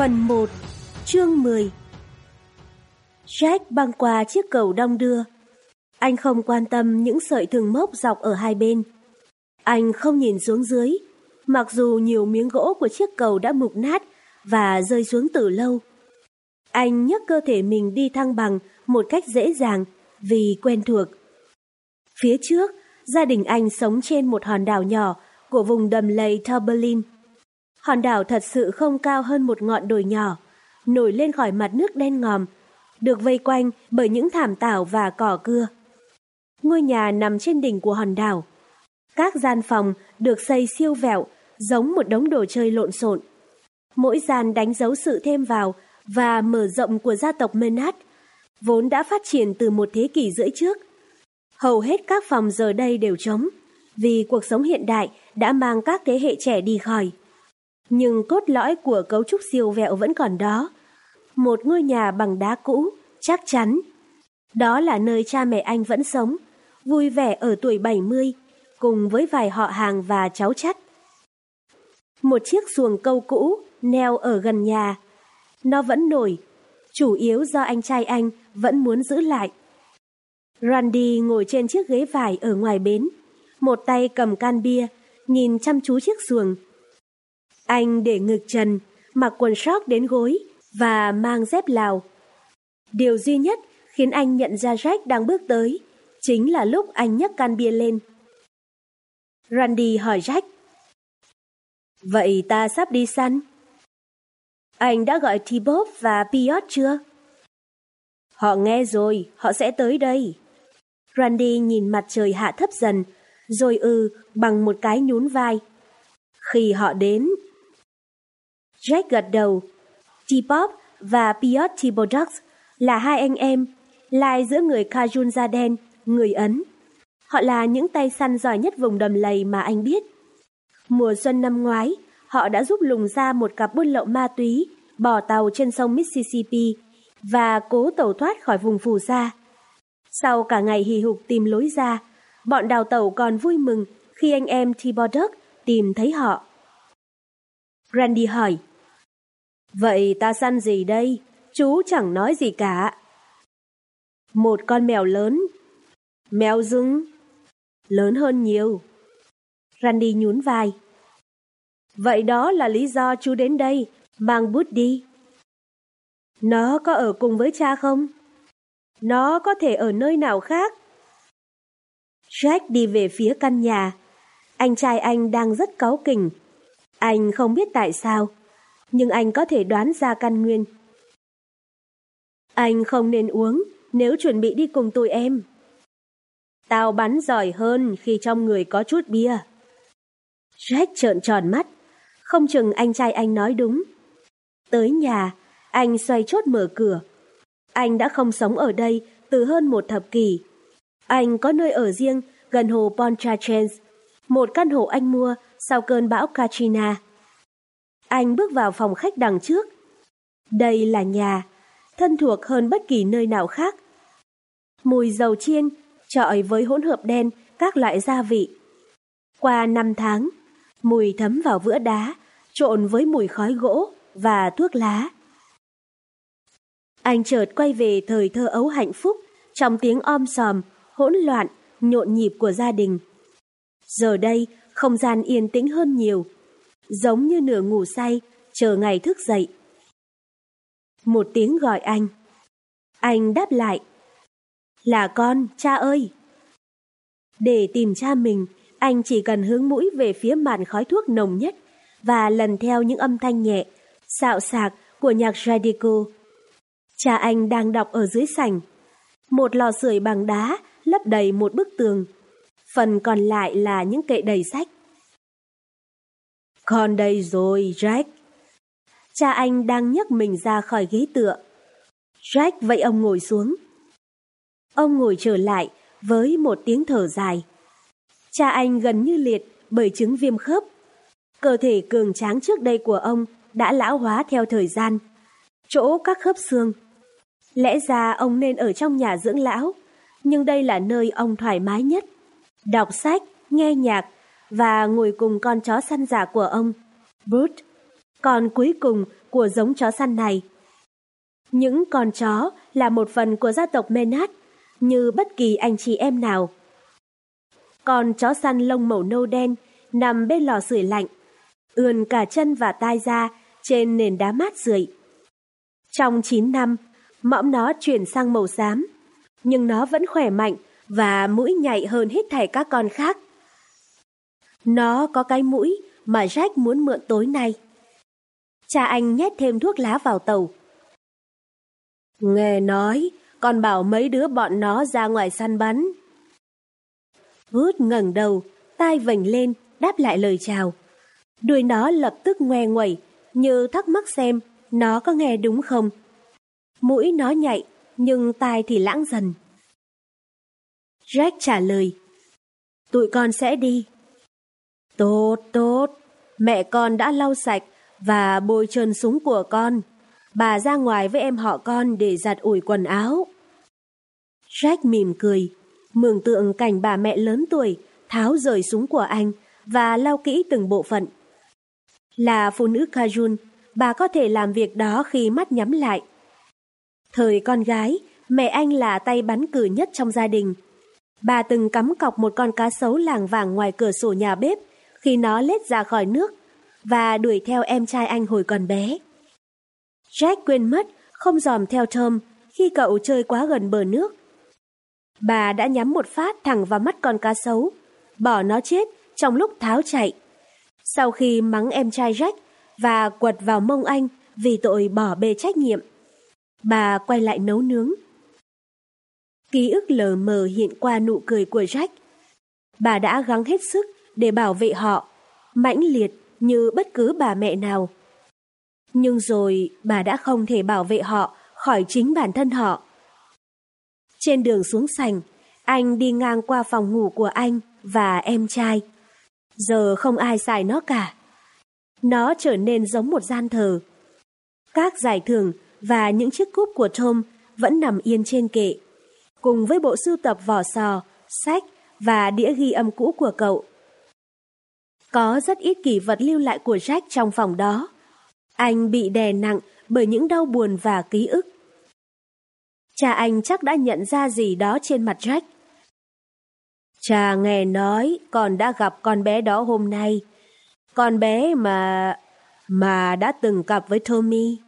Phần 1 Chương 10 Jack băng qua chiếc cầu đong đưa. Anh không quan tâm những sợi thừng mốc dọc ở hai bên. Anh không nhìn xuống dưới, mặc dù nhiều miếng gỗ của chiếc cầu đã mục nát và rơi xuống từ lâu. Anh nhấc cơ thể mình đi thăng bằng một cách dễ dàng vì quen thuộc. Phía trước, gia đình anh sống trên một hòn đảo nhỏ của vùng đầm lầy Taberlin. Hòn đảo thật sự không cao hơn một ngọn đồi nhỏ, nổi lên khỏi mặt nước đen ngòm, được vây quanh bởi những thảm tảo và cỏ cưa. Ngôi nhà nằm trên đỉnh của hòn đảo. Các gian phòng được xây siêu vẹo, giống một đống đồ chơi lộn xộn. Mỗi gian đánh dấu sự thêm vào và mở rộng của gia tộc Menat, vốn đã phát triển từ một thế kỷ rưỡi trước. Hầu hết các phòng giờ đây đều trống, vì cuộc sống hiện đại đã mang các thế hệ trẻ đi khỏi. Nhưng cốt lõi của cấu trúc siêu vẹo vẫn còn đó. Một ngôi nhà bằng đá cũ, chắc chắn. Đó là nơi cha mẹ anh vẫn sống, vui vẻ ở tuổi 70, cùng với vài họ hàng và cháu chắt. Một chiếc xuồng câu cũ neo ở gần nhà. Nó vẫn nổi, chủ yếu do anh trai anh vẫn muốn giữ lại. Randy ngồi trên chiếc ghế vải ở ngoài bến, một tay cầm can bia, nhìn chăm chú chiếc xuồng. Anh để ngực trần, mặc quần sóc đến gối và mang dép lào. Điều duy nhất khiến anh nhận ra Jack đang bước tới chính là lúc anh nhấc can bia lên. Randy hỏi Jack. Vậy ta sắp đi săn? Anh đã gọi T-Bob và Piot chưa? Họ nghe rồi, họ sẽ tới đây. Randy nhìn mặt trời hạ thấp dần, rồi ừ bằng một cái nhún vai. Khi họ đến... Jack gật đầu. T-pop và Piot Thibodeaux là hai anh em, lai giữa người Kajun da đen, người Ấn. Họ là những tay săn giỏi nhất vùng đầm lầy mà anh biết. Mùa xuân năm ngoái, họ đã giúp lùng ra một cặp buôn lậu ma túy, bỏ tàu trên sông Mississippi và cố tẩu thoát khỏi vùng phù sa. Sau cả ngày hì hục tìm lối ra, bọn đào tẩu còn vui mừng khi anh em Thibodeaux tìm thấy họ. Randy hỏi, Vậy ta săn gì đây? Chú chẳng nói gì cả. Một con mèo lớn. Mèo rừng. Lớn hơn nhiều. Randy nhún vai. Vậy đó là lý do chú đến đây, mang bút đi. Nó có ở cùng với cha không? Nó có thể ở nơi nào khác? Jack đi về phía căn nhà. Anh trai anh đang rất cáu kỉnh. Anh không biết tại sao, nhưng anh có thể đoán ra căn nguyên. Anh không nên uống nếu chuẩn bị đi cùng tụi em. Tao bắn giỏi hơn khi trong người có chút bia. Jack trợn tròn mắt, không chừng anh trai anh nói đúng. Tới nhà, anh xoay chốt mở cửa. Anh đã không sống ở đây từ hơn một thập kỷ. Anh có nơi ở riêng gần hồ Pontchartrain, một căn hộ anh mua sau cơn bão Katrina. Anh bước vào phòng khách đằng trước. Đây là nhà, thân thuộc hơn bất kỳ nơi nào khác. Mùi dầu chiên trọi với hỗn hợp đen các loại gia vị. Qua năm tháng, mùi thấm vào vữa đá, trộn với mùi khói gỗ và thuốc lá. Anh chợt quay về thời thơ ấu hạnh phúc trong tiếng om sòm, hỗn loạn, nhộn nhịp của gia đình. Giờ đây, không gian yên tĩnh hơn nhiều, giống như nửa ngủ say, chờ ngày thức dậy. Một tiếng gọi anh. Anh đáp lại. Là con, cha ơi! Để tìm cha mình, anh chỉ cần hướng mũi về phía màn khói thuốc nồng nhất và lần theo những âm thanh nhẹ, xạo xạc của nhạc Radical. Cha anh đang đọc ở dưới sảnh. Một lò sưởi bằng đá lấp đầy một bức tường. Phần còn lại là những kệ đầy sách. Con đây rồi, Jack. Cha anh đang nhấc mình ra khỏi ghế tựa. Jack vậy ông ngồi xuống. Ông ngồi trở lại với một tiếng thở dài. Cha anh gần như liệt bởi chứng viêm khớp. Cơ thể cường tráng trước đây của ông đã lão hóa theo thời gian. Chỗ các khớp xương. Lẽ ra ông nên ở trong nhà dưỡng lão, nhưng đây là nơi ông thoải mái nhất. Đọc sách, nghe nhạc và ngồi cùng con chó săn giả của ông, Brute. Còn cuối cùng của giống chó săn này. Những con chó là một phần của gia tộc Menat, như bất kỳ anh chị em nào. Con chó săn lông màu nâu đen nằm bên lò sưởi lạnh, ươn cả chân và tai ra trên nền đá mát rượi. Trong 9 năm, mõm nó chuyển sang màu xám, nhưng nó vẫn khỏe mạnh và mũi nhạy hơn hết thảy các con khác. Nó có cái mũi mà Jack muốn mượn tối nay. Cha anh nhét thêm thuốc lá vào tàu. Nghe nói, còn bảo mấy đứa bọn nó ra ngoài săn bắn. Wood ngẩng đầu, tai vành lên, đáp lại lời chào. Đuôi nó lập tức ngoe nguẩy, như thắc mắc xem nó có nghe đúng không. Mũi nó nhạy, nhưng tai thì lãng dần. Jack trả lời. Tụi con sẽ đi. Tốt, tốt. Mẹ con đã lau sạch và bôi trơn súng của con. Bà ra ngoài với em họ con để giặt ủi quần áo. Jack mỉm cười, mường tượng cảnh bà mẹ lớn tuổi tháo rời súng của anh và lau kỹ từng bộ phận. Là phụ nữ Kajun, bà có thể làm việc đó khi mắt nhắm lại. Thời con gái, mẹ anh là tay bắn cử nhất trong gia đình. Bà từng cắm cọc một con cá sấu làng vàng ngoài cửa sổ nhà bếp khi nó lết ra khỏi nước và đuổi theo em trai anh hồi còn bé. Jack quên mất không dòm theo Tom khi cậu chơi quá gần bờ nước. Bà đã nhắm một phát thẳng vào mắt con cá sấu, bỏ nó chết trong lúc tháo chạy. Sau khi mắng em trai Jack và quật vào mông anh vì tội bỏ bê trách nhiệm, bà quay lại nấu nướng. Ký ức lờ mờ hiện qua nụ cười của Jack. Bà đã gắng hết sức để bảo vệ họ, mãnh liệt như bất cứ bà mẹ nào. Nhưng rồi bà đã không thể bảo vệ họ khỏi chính bản thân họ. Trên đường xuống sành, anh đi ngang qua phòng ngủ của anh và em trai. Giờ không ai xài nó cả. Nó trở nên giống một gian thờ. Các giải thưởng và những chiếc cúp của Tom vẫn nằm yên trên kệ, cùng với bộ sưu tập vỏ sò, sách và đĩa ghi âm cũ của cậu. Có rất ít kỷ vật lưu lại của Jack trong phòng đó. Anh bị đè nặng bởi những đau buồn và ký ức. Cha anh chắc đã nhận ra gì đó trên mặt Jack. Cha nghe nói con đã gặp con bé đó hôm nay. Con bé mà... mà đã từng cặp với Tommy.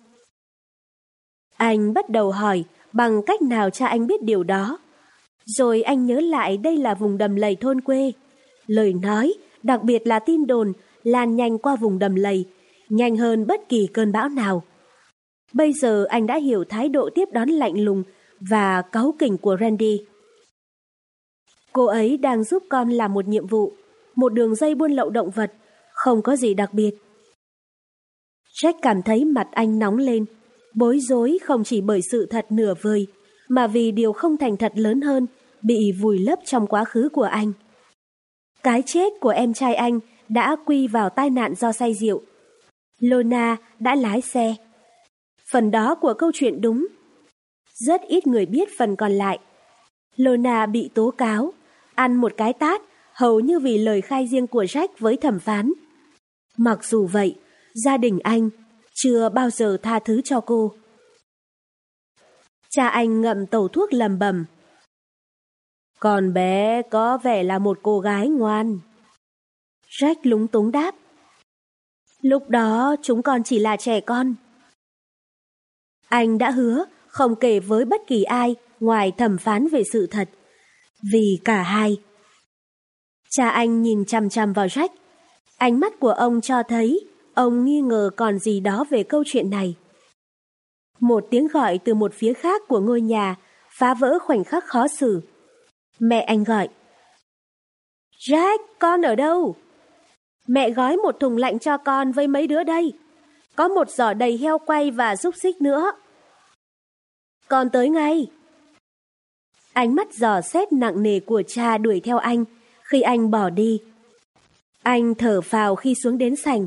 Anh bắt đầu hỏi bằng cách nào cha anh biết điều đó. Rồi anh nhớ lại đây là vùng đầm lầy thôn quê. Lời nói, đặc biệt là tin đồn, lan nhanh qua vùng đầm lầy, nhanh hơn bất kỳ cơn bão nào. Bây giờ anh đã hiểu thái độ tiếp đón lạnh lùng và cáu kỉnh của Randy. Cô ấy đang giúp con làm một nhiệm vụ, một đường dây buôn lậu động vật, không có gì đặc biệt. Jack cảm thấy mặt anh nóng lên, bối rối không chỉ bởi sự thật nửa vời, mà vì điều không thành thật lớn hơn bị vùi lấp trong quá khứ của anh. Cái chết của em trai anh đã quy vào tai nạn do say rượu. Lona đã lái xe. Phần đó của câu chuyện đúng. Rất ít người biết phần còn lại. Lona bị tố cáo, ăn một cái tát hầu như vì lời khai riêng của Jack với thẩm phán. Mặc dù vậy, gia đình anh chưa bao giờ tha thứ cho cô. Cha anh ngậm tẩu thuốc lầm bầm còn bé có vẻ là một cô gái ngoan. Jack lúng túng đáp. Lúc đó chúng còn chỉ là trẻ con. Anh đã hứa không kể với bất kỳ ai ngoài thẩm phán về sự thật. Vì cả hai. Cha anh nhìn chằm chằm vào Jack. Ánh mắt của ông cho thấy ông nghi ngờ còn gì đó về câu chuyện này. Một tiếng gọi từ một phía khác của ngôi nhà phá vỡ khoảnh khắc khó xử. Mẹ anh gọi. Jack, con ở đâu? Mẹ gói một thùng lạnh cho con với mấy đứa đây. Có một giỏ đầy heo quay và xúc xích nữa. Con tới ngay. Ánh mắt giò xét nặng nề của cha đuổi theo anh khi anh bỏ đi. Anh thở phào khi xuống đến sành.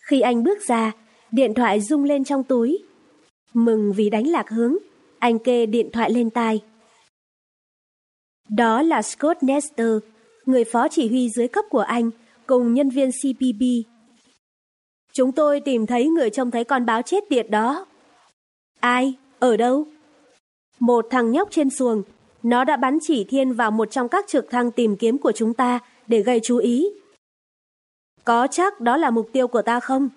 Khi anh bước ra, điện thoại rung lên trong túi. Mừng vì đánh lạc hướng, anh kê điện thoại lên tai. Đó là Scott Nestor, người phó chỉ huy dưới cấp của anh cùng nhân viên CPB. Chúng tôi tìm thấy người trông thấy con báo chết tiệt đó. Ai? Ở đâu? Một thằng nhóc trên xuồng. Nó đã bắn chỉ thiên vào một trong các trực thăng tìm kiếm của chúng ta để gây chú ý. Có chắc đó là mục tiêu của ta không?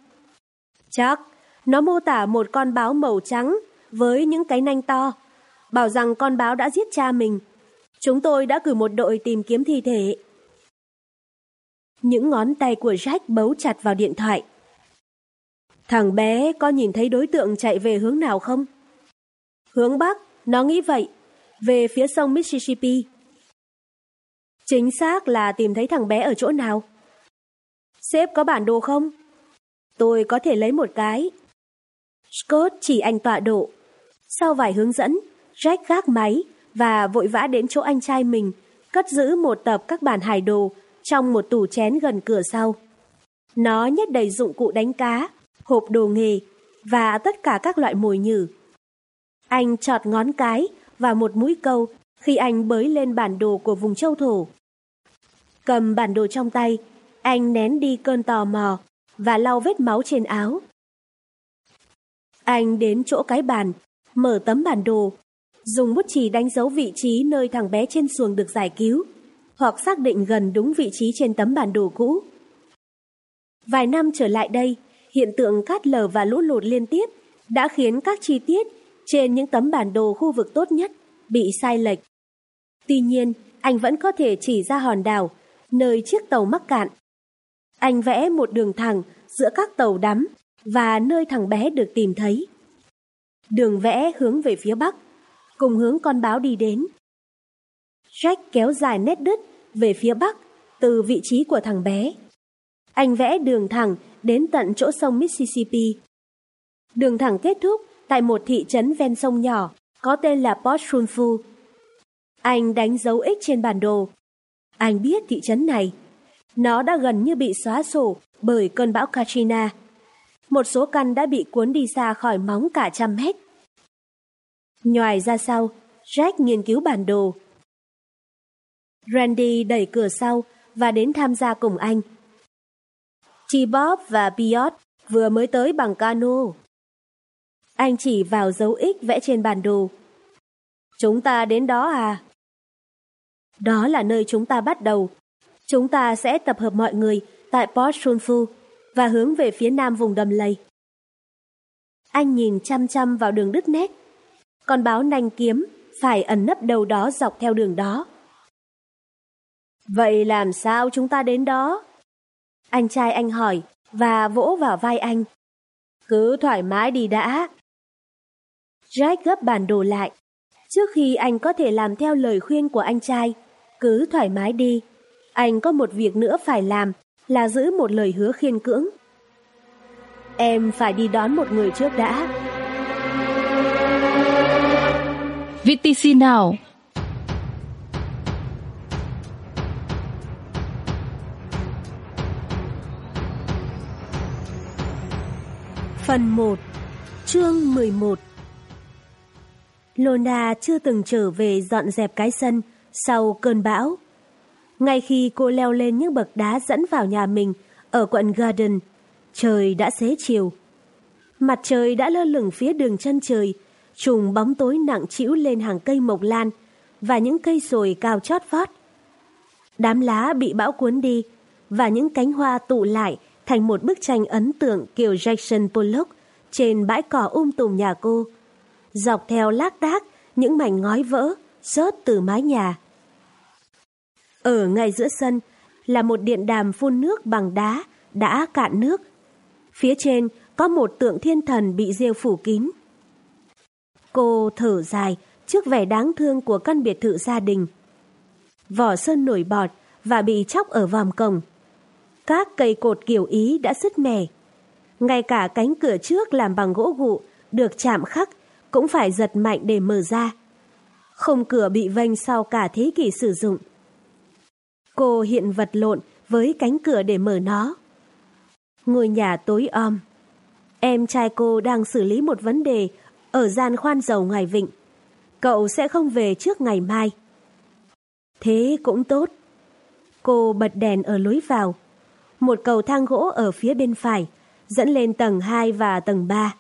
Chắc. Nó mô tả một con báo màu trắng với những cái nanh to. Bảo rằng con báo đã giết cha mình. Chúng tôi đã cử một đội tìm kiếm thi thể. Những ngón tay của Jack bấu chặt vào điện thoại. Thằng bé có nhìn thấy đối tượng chạy về hướng nào không? Hướng Bắc, nó nghĩ vậy. Về phía sông Mississippi. Chính xác là tìm thấy thằng bé ở chỗ nào? Sếp có bản đồ không? Tôi có thể lấy một cái. Scott chỉ anh tọa độ. Sau vài hướng dẫn, Jack gác máy và vội vã đến chỗ anh trai mình, cất giữ một tập các bản hải đồ trong một tủ chén gần cửa sau. Nó nhét đầy dụng cụ đánh cá, hộp đồ nghề và tất cả các loại mồi nhử. Anh chọt ngón cái và một mũi câu khi anh bới lên bản đồ của vùng châu thổ. Cầm bản đồ trong tay, anh nén đi cơn tò mò và lau vết máu trên áo. Anh đến chỗ cái bàn, mở tấm bản đồ, dùng bút chì đánh dấu vị trí nơi thằng bé trên xuồng được giải cứu, hoặc xác định gần đúng vị trí trên tấm bản đồ cũ. Vài năm trở lại đây, hiện tượng cát lở và lũ lụt liên tiếp đã khiến các chi tiết trên những tấm bản đồ khu vực tốt nhất bị sai lệch. Tuy nhiên, anh vẫn có thể chỉ ra hòn đảo, nơi chiếc tàu mắc cạn. Anh vẽ một đường thẳng giữa các tàu đắm và nơi thằng bé được tìm thấy. Đường vẽ hướng về phía bắc, cùng hướng con báo đi đến. Jack kéo dài nét đứt về phía bắc, từ vị trí của thằng bé. Anh vẽ đường thẳng đến tận chỗ sông Mississippi. Đường thẳng kết thúc tại một thị trấn ven sông nhỏ, có tên là Port Sulphur. Anh đánh dấu X trên bản đồ. Anh biết thị trấn này. Nó đã gần như bị xóa sổ bởi cơn bão Katrina. Một số căn đã bị cuốn đi xa khỏi móng cả trăm mét. Ngoài ra sau, Jack nghiên cứu bản đồ. Randy đẩy cửa sau và đến tham gia cùng anh. Chi Bob và Piot vừa mới tới bằng cano. Anh chỉ vào dấu X vẽ trên bản đồ. Chúng ta đến đó à? Đó là nơi chúng ta bắt đầu. Chúng ta sẽ tập hợp mọi người tại Port Shunfu và hướng về phía nam vùng đầm lầy. Anh nhìn chăm chăm vào đường đứt nét. Con báo nanh kiếm phải ẩn nấp đầu đó dọc theo đường đó. Vậy làm sao chúng ta đến đó? Anh trai anh hỏi và vỗ vào vai anh. Cứ thoải mái đi đã. Jack gấp bản đồ lại. Trước khi anh có thể làm theo lời khuyên của anh trai, cứ thoải mái đi. Anh có một việc nữa phải làm là giữ một lời hứa khiên cưỡng. Em phải đi đón một người trước đã. VTC nào? Phần 1 Chương 11 Lona chưa từng trở về dọn dẹp cái sân sau cơn bão. Ngay khi cô leo lên những bậc đá dẫn vào nhà mình ở quận Garden, trời đã xế chiều. Mặt trời đã lơ lửng phía đường chân trời, trùng bóng tối nặng trĩu lên hàng cây mộc lan và những cây sồi cao chót vót. Đám lá bị bão cuốn đi và những cánh hoa tụ lại thành một bức tranh ấn tượng kiểu Jackson Pollock trên bãi cỏ um tùm nhà cô. Dọc theo lác đác những mảnh ngói vỡ rớt từ mái nhà. Ở ngay giữa sân là một điện đàm phun nước bằng đá đã cạn nước. Phía trên có một tượng thiên thần bị rêu phủ kín. Cô thở dài trước vẻ đáng thương của căn biệt thự gia đình. Vỏ sơn nổi bọt và bị chóc ở vòm cổng. Các cây cột kiểu Ý đã sứt mẻ. Ngay cả cánh cửa trước làm bằng gỗ gụ được chạm khắc cũng phải giật mạnh để mở ra. Không cửa bị vênh sau cả thế kỷ sử dụng. Cô hiện vật lộn với cánh cửa để mở nó. Ngôi nhà tối om. Em trai cô đang xử lý một vấn đề ở gian khoan dầu ngoài vịnh. Cậu sẽ không về trước ngày mai. Thế cũng tốt. Cô bật đèn ở lối vào. Một cầu thang gỗ ở phía bên phải, dẫn lên tầng 2 và tầng 3.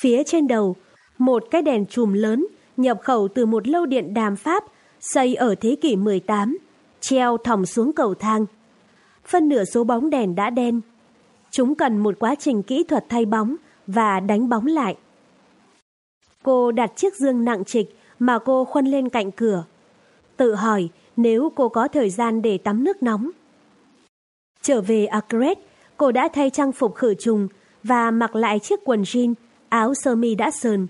Phía trên đầu, một cái đèn chùm lớn nhập khẩu từ một lâu điện đàm Pháp xây ở thế kỷ 18, treo thòng xuống cầu thang. Phân nửa số bóng đèn đã đen. Chúng cần một quá trình kỹ thuật thay bóng và đánh bóng lại. Cô đặt chiếc dương nặng trịch mà cô khuân lên cạnh cửa. Tự hỏi nếu cô có thời gian để tắm nước nóng. Trở về Acret, cô đã thay trang phục khử trùng và mặc lại chiếc quần jean, áo sơ mi đã sờn.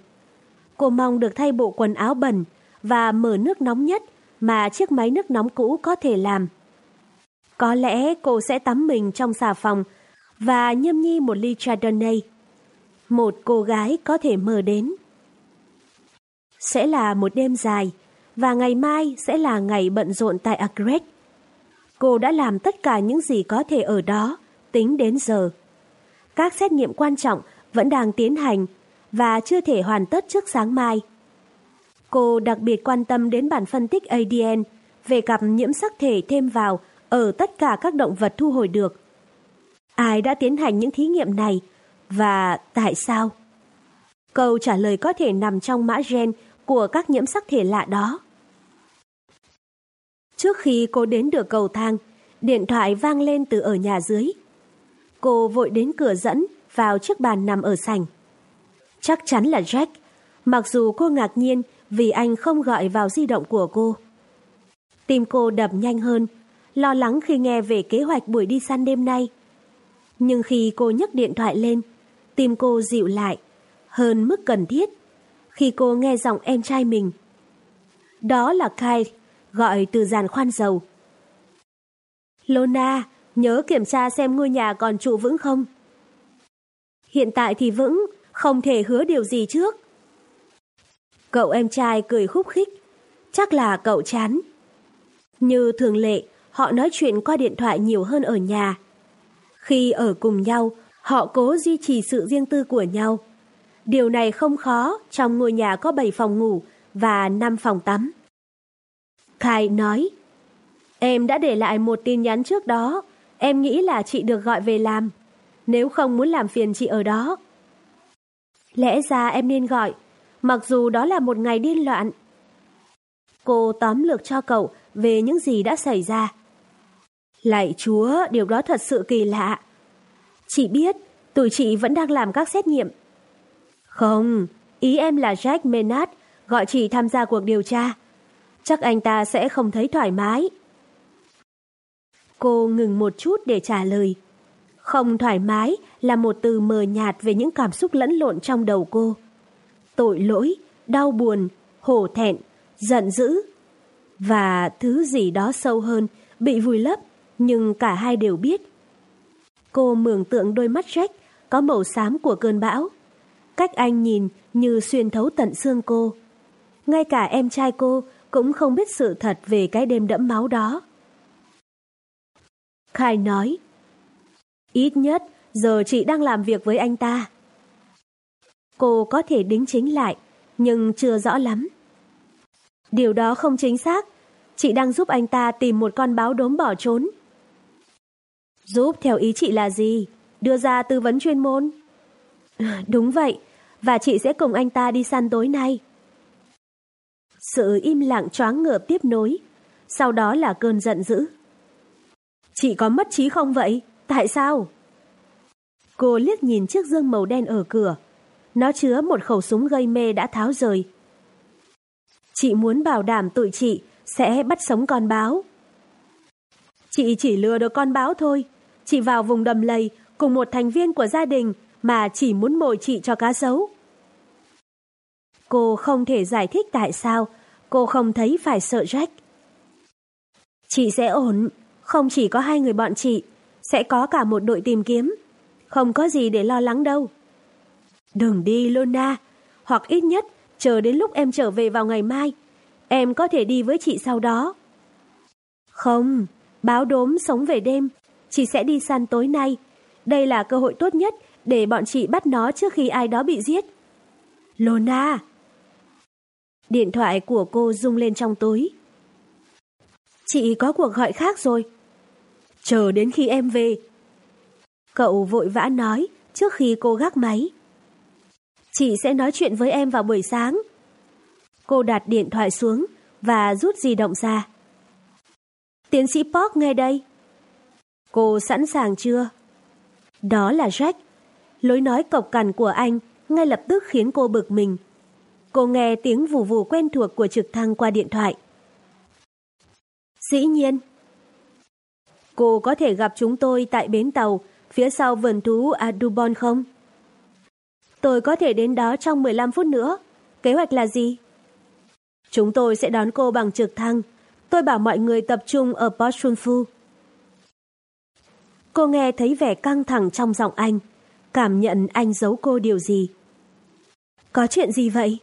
Cô mong được thay bộ quần áo bẩn và mở nước nóng nhất mà chiếc máy nước nóng cũ có thể làm. Có lẽ cô sẽ tắm mình trong xà phòng và nhâm nhi một ly Chardonnay. Một cô gái có thể mơ đến. Sẽ là một đêm dài và ngày mai sẽ là ngày bận rộn tại Agret. Cô đã làm tất cả những gì có thể ở đó, tính đến giờ. Các xét nghiệm quan trọng vẫn đang tiến hành và chưa thể hoàn tất trước sáng mai. Cô đặc biệt quan tâm đến bản phân tích ADN về cặp nhiễm sắc thể thêm vào ở tất cả các động vật thu hồi được. Ai đã tiến hành những thí nghiệm này và tại sao? Câu trả lời có thể nằm trong mã gen của các nhiễm sắc thể lạ đó. Trước khi cô đến được cầu thang, điện thoại vang lên từ ở nhà dưới. Cô vội đến cửa dẫn vào chiếc bàn nằm ở sảnh. Chắc chắn là Jack, mặc dù cô ngạc nhiên vì anh không gọi vào di động của cô. Tim cô đập nhanh hơn, lo lắng khi nghe về kế hoạch buổi đi săn đêm nay. Nhưng khi cô nhấc điện thoại lên, tim cô dịu lại, hơn mức cần thiết, khi cô nghe giọng em trai mình. Đó là Kyle, gọi từ dàn khoan dầu. Lona, nhớ kiểm tra xem ngôi nhà còn trụ vững không? Hiện tại thì vững, không thể hứa điều gì trước. Cậu em trai cười khúc khích, chắc là cậu chán. Như thường lệ, họ nói chuyện qua điện thoại nhiều hơn ở nhà. Khi ở cùng nhau, họ cố duy trì sự riêng tư của nhau. Điều này không khó trong ngôi nhà có 7 phòng ngủ và 5 phòng tắm. Khai nói, em đã để lại một tin nhắn trước đó, em nghĩ là chị được gọi về làm, nếu không muốn làm phiền chị ở đó. Lẽ ra em nên gọi, mặc dù đó là một ngày điên loạn. Cô tóm lược cho cậu về những gì đã xảy ra. Lạy chúa, điều đó thật sự kỳ lạ. Chị biết, tụi chị vẫn đang làm các xét nghiệm. Không, ý em là Jack Menard gọi chị tham gia cuộc điều tra. Chắc anh ta sẽ không thấy thoải mái. Cô ngừng một chút để trả lời. Không thoải mái là một từ mờ nhạt về những cảm xúc lẫn lộn trong đầu cô. Tội lỗi, đau buồn, hổ thẹn, giận dữ. Và thứ gì đó sâu hơn, bị vùi lấp, nhưng cả hai đều biết. Cô mường tượng đôi mắt Jack có màu xám của cơn bão. Cách anh nhìn như xuyên thấu tận xương cô. Ngay cả em trai cô cũng không biết sự thật về cái đêm đẫm máu đó. Khai nói, ít nhất giờ chị đang làm việc với anh ta. Cô có thể đính chính lại, nhưng chưa rõ lắm. Điều đó không chính xác. Chị đang giúp anh ta tìm một con báo đốm bỏ trốn. Giúp theo ý chị là gì? Đưa ra tư vấn chuyên môn? Đúng vậy, và chị sẽ cùng anh ta đi săn tối nay. Sự im lặng choáng ngợp tiếp nối, sau đó là cơn giận dữ. Chị có mất trí không vậy? Tại sao? Cô liếc nhìn chiếc dương màu đen ở cửa. Nó chứa một khẩu súng gây mê đã tháo rời. Chị muốn bảo đảm tụi chị sẽ bắt sống con báo. Chị chỉ lừa được con báo thôi. Chị vào vùng đầm lầy cùng một thành viên của gia đình mà chỉ muốn mồi chị cho cá sấu. Cô không thể giải thích tại sao cô không thấy phải sợ Jack. Chị sẽ ổn, không chỉ có hai người bọn chị, sẽ có cả một đội tìm kiếm. Không có gì để lo lắng đâu. Đừng đi Luna, hoặc ít nhất chờ đến lúc em trở về vào ngày mai. Em có thể đi với chị sau đó. Không, báo đốm sống về đêm, chị sẽ đi săn tối nay. Đây là cơ hội tốt nhất để bọn chị bắt nó trước khi ai đó bị giết. Lona! Điện thoại của cô rung lên trong túi. Chị có cuộc gọi khác rồi. Chờ đến khi em về. Cậu vội vã nói trước khi cô gác máy. Chị sẽ nói chuyện với em vào buổi sáng. Cô đặt điện thoại xuống và rút di động ra. Tiến sĩ Park nghe đây. Cô sẵn sàng chưa? Đó là Jack. Lối nói cộc cằn của anh ngay lập tức khiến cô bực mình. Cô nghe tiếng vù vù quen thuộc của trực thăng qua điện thoại. Dĩ nhiên. Cô có thể gặp chúng tôi tại bến tàu phía sau vườn thú Adubon không? Tôi có thể đến đó trong 15 phút nữa. Kế hoạch là gì? Chúng tôi sẽ đón cô bằng trực thăng. Tôi bảo mọi người tập trung ở Port Sunfu. Cô nghe thấy vẻ căng thẳng trong giọng anh, cảm nhận anh giấu cô điều gì. Có chuyện gì vậy?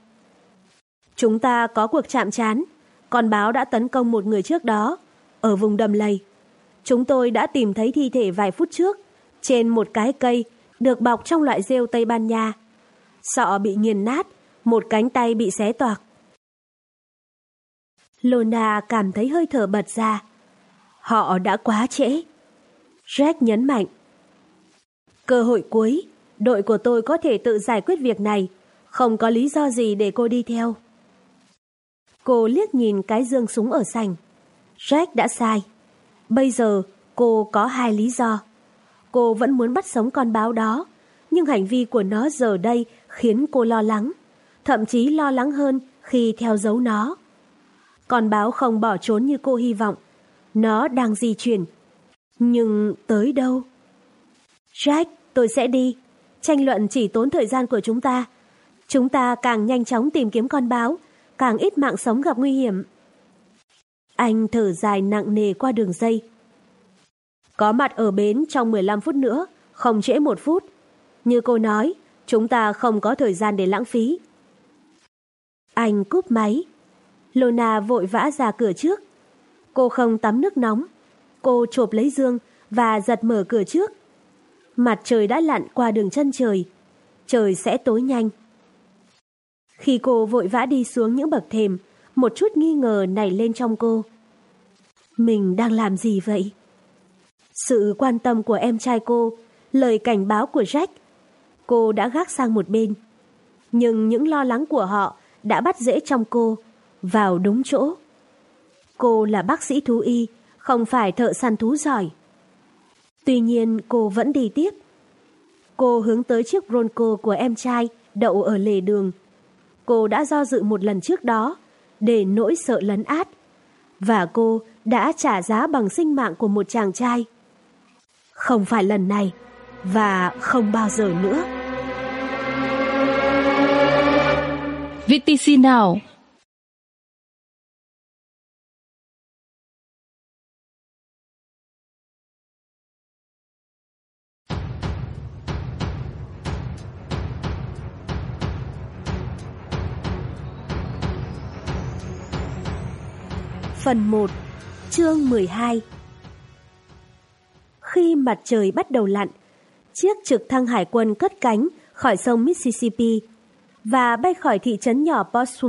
Chúng ta có cuộc chạm trán, con báo đã tấn công một người trước đó, ở vùng đầm lầy. Chúng tôi đã tìm thấy thi thể vài phút trước, trên một cái cây, được bọc trong loại rêu Tây Ban Nha. Sọ bị nghiền nát, một cánh tay bị xé toạc. Lona cảm thấy hơi thở bật ra. Họ đã quá trễ. Jack nhấn mạnh. Cơ hội cuối, đội của tôi có thể tự giải quyết việc này, không có lý do gì để cô đi theo. Cô liếc nhìn cái dương súng ở sành. Jack đã sai. Bây giờ cô có hai lý do. Cô vẫn muốn bắt sống con báo đó, nhưng hành vi của nó giờ đây khiến cô lo lắng, thậm chí lo lắng hơn khi theo dấu nó. Con báo không bỏ trốn như cô hy vọng. Nó đang di chuyển. Nhưng tới đâu? Jack, tôi sẽ đi. Tranh luận chỉ tốn thời gian của chúng ta. Chúng ta càng nhanh chóng tìm kiếm con báo, càng ít mạng sống gặp nguy hiểm. Anh thở dài nặng nề qua đường dây. Có mặt ở bến trong 15 phút nữa, không trễ một phút. Như cô nói, chúng ta không có thời gian để lãng phí. Anh cúp máy. Lona vội vã ra cửa trước. Cô không tắm nước nóng. Cô chộp lấy dương và giật mở cửa trước. Mặt trời đã lặn qua đường chân trời. Trời sẽ tối nhanh. Khi cô vội vã đi xuống những bậc thềm, một chút nghi ngờ nảy lên trong cô. Mình đang làm gì vậy? Sự quan tâm của em trai cô, lời cảnh báo của Jack, cô đã gác sang một bên. Nhưng những lo lắng của họ đã bắt dễ trong cô, vào đúng chỗ. Cô là bác sĩ thú y, không phải thợ săn thú giỏi. Tuy nhiên, cô vẫn đi tiếp. Cô hướng tới chiếc Bronco của em trai, đậu ở lề đường. Cô đã do dự một lần trước đó, để nỗi sợ lấn át. Và cô đã trả giá bằng sinh mạng của một chàng trai. Không phải lần này, và không bao giờ nữa. VTC nào Phần 1 Chương 12 Khi mặt trời bắt đầu lặn, chiếc trực thăng hải quân cất cánh khỏi sông Mississippi và bay khỏi thị trấn nhỏ Port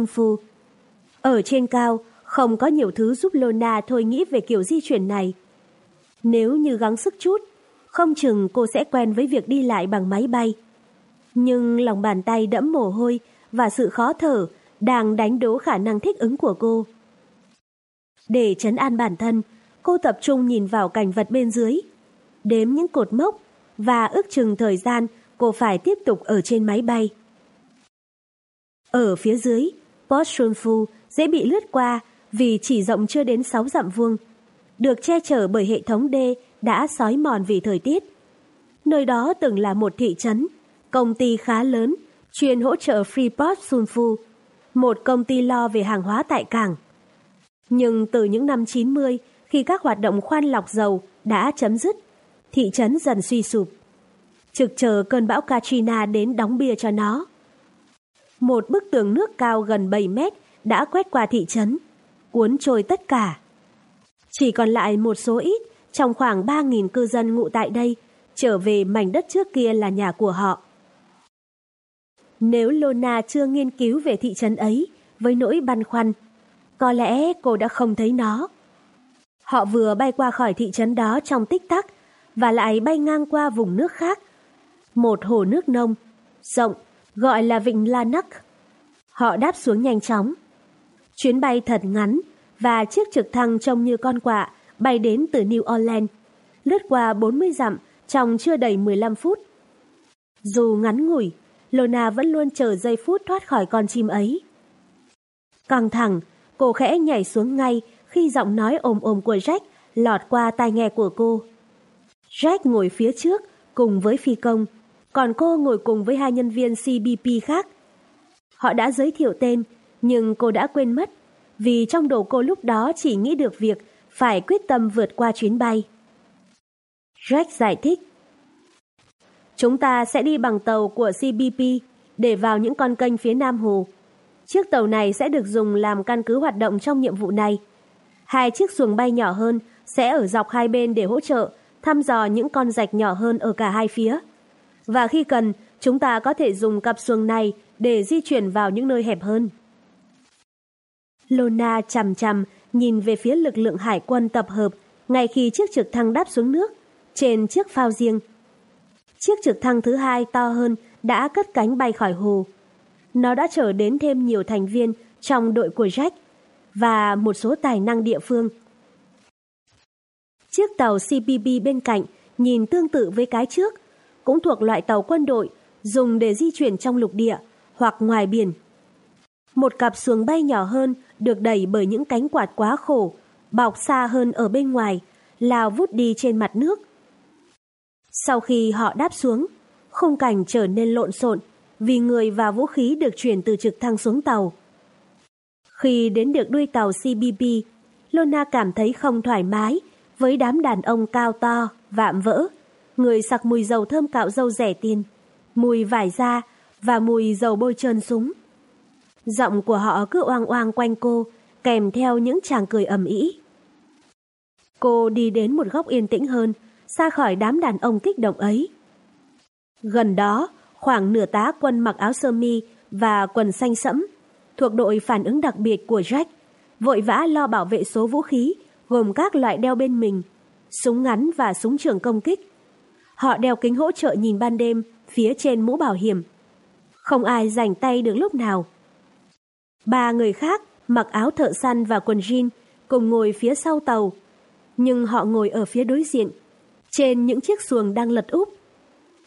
Ở trên cao, không có nhiều thứ giúp Lona thôi nghĩ về kiểu di chuyển này. Nếu như gắng sức chút, không chừng cô sẽ quen với việc đi lại bằng máy bay. Nhưng lòng bàn tay đẫm mồ hôi và sự khó thở đang đánh đố khả năng thích ứng của cô. Để chấn an bản thân, cô tập trung nhìn vào cảnh vật bên dưới, đếm những cột mốc và ước chừng thời gian cô phải tiếp tục ở trên máy bay. Ở phía dưới, Port Shunfu dễ bị lướt qua vì chỉ rộng chưa đến 6 dặm vuông, được che chở bởi hệ thống đê đã sói mòn vì thời tiết. Nơi đó từng là một thị trấn, công ty khá lớn, chuyên hỗ trợ Freeport Sunfu, một công ty lo về hàng hóa tại cảng. Nhưng từ những năm 90, khi các hoạt động khoan lọc dầu đã chấm dứt, thị trấn dần suy sụp. Trực chờ cơn bão Katrina đến đóng bia cho nó. Một bức tường nước cao gần 7 mét đã quét qua thị trấn, cuốn trôi tất cả. Chỉ còn lại một số ít trong khoảng 3.000 cư dân ngụ tại đây trở về mảnh đất trước kia là nhà của họ. Nếu Lona chưa nghiên cứu về thị trấn ấy với nỗi băn khoăn có lẽ cô đã không thấy nó. Họ vừa bay qua khỏi thị trấn đó trong tích tắc và lại bay ngang qua vùng nước khác. Một hồ nước nông, rộng, gọi là Vịnh Lanark. Họ đáp xuống nhanh chóng. Chuyến bay thật ngắn và chiếc trực thăng trông như con quạ bay đến từ New Orleans, lướt qua 40 dặm trong chưa đầy 15 phút. Dù ngắn ngủi, Lona vẫn luôn chờ giây phút thoát khỏi con chim ấy. Căng thẳng, cô khẽ nhảy xuống ngay khi giọng nói ồm ồm của Jack lọt qua tai nghe của cô. Jack ngồi phía trước cùng với phi công, còn cô ngồi cùng với hai nhân viên CBP khác. Họ đã giới thiệu tên, nhưng cô đã quên mất, vì trong đầu cô lúc đó chỉ nghĩ được việc phải quyết tâm vượt qua chuyến bay. Jack giải thích. Chúng ta sẽ đi bằng tàu của CBP để vào những con kênh phía Nam Hồ. Chiếc tàu này sẽ được dùng làm căn cứ hoạt động trong nhiệm vụ này. Hai chiếc xuồng bay nhỏ hơn sẽ ở dọc hai bên để hỗ trợ thăm dò những con rạch nhỏ hơn ở cả hai phía. Và khi cần, chúng ta có thể dùng cặp xuồng này để di chuyển vào những nơi hẹp hơn. Lona chằm chằm nhìn về phía lực lượng hải quân tập hợp ngay khi chiếc trực thăng đáp xuống nước trên chiếc phao riêng. Chiếc trực thăng thứ hai to hơn đã cất cánh bay khỏi hồ. Nó đã trở đến thêm nhiều thành viên trong đội của Jack và một số tài năng địa phương. Chiếc tàu CPB bên cạnh nhìn tương tự với cái trước, cũng thuộc loại tàu quân đội dùng để di chuyển trong lục địa hoặc ngoài biển. Một cặp xuồng bay nhỏ hơn được đẩy bởi những cánh quạt quá khổ, bọc xa hơn ở bên ngoài, lao vút đi trên mặt nước. Sau khi họ đáp xuống, khung cảnh trở nên lộn xộn vì người và vũ khí được chuyển từ trực thăng xuống tàu. Khi đến được đuôi tàu CBP, Lona cảm thấy không thoải mái với đám đàn ông cao to, vạm vỡ, người sặc mùi dầu thơm cạo dâu rẻ tiền, mùi vải da và mùi dầu bôi trơn súng. Giọng của họ cứ oang oang quanh cô, kèm theo những chàng cười ầm ĩ. Cô đi đến một góc yên tĩnh hơn, xa khỏi đám đàn ông kích động ấy. Gần đó, khoảng nửa tá quân mặc áo sơ mi và quần xanh sẫm, thuộc đội phản ứng đặc biệt của Jack, vội vã lo bảo vệ số vũ khí, gồm các loại đeo bên mình, súng ngắn và súng trường công kích. Họ đeo kính hỗ trợ nhìn ban đêm phía trên mũ bảo hiểm. Không ai rảnh tay được lúc nào. Ba người khác mặc áo thợ săn và quần jean cùng ngồi phía sau tàu, nhưng họ ngồi ở phía đối diện, trên những chiếc xuồng đang lật úp.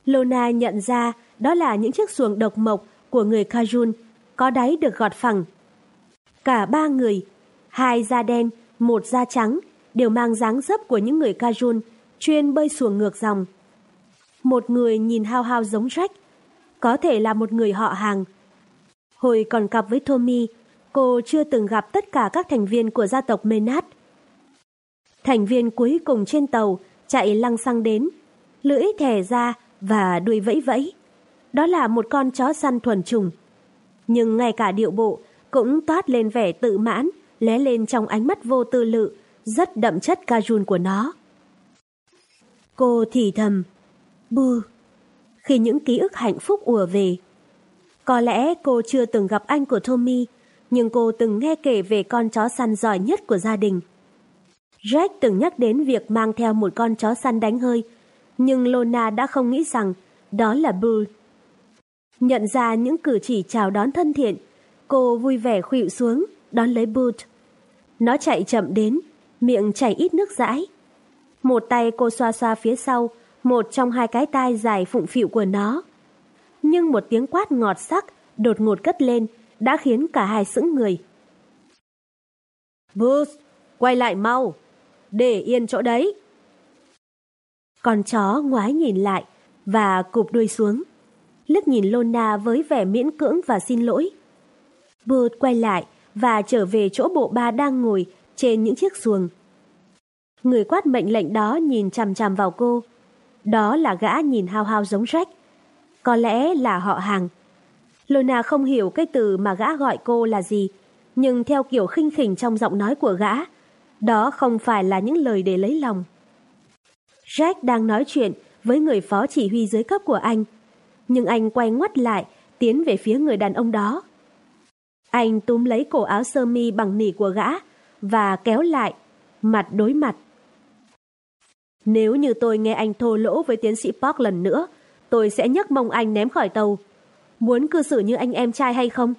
Lona nhận ra đó là những chiếc xuồng độc mộc của người Kajun, có đáy được gọt phẳng. Cả ba người, hai da đen, một da trắng, đều mang dáng dấp của những người Kajun, chuyên bơi xuồng ngược dòng. Một người nhìn hao hao giống Jack, có thể là một người họ hàng. Hồi còn cặp với Tommy, cô chưa từng gặp tất cả các thành viên của gia tộc Menat. Thành viên cuối cùng trên tàu chạy lăng xăng đến, lưỡi thè ra và đuôi vẫy vẫy. Đó là một con chó săn thuần trùng. Nhưng ngay cả điệu bộ cũng toát lên vẻ tự mãn, lé lên trong ánh mắt vô tư lự, rất đậm chất cajun của nó. Cô thì thầm, bư, khi những ký ức hạnh phúc ùa về. Có lẽ cô chưa từng gặp anh của Tommy, nhưng cô từng nghe kể về con chó săn giỏi nhất của gia đình. Jack từng nhắc đến việc mang theo một con chó săn đánh hơi, nhưng Lona đã không nghĩ rằng đó là Bull. Nhận ra những cử chỉ chào đón thân thiện, cô vui vẻ khuỵu xuống, đón lấy Boot. Nó chạy chậm đến, miệng chảy ít nước dãi. Một tay cô xoa xoa phía sau, một trong hai cái tai dài phụng phịu của nó. Nhưng một tiếng quát ngọt sắc đột ngột cất lên đã khiến cả hai sững người. Boot quay lại mau, để yên chỗ đấy. Con chó ngoái nhìn lại và cụp đuôi xuống. Lức nhìn Lona với vẻ miễn cưỡng và xin lỗi. Booth quay lại và trở về chỗ bộ ba đang ngồi trên những chiếc xuồng. Người quát mệnh lệnh đó nhìn chằm chằm vào cô. Đó là gã nhìn hao hao giống Jack. Có lẽ là họ hàng. Lona không hiểu cái từ mà gã gọi cô là gì, nhưng theo kiểu khinh khỉnh trong giọng nói của gã, đó không phải là những lời để lấy lòng. Jack đang nói chuyện với người phó chỉ huy dưới cấp của anh, nhưng anh quay ngoắt lại, tiến về phía người đàn ông đó. Anh túm lấy cổ áo sơ mi bằng nỉ của gã và kéo lại, mặt đối mặt. Nếu như tôi nghe anh thô lỗ với tiến sĩ Park lần nữa, tôi sẽ nhấc mông anh ném khỏi tàu. Muốn cư xử như anh em trai hay không?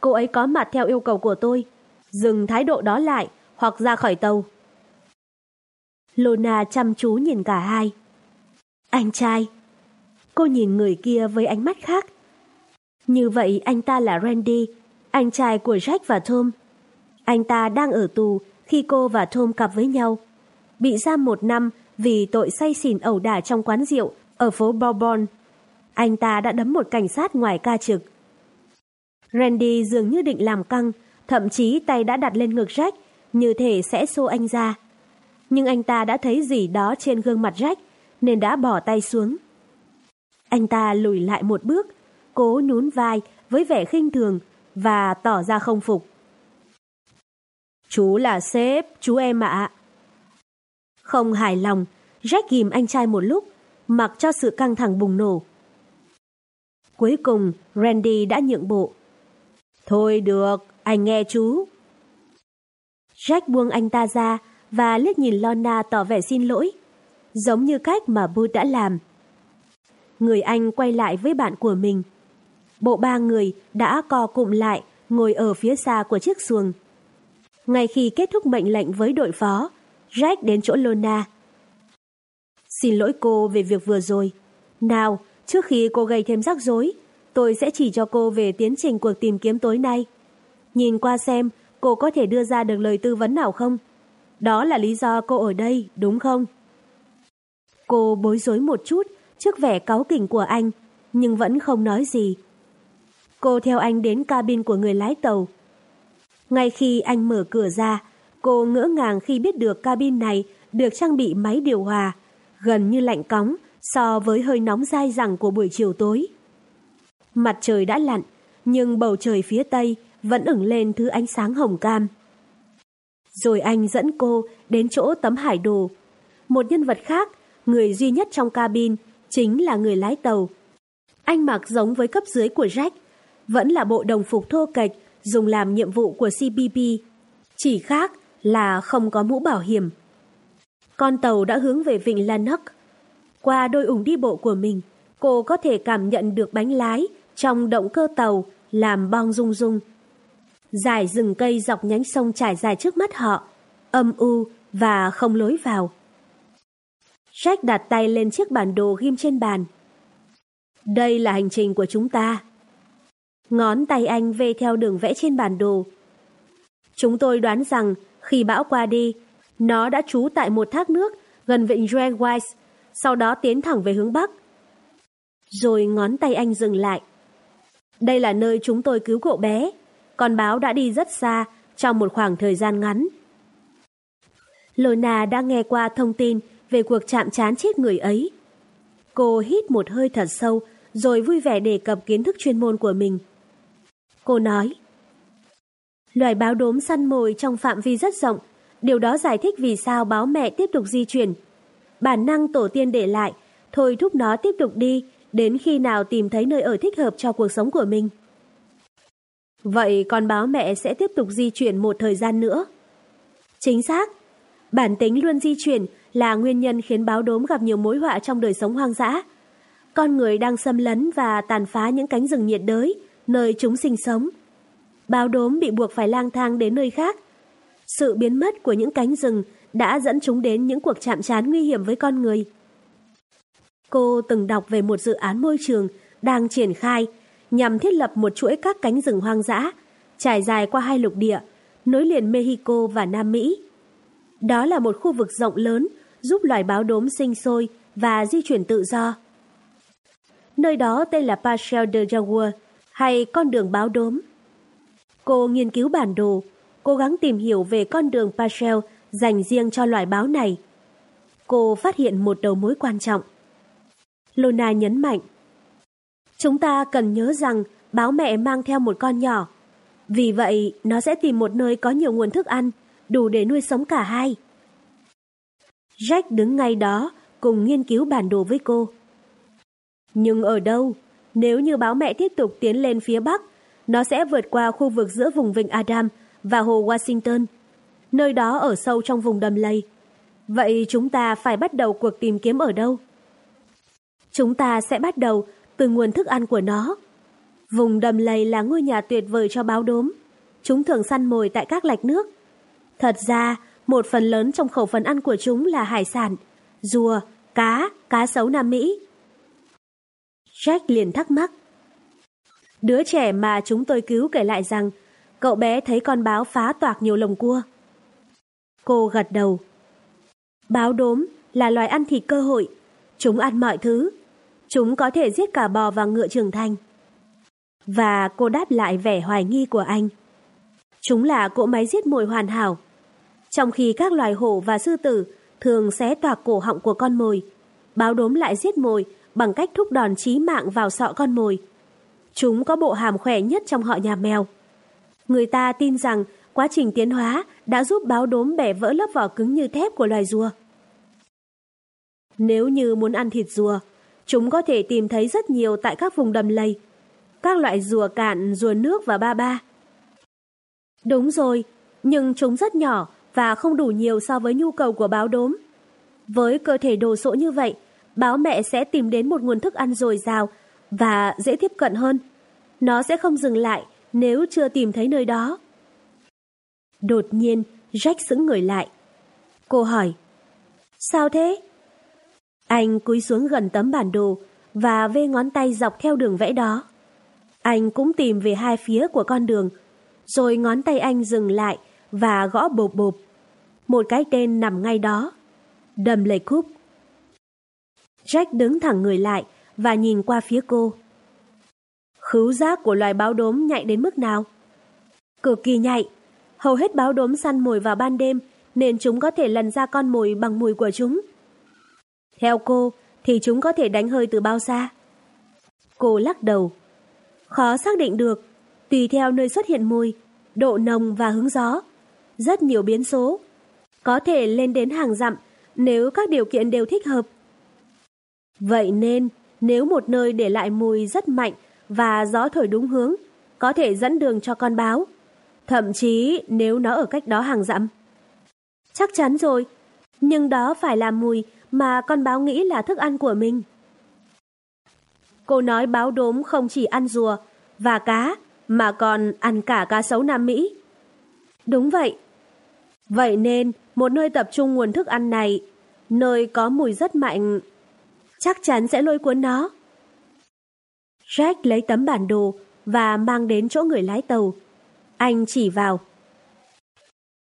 Cô ấy có mặt theo yêu cầu của tôi. Dừng thái độ đó lại hoặc ra khỏi tàu. Lona chăm chú nhìn cả hai. Anh trai. Cô nhìn người kia với ánh mắt khác. Như vậy anh ta là Randy, anh trai của Jack và Tom. Anh ta đang ở tù khi cô và Tom cặp với nhau. Bị giam một năm vì tội say xỉn ẩu đả trong quán rượu ở phố Bourbon. Anh ta đã đấm một cảnh sát ngoài ca trực. Randy dường như định làm căng, thậm chí tay đã đặt lên ngực Jack, như thể sẽ xô anh ra. Nhưng anh ta đã thấy gì đó trên gương mặt Jack, nên đã bỏ tay xuống. Anh ta lùi lại một bước, cố nhún vai với vẻ khinh thường và tỏ ra không phục. Chú là sếp, chú em ạ. Không hài lòng, Jack ghim anh trai một lúc, mặc cho sự căng thẳng bùng nổ. Cuối cùng, Randy đã nhượng bộ. Thôi được, anh nghe chú. Jack buông anh ta ra và liếc nhìn Lorna tỏ vẻ xin lỗi, giống như cách mà Boo đã làm. Người anh quay lại với bạn của mình. Bộ ba người đã co cụm lại, ngồi ở phía xa của chiếc xuồng. Ngay khi kết thúc mệnh lệnh với đội phó, Jack đến chỗ Lona. Xin lỗi cô về việc vừa rồi. Nào, trước khi cô gây thêm rắc rối, tôi sẽ chỉ cho cô về tiến trình cuộc tìm kiếm tối nay. Nhìn qua xem cô có thể đưa ra được lời tư vấn nào không? Đó là lý do cô ở đây, đúng không? Cô bối rối một chút trước vẻ cáu kỉnh của anh, nhưng vẫn không nói gì. Cô theo anh đến cabin của người lái tàu. Ngay khi anh mở cửa ra, cô ngỡ ngàng khi biết được cabin này được trang bị máy điều hòa, gần như lạnh cóng so với hơi nóng dai dẳng của buổi chiều tối. Mặt trời đã lặn, nhưng bầu trời phía tây vẫn ửng lên thứ ánh sáng hồng cam. Rồi anh dẫn cô đến chỗ tấm hải đồ. Một nhân vật khác, người duy nhất trong cabin, chính là người lái tàu. Anh mặc giống với cấp dưới của Jack, vẫn là bộ đồng phục thô kệch dùng làm nhiệm vụ của CBP, Chỉ khác là không có mũ bảo hiểm. Con tàu đã hướng về vịnh Lanark. Qua đôi ủng đi bộ của mình, cô có thể cảm nhận được bánh lái trong động cơ tàu làm bong rung rung. Dài rừng cây dọc nhánh sông trải dài trước mắt họ, âm u và không lối vào. Jack đặt tay lên chiếc bản đồ ghim trên bàn. Đây là hành trình của chúng ta. Ngón tay anh về theo đường vẽ trên bản đồ. Chúng tôi đoán rằng khi bão qua đi, nó đã trú tại một thác nước gần vịnh Dragwise, sau đó tiến thẳng về hướng Bắc. Rồi ngón tay anh dừng lại. Đây là nơi chúng tôi cứu cậu bé, con báo đã đi rất xa trong một khoảng thời gian ngắn. Lona đã nghe qua thông tin về cuộc chạm trán chết người ấy. Cô hít một hơi thật sâu rồi vui vẻ đề cập kiến thức chuyên môn của mình. Cô nói, Loài báo đốm săn mồi trong phạm vi rất rộng, điều đó giải thích vì sao báo mẹ tiếp tục di chuyển. Bản năng tổ tiên để lại, thôi thúc nó tiếp tục đi, đến khi nào tìm thấy nơi ở thích hợp cho cuộc sống của mình. Vậy con báo mẹ sẽ tiếp tục di chuyển một thời gian nữa. Chính xác, bản tính luôn di chuyển là nguyên nhân khiến báo đốm gặp nhiều mối họa trong đời sống hoang dã. Con người đang xâm lấn và tàn phá những cánh rừng nhiệt đới, nơi chúng sinh sống. Báo đốm bị buộc phải lang thang đến nơi khác. Sự biến mất của những cánh rừng đã dẫn chúng đến những cuộc chạm trán nguy hiểm với con người. Cô từng đọc về một dự án môi trường đang triển khai nhằm thiết lập một chuỗi các cánh rừng hoang dã trải dài qua hai lục địa, nối liền Mexico và Nam Mỹ. Đó là một khu vực rộng lớn giúp loài báo đốm sinh sôi và di chuyển tự do. Nơi đó tên là Parcel de Jaguar hay con đường báo đốm. Cô nghiên cứu bản đồ, cố gắng tìm hiểu về con đường Parcel dành riêng cho loài báo này. Cô phát hiện một đầu mối quan trọng. Lona nhấn mạnh. Chúng ta cần nhớ rằng báo mẹ mang theo một con nhỏ. Vì vậy, nó sẽ tìm một nơi có nhiều nguồn thức ăn, đủ để nuôi sống cả hai. Jack đứng ngay đó, cùng nghiên cứu bản đồ với cô. Nhưng ở đâu? Nếu như báo mẹ tiếp tục tiến lên phía Bắc, nó sẽ vượt qua khu vực giữa vùng Vịnh Adam và hồ Washington. Nơi đó ở sâu trong vùng đầm lầy. Vậy chúng ta phải bắt đầu cuộc tìm kiếm ở đâu? Chúng ta sẽ bắt đầu từ nguồn thức ăn của nó. Vùng đầm lầy là ngôi nhà tuyệt vời cho báo đốm. Chúng thường săn mồi tại các lạch nước. Thật ra, một phần lớn trong khẩu phần ăn của chúng là hải sản, rùa, cá, cá sấu Nam Mỹ. Jack liền thắc mắc. Đứa trẻ mà chúng tôi cứu kể lại rằng cậu bé thấy con báo phá toạc nhiều lồng cua. Cô gật đầu. Báo đốm là loài ăn thịt cơ hội. Chúng ăn mọi thứ. Chúng có thể giết cả bò và ngựa trưởng thành. Và cô đáp lại vẻ hoài nghi của anh. Chúng là cỗ máy giết mồi hoàn hảo. Trong khi các loài hổ và sư tử thường xé toạc cổ họng của con mồi, báo đốm lại giết mồi bằng cách thúc đòn chí mạng vào sọ con mồi. Chúng có bộ hàm khỏe nhất trong họ nhà mèo. Người ta tin rằng quá trình tiến hóa đã giúp báo đốm bẻ vỡ lớp vỏ cứng như thép của loài rùa. Nếu như muốn ăn thịt rùa, chúng có thể tìm thấy rất nhiều tại các vùng đầm lầy. Các loại rùa cạn, rùa nước và ba ba. Đúng rồi, nhưng chúng rất nhỏ và không đủ nhiều so với nhu cầu của báo đốm. Với cơ thể đồ sộ như vậy, báo mẹ sẽ tìm đến một nguồn thức ăn dồi dào và dễ tiếp cận hơn. Nó sẽ không dừng lại nếu chưa tìm thấy nơi đó. Đột nhiên, Jack sững người lại. Cô hỏi, sao thế? Anh cúi xuống gần tấm bản đồ và vê ngón tay dọc theo đường vẽ đó. Anh cũng tìm về hai phía của con đường, rồi ngón tay anh dừng lại và gõ bộp bộp. Một cái tên nằm ngay đó. Đầm lầy cúp. Jack đứng thẳng người lại và nhìn qua phía cô. Khứu giác của loài báo đốm nhạy đến mức nào? Cực kỳ nhạy. Hầu hết báo đốm săn mồi vào ban đêm nên chúng có thể lần ra con mồi bằng mùi của chúng. Theo cô thì chúng có thể đánh hơi từ bao xa? Cô lắc đầu. Khó xác định được, tùy theo nơi xuất hiện mùi, độ nồng và hướng gió. Rất nhiều biến số. Có thể lên đến hàng dặm nếu các điều kiện đều thích hợp. Vậy nên, nếu một nơi để lại mùi rất mạnh và gió thổi đúng hướng, có thể dẫn đường cho con báo. Thậm chí nếu nó ở cách đó hàng dặm. Chắc chắn rồi, nhưng đó phải là mùi mà con báo nghĩ là thức ăn của mình. Cô nói báo đốm không chỉ ăn rùa và cá, mà còn ăn cả cá sấu Nam Mỹ. Đúng vậy. Vậy nên, một nơi tập trung nguồn thức ăn này, nơi có mùi rất mạnh, chắc chắn sẽ lôi cuốn nó. Jack lấy tấm bản đồ và mang đến chỗ người lái tàu. Anh chỉ vào.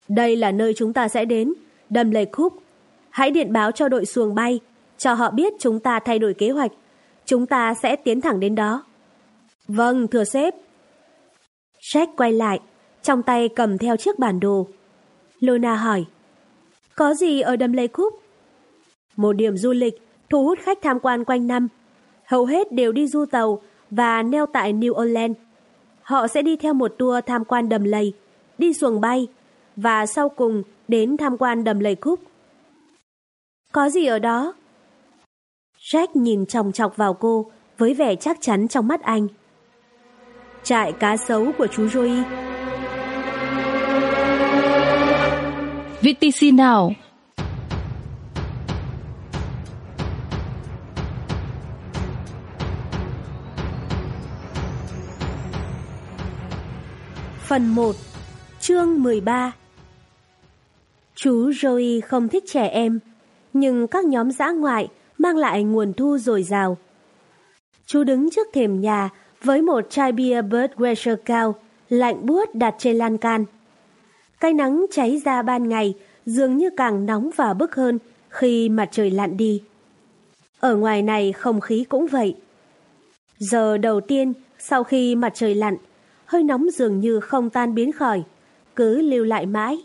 Đây là nơi chúng ta sẽ đến, đầm lầy khúc. Hãy điện báo cho đội xuồng bay, cho họ biết chúng ta thay đổi kế hoạch. Chúng ta sẽ tiến thẳng đến đó. Vâng, thưa sếp. Jack quay lại, trong tay cầm theo chiếc bản đồ. Luna hỏi, có gì ở đầm lầy khúc? Một điểm du lịch thu hút khách tham quan quanh năm. Hầu hết đều đi du tàu và neo tại New Orleans. Họ sẽ đi theo một tour tham quan đầm lầy, đi xuồng bay và sau cùng đến tham quan đầm lầy khúc. Có gì ở đó? Jack nhìn chòng chọc vào cô với vẻ chắc chắn trong mắt anh. Trại cá sấu của chú Joey. VTC nào? Phần 1 Chương 13 Chú Joey không thích trẻ em, nhưng các nhóm dã ngoại mang lại nguồn thu dồi dào. Chú đứng trước thềm nhà với một chai bia Budweiser cao, lạnh buốt đặt trên lan can. Cái nắng cháy ra ban ngày dường như càng nóng và bức hơn khi mặt trời lặn đi. Ở ngoài này không khí cũng vậy. Giờ đầu tiên sau khi mặt trời lặn, hơi nóng dường như không tan biến khỏi, cứ lưu lại mãi.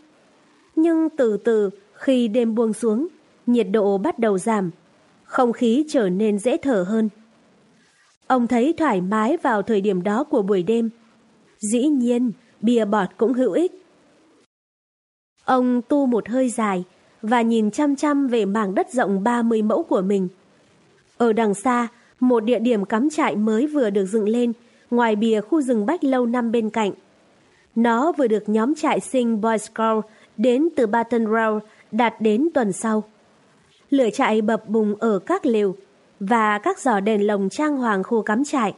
Nhưng từ từ khi đêm buông xuống, nhiệt độ bắt đầu giảm, không khí trở nên dễ thở hơn. Ông thấy thoải mái vào thời điểm đó của buổi đêm. Dĩ nhiên, bia bọt cũng hữu ích. Ông tu một hơi dài và nhìn chăm chăm về mảng đất rộng 30 mẫu của mình. Ở đằng xa, một địa điểm cắm trại mới vừa được dựng lên ngoài bìa khu rừng bách lâu năm bên cạnh. Nó vừa được nhóm trại sinh Boy Scout đến từ Baton Rouge đạt đến tuần sau. Lửa trại bập bùng ở các lều và các giỏ đèn lồng trang hoàng khu cắm trại.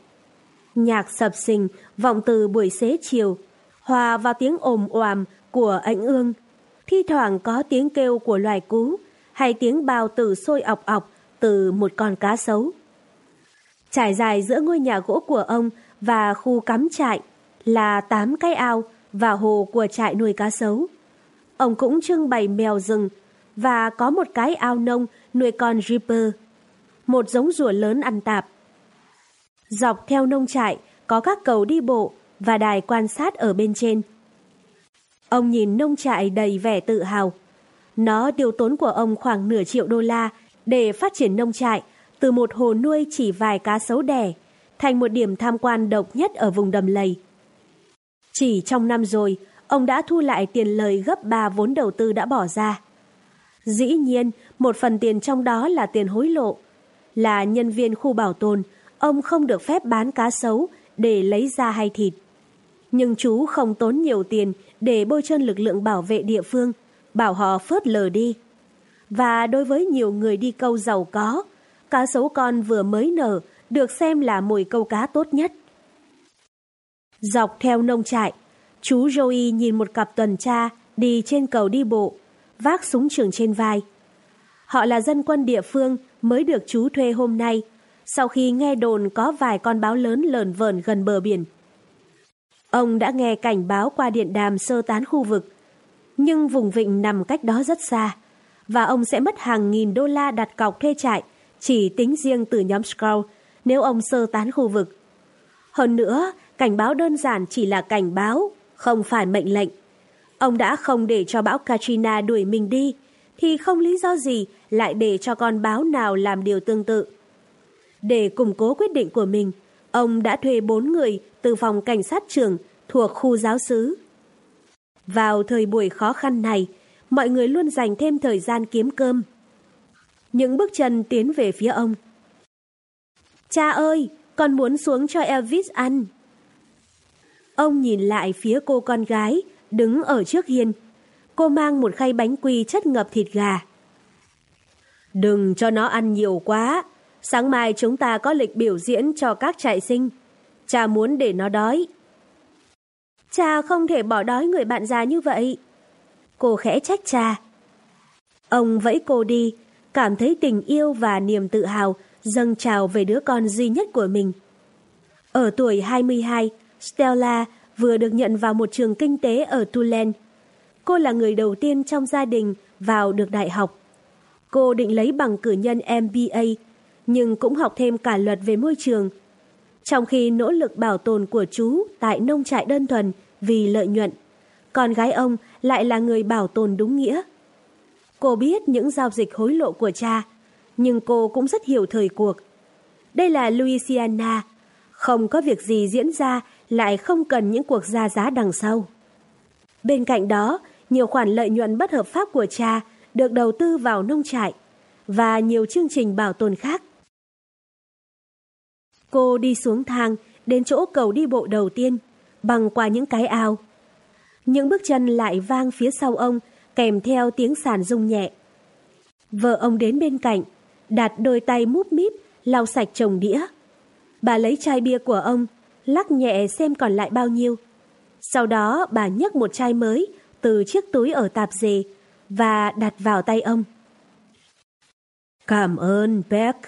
Nhạc sập sình vọng từ buổi xế chiều, hòa vào tiếng ồm oàm của ảnh ương. Thi thoảng có tiếng kêu của loài cú hay tiếng bào tử sôi ọc ọc từ một con cá sấu. Trải dài giữa ngôi nhà gỗ của ông và khu cắm trại là tám cái ao và hồ của trại nuôi cá sấu. Ông cũng trưng bày mèo rừng và có một cái ao nông nuôi con Reaper, một giống rùa lớn ăn tạp. Dọc theo nông trại có các cầu đi bộ và đài quan sát ở bên trên. Ông nhìn nông trại đầy vẻ tự hào. Nó tiêu tốn của ông khoảng nửa triệu đô la để phát triển nông trại từ một hồ nuôi chỉ vài cá sấu đẻ thành một điểm tham quan độc nhất ở vùng đầm lầy. Chỉ trong năm rồi, ông đã thu lại tiền lời gấp 3 vốn đầu tư đã bỏ ra. Dĩ nhiên, một phần tiền trong đó là tiền hối lộ. Là nhân viên khu bảo tồn, ông không được phép bán cá sấu để lấy da hay thịt. Nhưng chú không tốn nhiều tiền để bôi trơn lực lượng bảo vệ địa phương, bảo họ phớt lờ đi. Và đối với nhiều người đi câu giàu có, cá sấu con vừa mới nở được xem là mồi câu cá tốt nhất. Dọc theo nông trại, chú Joey nhìn một cặp tuần tra đi trên cầu đi bộ, vác súng trường trên vai. Họ là dân quân địa phương mới được chú thuê hôm nay, sau khi nghe đồn có vài con báo lớn lờn vờn gần bờ biển. Ông đã nghe cảnh báo qua điện đàm sơ tán khu vực, nhưng vùng vịnh nằm cách đó rất xa, và ông sẽ mất hàng nghìn đô la đặt cọc thuê trại chỉ tính riêng từ nhóm Scout nếu ông sơ tán khu vực. Hơn nữa, cảnh báo đơn giản chỉ là cảnh báo, không phải mệnh lệnh. Ông đã không để cho bão Katrina đuổi mình đi, thì không lý do gì lại để cho con báo nào làm điều tương tự. Để củng cố quyết định của mình, ông đã thuê bốn người từ phòng cảnh sát trưởng thuộc khu giáo xứ. Vào thời buổi khó khăn này, mọi người luôn dành thêm thời gian kiếm cơm. Những bước chân tiến về phía ông. Cha ơi, con muốn xuống cho Elvis ăn. Ông nhìn lại phía cô con gái, đứng ở trước hiên. Cô mang một khay bánh quy chất ngập thịt gà. Đừng cho nó ăn nhiều quá. Sáng mai chúng ta có lịch biểu diễn cho các trại sinh. Cha muốn để nó đói. Cha không thể bỏ đói người bạn già như vậy. Cô khẽ trách cha. Ông vẫy cô đi, cảm thấy tình yêu và niềm tự hào dâng trào về đứa con duy nhất của mình. Ở tuổi 22, Stella vừa được nhận vào một trường kinh tế ở Tulane. Cô là người đầu tiên trong gia đình vào được đại học. Cô định lấy bằng cử nhân MBA, nhưng cũng học thêm cả luật về môi trường. Trong khi nỗ lực bảo tồn của chú tại nông trại đơn thuần vì lợi nhuận, con gái ông lại là người bảo tồn đúng nghĩa. Cô biết những giao dịch hối lộ của cha, nhưng cô cũng rất hiểu thời cuộc. Đây là Louisiana, không có việc gì diễn ra lại không cần những cuộc ra giá đằng sau. Bên cạnh đó, nhiều khoản lợi nhuận bất hợp pháp của cha được đầu tư vào nông trại và nhiều chương trình bảo tồn khác. Cô đi xuống thang đến chỗ cầu đi bộ đầu tiên, băng qua những cái ao. Những bước chân lại vang phía sau ông kèm theo tiếng sàn rung nhẹ. Vợ ông đến bên cạnh, đặt đôi tay múp míp lau sạch chồng đĩa. Bà lấy chai bia của ông, lắc nhẹ xem còn lại bao nhiêu. Sau đó bà nhấc một chai mới từ chiếc túi ở tạp dề và đặt vào tay ông. Cảm ơn, Beck.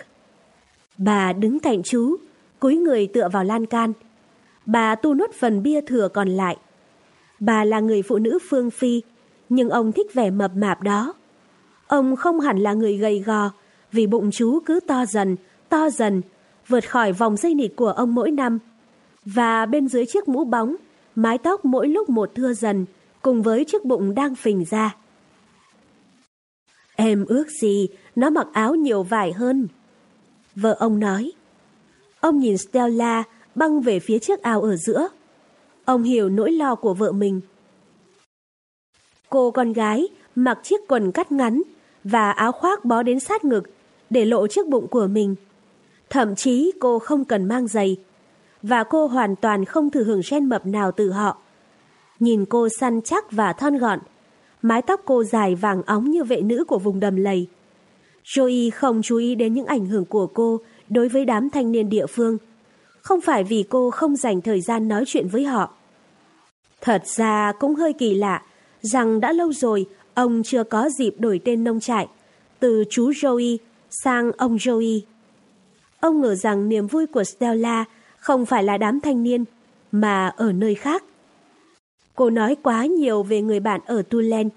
Bà đứng cạnh chú, cúi người tựa vào lan can. Bà tu nốt phần bia thừa còn lại. Bà là người phụ nữ phương phi, nhưng ông thích vẻ mập mạp đó. Ông không hẳn là người gầy gò, vì bụng chú cứ to dần, to dần, vượt khỏi vòng dây nịt của ông mỗi năm. Và bên dưới chiếc mũ bóng, mái tóc mỗi lúc một thưa dần, cùng với chiếc bụng đang phình ra. Em ước gì nó mặc áo nhiều vải hơn. Vợ ông nói. Ông nhìn Stella băng về phía chiếc ao ở giữa. Ông hiểu nỗi lo của vợ mình. Cô con gái mặc chiếc quần cắt ngắn và áo khoác bó đến sát ngực để lộ chiếc bụng của mình. Thậm chí cô không cần mang giày và cô hoàn toàn không thừa hưởng gen mập nào từ họ. Nhìn cô săn chắc và thon gọn, Mái tóc cô dài vàng óng như vệ nữ của vùng đầm lầy. Joey không chú ý đến những ảnh hưởng của cô đối với đám thanh niên địa phương. Không phải vì cô không dành thời gian nói chuyện với họ. Thật ra cũng hơi kỳ lạ rằng đã lâu rồi ông chưa có dịp đổi tên nông trại từ chú Joey sang ông Joey. Ông ngờ rằng niềm vui của Stella không phải là đám thanh niên mà ở nơi khác. Cô nói quá nhiều về người bạn ở Tulen.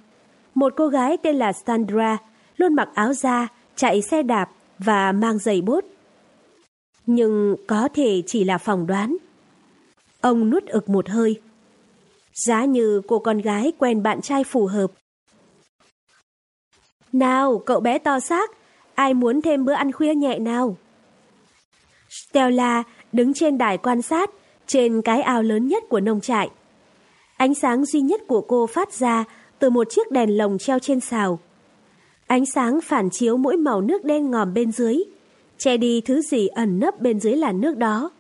Một cô gái tên là Sandra luôn mặc áo da, chạy xe đạp và mang giày bốt. Nhưng có thể chỉ là phỏng đoán. Ông nuốt ực một hơi. Giá như cô con gái quen bạn trai phù hợp. Nào, cậu bé to xác, ai muốn thêm bữa ăn khuya nhẹ nào? Stella đứng trên đài quan sát, trên cái ao lớn nhất của nông trại. Ánh sáng duy nhất của cô phát ra từ một chiếc đèn lồng treo trên xào. Ánh sáng phản chiếu mỗi màu nước đen ngòm bên dưới, che đi thứ gì ẩn nấp bên dưới làn nước đó.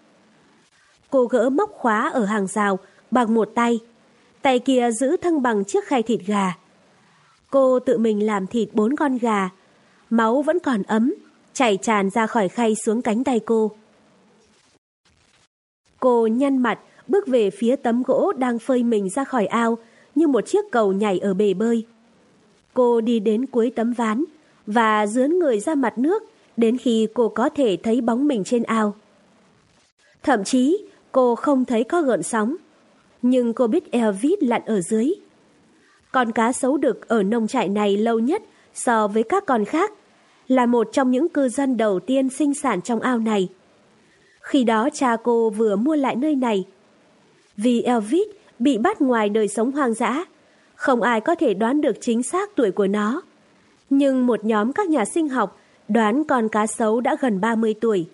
Cô gỡ móc khóa ở hàng rào bằng một tay, tay kia giữ thăng bằng chiếc khay thịt gà. Cô tự mình làm thịt bốn con gà, máu vẫn còn ấm, chảy tràn ra khỏi khay xuống cánh tay cô. Cô nhăn mặt, bước về phía tấm gỗ đang phơi mình ra khỏi ao như một chiếc cầu nhảy ở bể bơi. Cô đi đến cuối tấm ván và dướn người ra mặt nước đến khi cô có thể thấy bóng mình trên ao. Thậm chí cô không thấy có gợn sóng, nhưng cô biết Elvis lặn ở dưới. Con cá sấu đực ở nông trại này lâu nhất so với các con khác, là một trong những cư dân đầu tiên sinh sản trong ao này. Khi đó cha cô vừa mua lại nơi này. Vì Elvis bị bắt ngoài đời sống hoang dã, không ai có thể đoán được chính xác tuổi của nó. Nhưng một nhóm các nhà sinh học đoán con cá sấu đã gần 30 tuổi.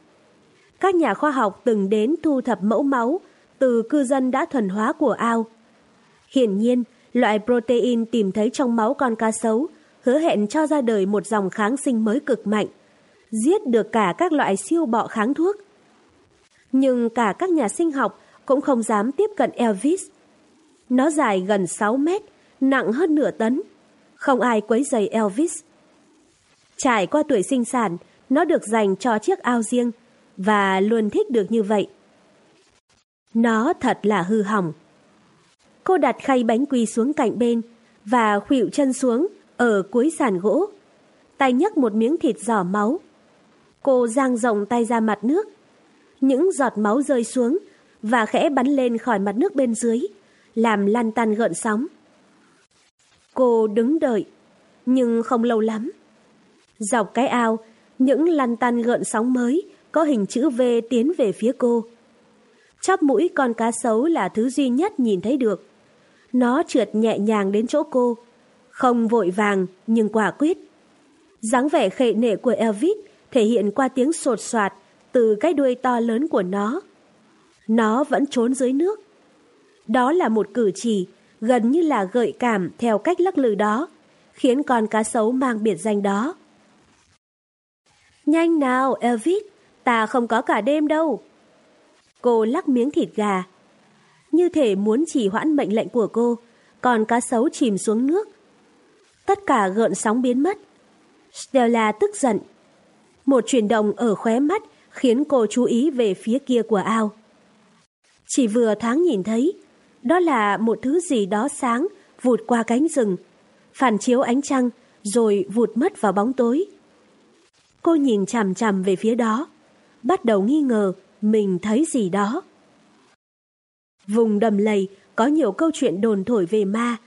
Các nhà khoa học từng đến thu thập mẫu máu từ cư dân đã thuần hóa của ao. Hiển nhiên, loại protein tìm thấy trong máu con cá sấu hứa hẹn cho ra đời một dòng kháng sinh mới cực mạnh, giết được cả các loại siêu bọ kháng thuốc. Nhưng cả các nhà sinh học cũng không dám tiếp cận Elvis. Nó dài gần 6 mét, nặng hơn nửa tấn. Không ai quấy giày Elvis. Trải qua tuổi sinh sản, nó được dành cho chiếc ao riêng và luôn thích được như vậy. Nó thật là hư hỏng. Cô đặt khay bánh quy xuống cạnh bên và khuỵu chân xuống ở cuối sàn gỗ. Tay nhấc một miếng thịt giỏ máu. Cô giang rộng tay ra mặt nước. Những giọt máu rơi xuống và khẽ bắn lên khỏi mặt nước bên dưới, làm lan tan gợn sóng. Cô đứng đợi, nhưng không lâu lắm. Dọc cái ao, những lan tan gợn sóng mới có hình chữ V tiến về phía cô. Chóp mũi con cá sấu là thứ duy nhất nhìn thấy được. Nó trượt nhẹ nhàng đến chỗ cô, không vội vàng nhưng quả quyết. dáng vẻ khệ nệ của Elvis thể hiện qua tiếng sột soạt từ cái đuôi to lớn của nó. Nó vẫn trốn dưới nước. Đó là một cử chỉ gần như là gợi cảm theo cách lắc lư đó, khiến con cá sấu mang biệt danh đó. Nhanh nào, Elvis, ta không có cả đêm đâu. Cô lắc miếng thịt gà. Như thể muốn chỉ hoãn mệnh lệnh của cô, còn cá sấu chìm xuống nước. Tất cả gợn sóng biến mất. Stella tức giận. Một chuyển động ở khóe mắt khiến cô chú ý về phía kia của ao. Chỉ vừa thoáng nhìn thấy, đó là một thứ gì đó sáng vụt qua cánh rừng, phản chiếu ánh trăng rồi vụt mất vào bóng tối. Cô nhìn chằm chằm về phía đó, bắt đầu nghi ngờ mình thấy gì đó. Vùng đầm lầy có nhiều câu chuyện đồn thổi về ma,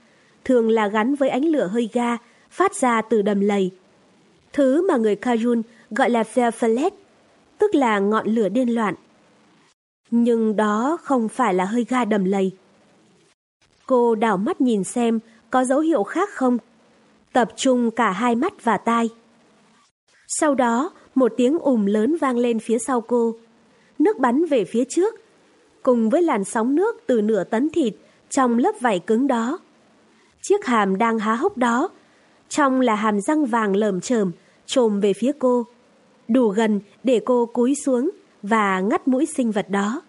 thường là gắn với ánh lửa hơi ga phát ra từ đầm lầy. Thứ mà người Kajun gọi là Fairflet, tức là ngọn lửa điên loạn. Nhưng đó không phải là hơi ga đầm lầy. Cô đảo mắt nhìn xem có dấu hiệu khác không. Tập trung cả hai mắt và tai. Sau đó, một tiếng ùm lớn vang lên phía sau cô. Nước bắn về phía trước, cùng với làn sóng nước từ nửa tấn thịt trong lớp vảy cứng đó. Chiếc hàm đang há hốc đó, trong là hàm răng vàng lởm chởm trồm về phía cô, đủ gần để cô cúi xuống và ngắt mũi sinh vật đó.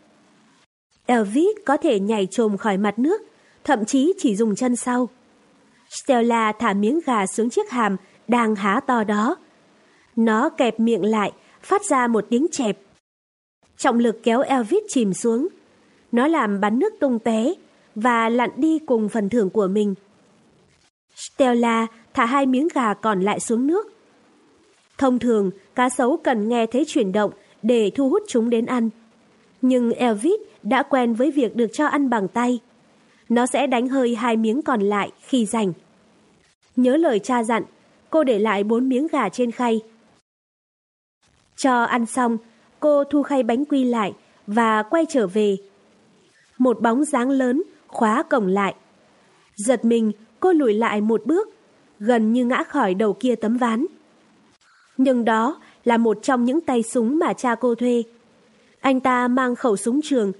Elvis có thể nhảy trồm khỏi mặt nước, thậm chí chỉ dùng chân sau. Stella thả miếng gà xuống chiếc hàm đang há to đó. Nó kẹp miệng lại, phát ra một tiếng chẹp. Trọng lực kéo Elvis chìm xuống. Nó làm bắn nước tung té và lặn đi cùng phần thưởng của mình. Stella thả hai miếng gà còn lại xuống nước. Thông thường, cá sấu cần nghe thấy chuyển động để thu hút chúng đến ăn. Nhưng Elvis đã quen với việc được cho ăn bằng tay. Nó sẽ đánh hơi hai miếng còn lại khi rảnh. Nhớ lời cha dặn, cô để lại bốn miếng gà trên khay. Cho ăn xong, cô thu khay bánh quy lại và quay trở về. Một bóng dáng lớn khóa cổng lại. Giật mình, cô lùi lại một bước, gần như ngã khỏi đầu kia tấm ván. Nhưng đó là một trong những tay súng mà cha cô thuê. Anh ta mang khẩu súng trường,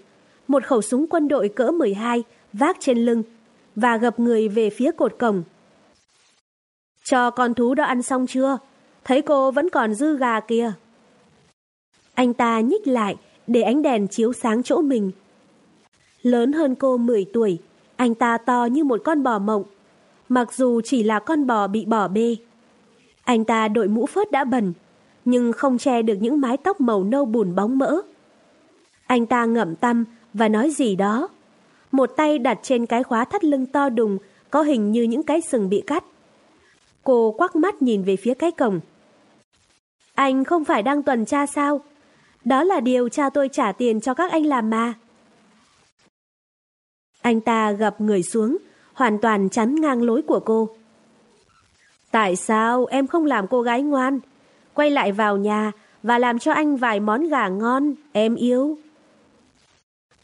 một khẩu súng quân đội cỡ 12 vác trên lưng và gập người về phía cột cổng. Cho con thú đó ăn xong chưa? Thấy cô vẫn còn dư gà kìa. Anh ta nhích lại để ánh đèn chiếu sáng chỗ mình. Lớn hơn cô 10 tuổi, anh ta to như một con bò mộng, mặc dù chỉ là con bò bị bỏ bê. Anh ta đội mũ phớt đã bẩn, nhưng không che được những mái tóc màu nâu bùn bóng mỡ. Anh ta ngậm tâm và nói gì đó. Một tay đặt trên cái khóa thắt lưng to đùng có hình như những cái sừng bị cắt. Cô quắc mắt nhìn về phía cái cổng. Anh không phải đang tuần tra sao? Đó là điều cha tôi trả tiền cho các anh làm mà. Anh ta gập người xuống, hoàn toàn chắn ngang lối của cô. Tại sao em không làm cô gái ngoan? Quay lại vào nhà và làm cho anh vài món gà ngon, em yêu.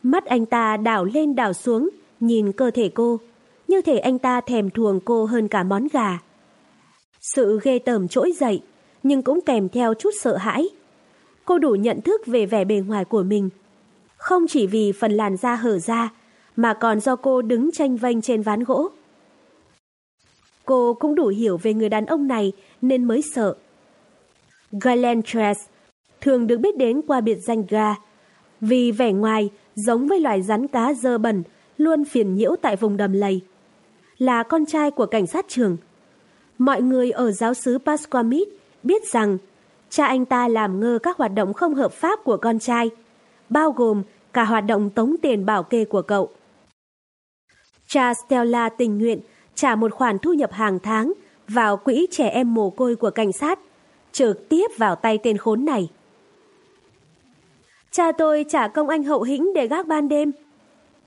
Mắt anh ta đảo lên đảo xuống, nhìn cơ thể cô, như thể anh ta thèm thuồng cô hơn cả món gà. Sự ghê tởm trỗi dậy, nhưng cũng kèm theo chút sợ hãi. Cô đủ nhận thức về vẻ bề ngoài của mình. Không chỉ vì phần làn da hở ra, mà còn do cô đứng tranh vênh trên ván gỗ. Cô cũng đủ hiểu về người đàn ông này nên mới sợ. Galantres thường được biết đến qua biệt danh Ga, vì vẻ ngoài giống với loài rắn cá dơ bẩn luôn phiền nhiễu tại vùng đầm lầy. Là con trai của cảnh sát trưởng. Mọi người ở giáo sứ Pasquamit biết rằng cha anh ta làm ngơ các hoạt động không hợp pháp của con trai, bao gồm cả hoạt động tống tiền bảo kê của cậu. Cha Stella tình nguyện trả một khoản thu nhập hàng tháng vào quỹ trẻ em mồ côi của cảnh sát, trực tiếp vào tay tên khốn này. Cha tôi trả công anh hậu hĩnh để gác ban đêm.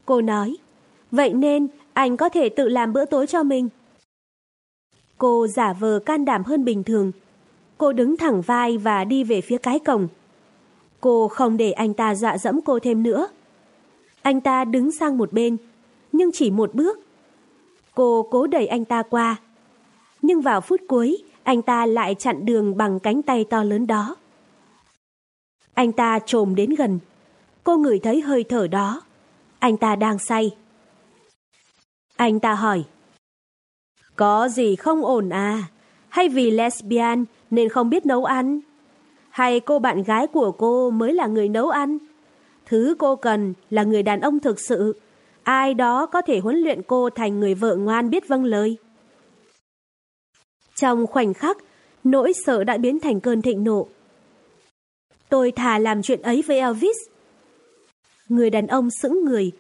Cô nói, vậy nên anh có thể tự làm bữa tối cho mình. Cô giả vờ can đảm hơn bình thường. Cô đứng thẳng vai và đi về phía cái cổng. Cô không để anh ta dọa dẫm cô thêm nữa. Anh ta đứng sang một bên, nhưng chỉ một bước. Cô cố đẩy anh ta qua. Nhưng vào phút cuối, anh ta lại chặn đường bằng cánh tay to lớn đó. Anh ta trồm đến gần. Cô ngửi thấy hơi thở đó. Anh ta đang say. Anh ta hỏi. Có gì không ổn à? Hay vì lesbian nên không biết nấu ăn? Hay cô bạn gái của cô mới là người nấu ăn? Thứ cô cần là người đàn ông thực sự. Ai đó có thể huấn luyện cô thành người vợ ngoan biết vâng lời. Trong khoảnh khắc, nỗi sợ đã biến thành cơn thịnh nộ. Tôi thà làm chuyện ấy với Elvis. Người đàn ông sững người,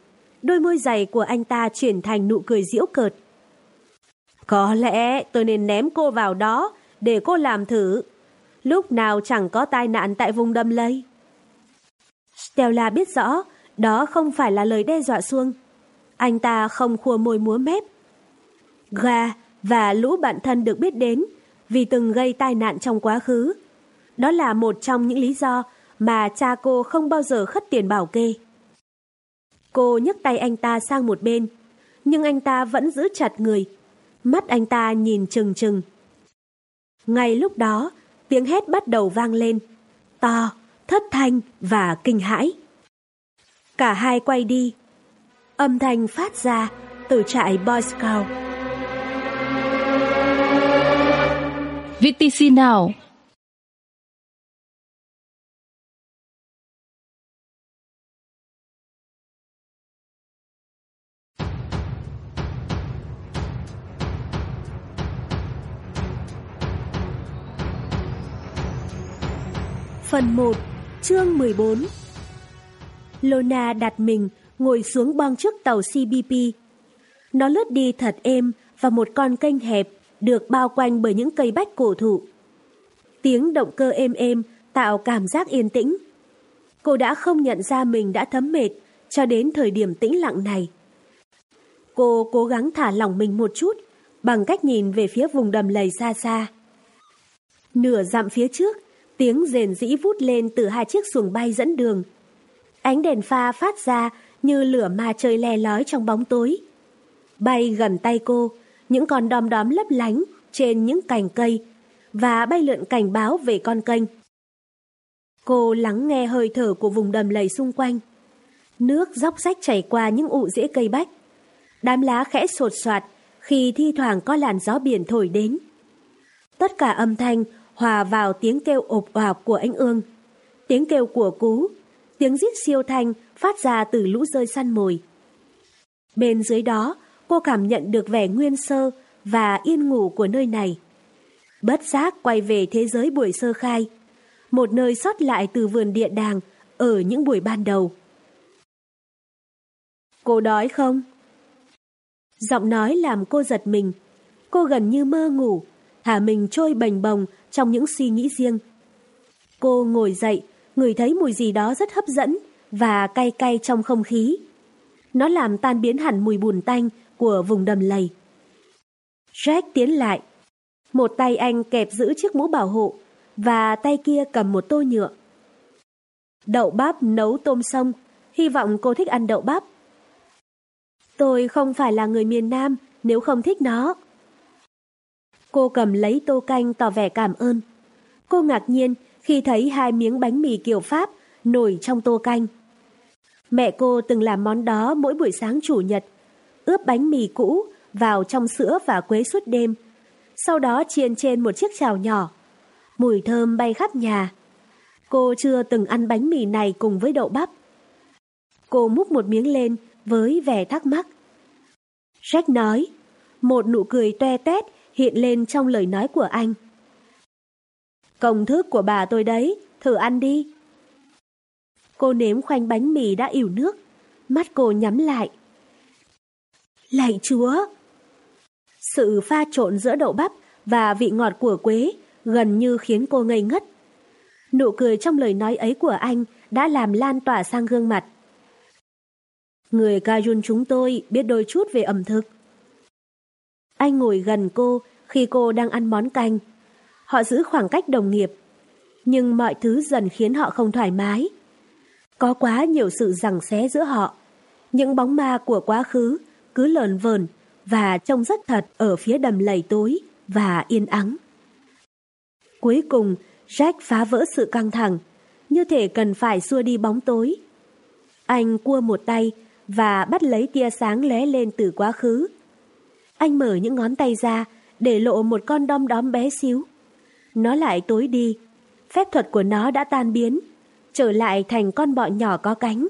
đôi môi dày của anh ta chuyển thành nụ cười giễu cợt. Có lẽ tôi nên ném cô vào đó để cô làm thử. Lúc nào chẳng có tai nạn tại vùng đâm lây. Stella biết rõ đó không phải là lời đe dọa xuông. Anh ta không khua môi múa mép. Ga và lũ bạn thân được biết đến vì từng gây tai nạn trong quá khứ. Đó là một trong những lý do mà cha cô không bao giờ khất tiền bảo kê. Cô nhấc tay anh ta sang một bên, nhưng anh ta vẫn giữ chặt người. Mắt anh ta nhìn chừng chừng. Ngay lúc đó, tiếng hét bắt đầu vang lên, to, thất thanh và kinh hãi. Cả hai quay đi âm thanh phát ra từ trại Boy Scout. VTC nào! Phần 1, chương 14 Lona đặt mình ngồi xuống bong trước tàu CBP. Nó lướt đi thật êm và một con kênh hẹp được bao quanh bởi những cây bách cổ thụ. Tiếng động cơ êm êm tạo cảm giác yên tĩnh. Cô đã không nhận ra mình đã thấm mệt cho đến thời điểm tĩnh lặng này. Cô cố gắng thả lỏng mình một chút bằng cách nhìn về phía vùng đầm lầy xa xa. Nửa dặm phía trước, tiếng rền rĩ vút lên từ hai chiếc xuồng bay dẫn đường. Ánh đèn pha phát ra như lửa ma chơi le lói trong bóng tối. Bay gần tay cô, những con đom đóm lấp lánh trên những cành cây và bay lượn cảnh báo về con kênh. Cô lắng nghe hơi thở của vùng đầm lầy xung quanh. Nước dốc rách chảy qua những ụ rễ cây bách. Đám lá khẽ sột soạt khi thi thoảng có làn gió biển thổi đến. Tất cả âm thanh hòa vào tiếng kêu ộp òa của anh ương. Tiếng kêu của cú, tiếng rít siêu thanh phát ra từ lũ rơi săn mồi. Bên dưới đó, cô cảm nhận được vẻ nguyên sơ và yên ngủ của nơi này. Bất giác quay về thế giới buổi sơ khai, một nơi sót lại từ vườn địa đàng ở những buổi ban đầu. Cô đói không? Giọng nói làm cô giật mình. Cô gần như mơ ngủ, thả mình trôi bềnh bồng trong những suy nghĩ riêng. Cô ngồi dậy, ngửi thấy mùi gì đó rất hấp dẫn và cay cay trong không khí. Nó làm tan biến hẳn mùi bùn tanh của vùng đầm lầy. Jack tiến lại. Một tay anh kẹp giữ chiếc mũ bảo hộ và tay kia cầm một tô nhựa. Đậu bắp nấu tôm sông, hy vọng cô thích ăn đậu bắp. Tôi không phải là người miền Nam nếu không thích nó. Cô cầm lấy tô canh tỏ vẻ cảm ơn. Cô ngạc nhiên khi thấy hai miếng bánh mì kiểu Pháp nổi trong tô canh. Mẹ cô từng làm món đó mỗi buổi sáng chủ nhật, ướp bánh mì cũ vào trong sữa và quế suốt đêm, sau đó chiên trên một chiếc chảo nhỏ. Mùi thơm bay khắp nhà. Cô chưa từng ăn bánh mì này cùng với đậu bắp. Cô múc một miếng lên với vẻ thắc mắc. Jack nói, một nụ cười toe tét hiện lên trong lời nói của anh. Công thức của bà tôi đấy, thử ăn đi. Cô nếm khoanh bánh mì đã ỉu nước, mắt cô nhắm lại. Lạy chúa! Sự pha trộn giữa đậu bắp và vị ngọt của quế gần như khiến cô ngây ngất. Nụ cười trong lời nói ấy của anh đã làm lan tỏa sang gương mặt. Người Cajun chúng tôi biết đôi chút về ẩm thực. Anh ngồi gần cô khi cô đang ăn món canh. Họ giữ khoảng cách đồng nghiệp, nhưng mọi thứ dần khiến họ không thoải mái. Có quá nhiều sự giằng xé giữa họ. Những bóng ma của quá khứ cứ lờn vờn và trông rất thật ở phía đầm lầy tối và yên ắng. Cuối cùng, Jack phá vỡ sự căng thẳng, như thể cần phải xua đi bóng tối. Anh cua một tay và bắt lấy tia sáng lóe lên từ quá khứ. Anh mở những ngón tay ra để lộ một con đom đóm bé xíu. Nó lại tối đi, phép thuật của nó đã tan biến, trở lại thành con bọ nhỏ có cánh.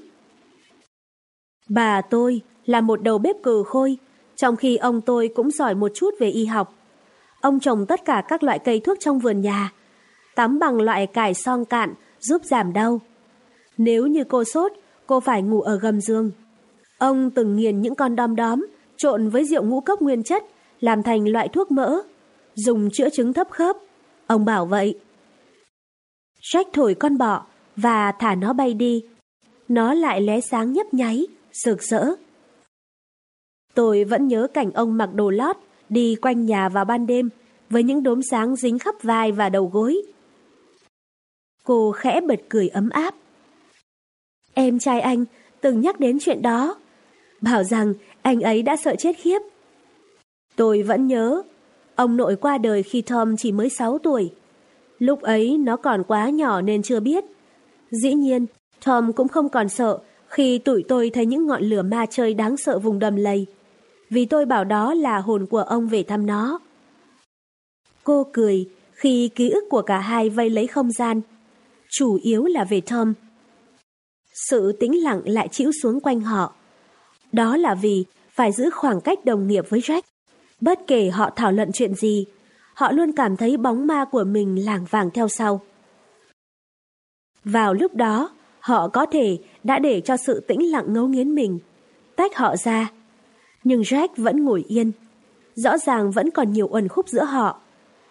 Bà tôi là một đầu bếp cừ khôi, trong khi ông tôi cũng giỏi một chút về y học. Ông trồng tất cả các loại cây thuốc trong vườn nhà, tắm bằng loại cải son cạn giúp giảm đau. Nếu như cô sốt, cô phải ngủ ở gầm giường. Ông từng nghiền những con đom đóm, trộn với rượu ngũ cốc nguyên chất, làm thành loại thuốc mỡ, dùng chữa chứng thấp khớp. Ông bảo vậy. Jack thổi con bọ và thả nó bay đi. Nó lại lóe sáng nhấp nháy, rực rỡ. Tôi vẫn nhớ cảnh ông mặc đồ lót, đi quanh nhà vào ban đêm, với những đốm sáng dính khắp vai và đầu gối. Cô khẽ bật cười ấm áp. Em trai anh từng nhắc đến chuyện đó bảo rằng anh ấy đã sợ chết khiếp. Tôi vẫn nhớ, ông nội qua đời khi Tom chỉ mới 6 tuổi. Lúc ấy nó còn quá nhỏ nên chưa biết. Dĩ nhiên, Tom cũng không còn sợ khi tụi tôi thấy những ngọn lửa ma chơi đáng sợ vùng đầm lầy. Vì tôi bảo đó là hồn của ông về thăm nó. Cô cười khi ký ức của cả hai vây lấy không gian. Chủ yếu là về Tom. Sự tĩnh lặng lại chĩu xuống quanh họ. Đó là vì phải giữ khoảng cách đồng nghiệp với Jack. Bất kể họ thảo luận chuyện gì, họ luôn cảm thấy bóng ma của mình lảng vàng theo sau. Vào lúc đó, họ có thể đã để cho sự tĩnh lặng ngấu nghiến mình, tách họ ra. Nhưng Jack vẫn ngồi yên. Rõ ràng vẫn còn nhiều uẩn khúc giữa họ.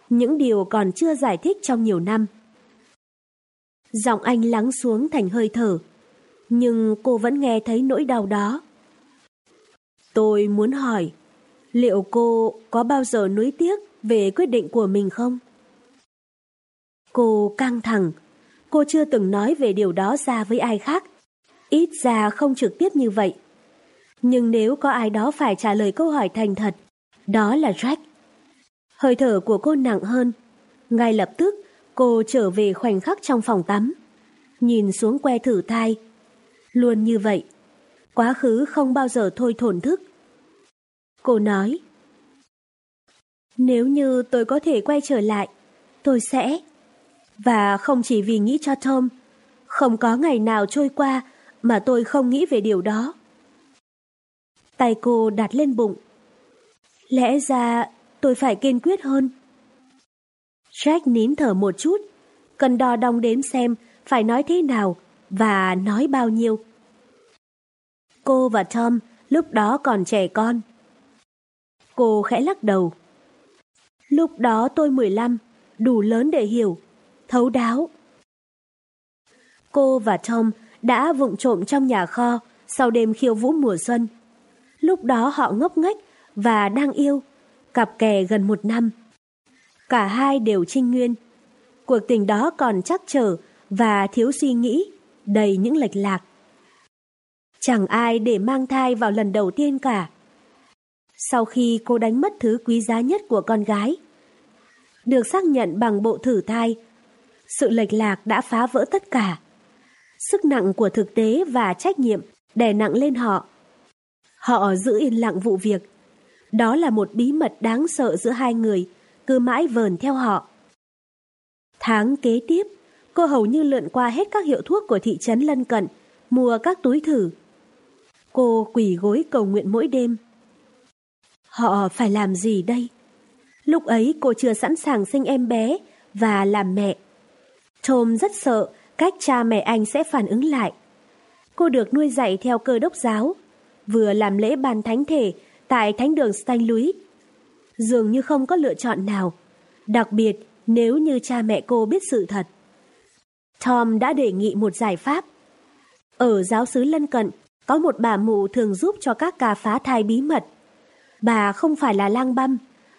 Những điều còn chưa giải thích trong nhiều năm. Giọng anh lắng xuống thành hơi thở. Nhưng cô vẫn nghe thấy nỗi đau đó. Tôi muốn hỏi, liệu cô có bao giờ nuối tiếc về quyết định của mình không? Cô căng thẳng, cô chưa từng nói về điều đó ra với ai khác, ít ra không trực tiếp như vậy. Nhưng nếu có ai đó phải trả lời câu hỏi thành thật, đó là Jack. Hơi thở của cô nặng hơn, ngay lập tức cô trở về khoảnh khắc trong phòng tắm, nhìn xuống que thử thai. Luôn như vậy, quá khứ không bao giờ thôi thổn thức. Cô nói, nếu như tôi có thể quay trở lại, tôi sẽ... Và không chỉ vì nghĩ cho Tom, không có ngày nào trôi qua mà tôi không nghĩ về điều đó. Tay cô đặt lên bụng. Lẽ ra tôi phải kiên quyết hơn. Jack nín thở một chút, cần đo đong đếm xem phải nói thế nào và nói bao nhiêu. Cô và Tom lúc đó còn trẻ con. Cô khẽ lắc đầu. Lúc đó tôi 15, đủ lớn để hiểu, thấu đáo. Cô và Tom đã vụng trộm trong nhà kho sau đêm khiêu vũ mùa xuân. Lúc đó họ ngốc nghếch và đang yêu, cặp kè gần một năm. Cả hai đều trinh nguyên. Cuộc tình đó còn chắc trở và thiếu suy nghĩ, đầy những lệch lạc. Chẳng ai để mang thai vào lần đầu tiên cả. Sau khi cô đánh mất thứ quý giá nhất của con gái, được xác nhận bằng bộ thử thai, sự lệch lạc đã phá vỡ tất cả. Sức nặng của thực tế và trách nhiệm đè nặng lên họ. Họ giữ yên lặng vụ việc. Đó là một bí mật đáng sợ giữa hai người, cứ mãi vờn theo họ. Tháng kế tiếp, cô hầu như lượn qua hết các hiệu thuốc của thị trấn lân cận, mua các túi thử. Cô quỳ gối cầu nguyện mỗi đêm. Họ phải làm gì đây? Lúc ấy cô chưa sẵn sàng sinh em bé và làm mẹ. Tom rất sợ cách cha mẹ anh sẽ phản ứng lại. Cô được nuôi dạy theo cơ đốc giáo, vừa làm lễ ban thánh thể tại thánh đường St. Louis. Dường như không có lựa chọn nào, đặc biệt nếu như cha mẹ cô biết sự thật. Tom đã đề nghị một giải pháp. Ở giáo xứ lân cận, có một bà mụ thường giúp cho các ca phá thai bí mật. Bà không phải là lang băm,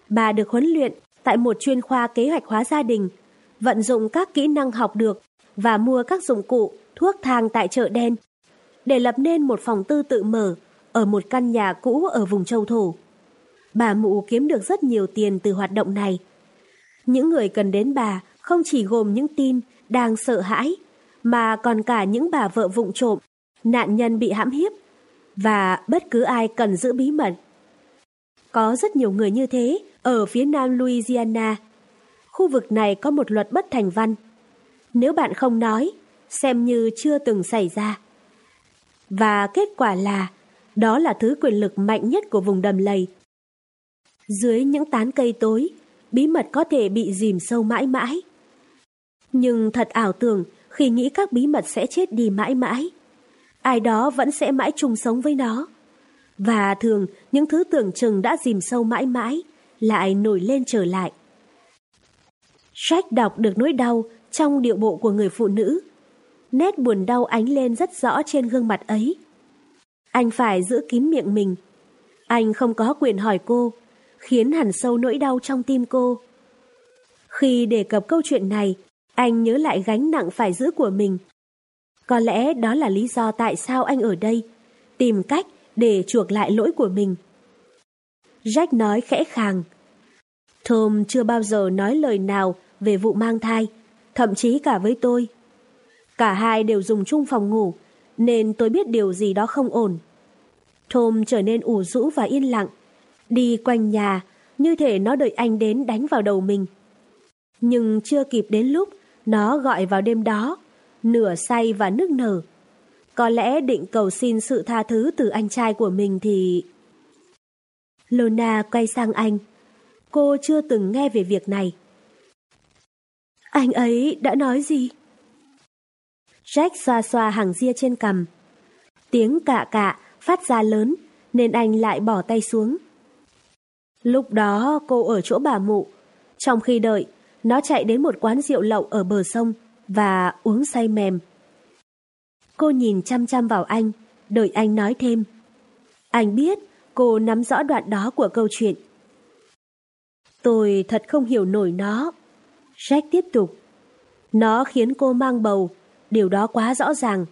bà được huấn luyện tại một chuyên khoa kế hoạch hóa gia đình, vận dụng các kỹ năng học được và mua các dụng cụ, thuốc thang tại chợ đen để lập nên một phòng tư tự mở ở một căn nhà cũ ở vùng châu thổ. Bà mụ kiếm được rất nhiều tiền từ hoạt động này. Những người cần đến bà không chỉ gồm những tin đang sợ hãi, mà còn cả những bà vợ vụng trộm, nạn nhân bị hãm hiếp, và bất cứ ai cần giữ bí mật. Có rất nhiều người như thế ở phía nam Louisiana. Khu vực này có một luật bất thành văn. Nếu bạn không nói, xem như chưa từng xảy ra. Và kết quả là, đó là thứ quyền lực mạnh nhất của vùng đầm lầy. Dưới những tán cây tối, bí mật có thể bị dìm sâu mãi mãi. Nhưng thật ảo tưởng khi nghĩ các bí mật sẽ chết đi mãi mãi. Ai đó vẫn sẽ mãi chung sống với nó. Và thường những thứ tưởng chừng đã dìm sâu mãi mãi lại nổi lên trở lại. Jack đọc được nỗi đau trong điệu bộ của người phụ nữ. Nét buồn đau ánh lên rất rõ trên gương mặt ấy. Anh phải giữ kín miệng mình. Anh không có quyền hỏi cô, khiến hẳn sâu nỗi đau trong tim cô. Khi đề cập câu chuyện này, anh nhớ lại gánh nặng phải giữ của mình. Có lẽ đó là lý do tại sao anh ở đây, tìm cách để chuộc lại lỗi của mình. Jack nói khẽ khàng. Tom chưa bao giờ nói lời nào về vụ mang thai, thậm chí cả với tôi. Cả hai đều dùng chung phòng ngủ, nên tôi biết điều gì đó không ổn. Tom trở nên ủ rũ và yên lặng, đi quanh nhà, như thể nó đợi anh đến đánh vào đầu mình. Nhưng chưa kịp đến lúc, nó gọi vào đêm đó, nửa say và nức nở. Có lẽ định cầu xin sự tha thứ từ anh trai của mình thì... Lona quay sang anh. Cô chưa từng nghe về việc này. Anh ấy đã nói gì? Jack xoa xoa hàng ria trên cằm. Tiếng cạ cạ phát ra lớn nên anh lại bỏ tay xuống. Lúc đó cô ở chỗ bà mụ. Trong khi đợi, nó chạy đến một quán rượu lậu ở bờ sông và uống say mềm. Cô nhìn chăm chăm vào anh, đợi anh nói thêm. Anh biết cô nắm rõ đoạn đó của câu chuyện. Tôi thật không hiểu nổi nó. Jack tiếp tục. Nó khiến cô mang bầu, điều đó quá rõ ràng.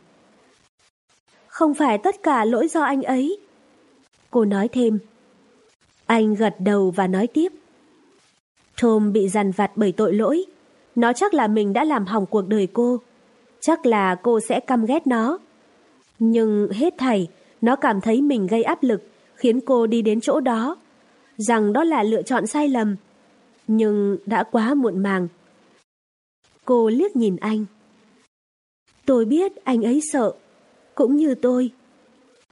Không phải tất cả lỗi do anh ấy. Cô nói thêm. Anh gật đầu và nói tiếp. Tom bị dằn vặt bởi tội lỗi. Nó chắc là mình đã làm hỏng cuộc đời cô. Chắc là cô sẽ căm ghét nó. Nhưng hết thảy, nó cảm thấy mình gây áp lực, khiến cô đi đến chỗ đó. Rằng đó là lựa chọn sai lầm. Nhưng đã quá muộn màng. Cô liếc nhìn anh. Tôi biết anh ấy sợ, cũng như tôi.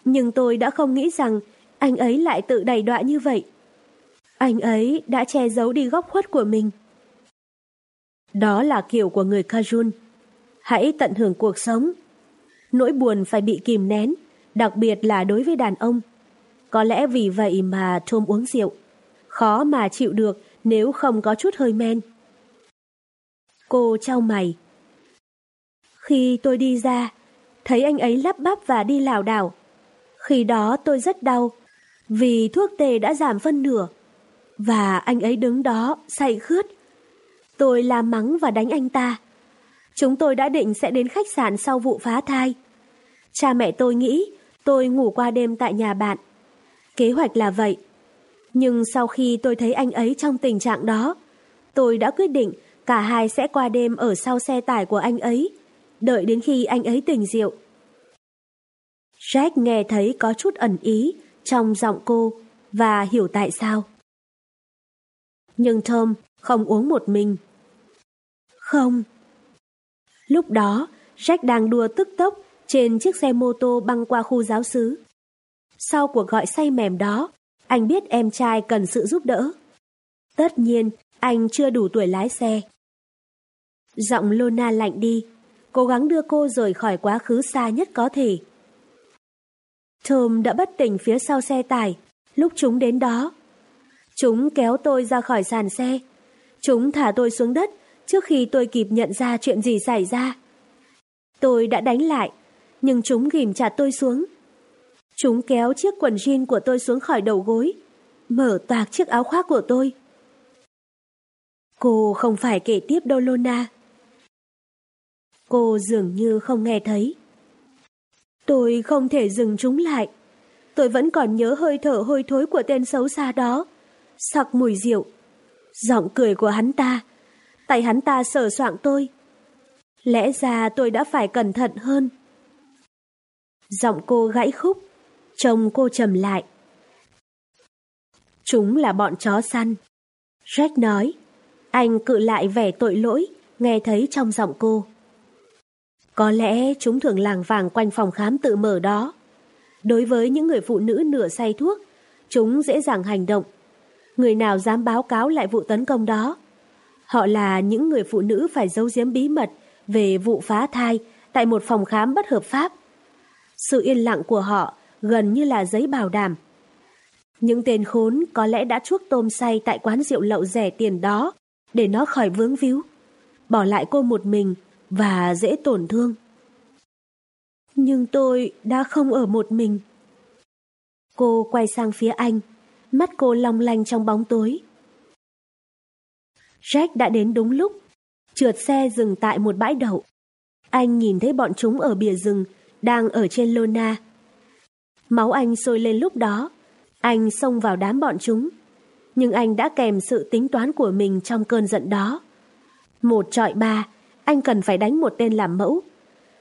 Nhưng tôi đã không nghĩ rằng anh ấy lại tự đầy đọa như vậy. Anh ấy đã che giấu đi góc khuất của mình. Đó là kiểu của người Kajun. Hãy tận hưởng cuộc sống. Nỗi buồn phải bị kìm nén, đặc biệt là đối với đàn ông. Có lẽ vì vậy mà Tom uống rượu. Khó mà chịu được nếu không có chút hơi men. Cô trao mày. Khi tôi đi ra, thấy anh ấy lắp bắp và đi lảo đảo. Khi đó tôi rất đau, vì thuốc tê đã giảm phân nửa. Và anh ấy đứng đó, say khướt. Tôi la mắng và đánh anh ta. Chúng tôi đã định sẽ đến khách sạn sau vụ phá thai. Cha mẹ tôi nghĩ tôi ngủ qua đêm tại nhà bạn. Kế hoạch là vậy. Nhưng sau khi tôi thấy anh ấy trong tình trạng đó, tôi đã quyết định cả hai sẽ qua đêm ở sau xe tải của anh ấy, đợi đến khi anh ấy tỉnh rượu. Jack nghe thấy có chút ẩn ý trong giọng cô và hiểu tại sao. Nhưng Tom không uống một mình. Không. Lúc đó, Jack đang đua tức tốc trên chiếc xe mô tô băng qua khu giáo xứ. Sau cuộc gọi say mềm đó, anh biết em trai cần sự giúp đỡ. Tất nhiên, anh chưa đủ tuổi lái xe. Giọng Lona lạnh đi, cố gắng đưa cô rời khỏi quá khứ xa nhất có thể. Tom đã bất tỉnh phía sau xe tải, lúc chúng đến đó. Chúng kéo tôi ra khỏi sàn xe. Chúng thả tôi xuống đất trước khi tôi kịp nhận ra chuyện gì xảy ra. Tôi đã đánh lại, nhưng chúng ghim chặt tôi xuống. Chúng kéo chiếc quần jean của tôi xuống khỏi đầu gối, mở toạc chiếc áo khoác của tôi. Cô không phải kể tiếp đâu Lona. Cô dường như không nghe thấy. Tôi không thể dừng chúng lại. Tôi vẫn còn nhớ hơi thở hôi thối của tên xấu xa đó. Sặc mùi rượu. Giọng cười của hắn ta. Tay hắn ta sờ soạng tôi. Lẽ ra tôi đã phải cẩn thận hơn. Giọng cô gãy khúc. Trông cô trầm lại. Chúng là bọn chó săn. Jack nói. Anh cự lại vẻ tội lỗi, nghe thấy trong giọng cô. Có lẽ chúng thường làng vàng quanh phòng khám tự mở đó. Đối với những người phụ nữ nửa say thuốc, chúng dễ dàng hành động. Người nào dám báo cáo lại vụ tấn công đó? Họ là những người phụ nữ phải giấu giếm bí mật về vụ phá thai tại một phòng khám bất hợp pháp. Sự yên lặng của họ gần như là giấy bảo đảm. Những tên khốn có lẽ đã chuốc tôm say tại quán rượu lậu rẻ tiền đó để nó khỏi vướng víu. Bỏ lại cô một mình và dễ tổn thương. Nhưng tôi đã không ở một mình. Cô quay sang phía anh, mắt cô long lanh trong bóng tối. Jack đã đến đúng lúc, trượt xe dừng tại một bãi đậu. Anh nhìn thấy bọn chúng ở bìa rừng, đang ở trên lona. Máu anh sôi lên lúc đó, anh xông vào đám bọn chúng. Nhưng anh đã kèm sự tính toán của mình trong cơn giận đó. Một trọi ba, anh cần phải đánh một tên làm mẫu.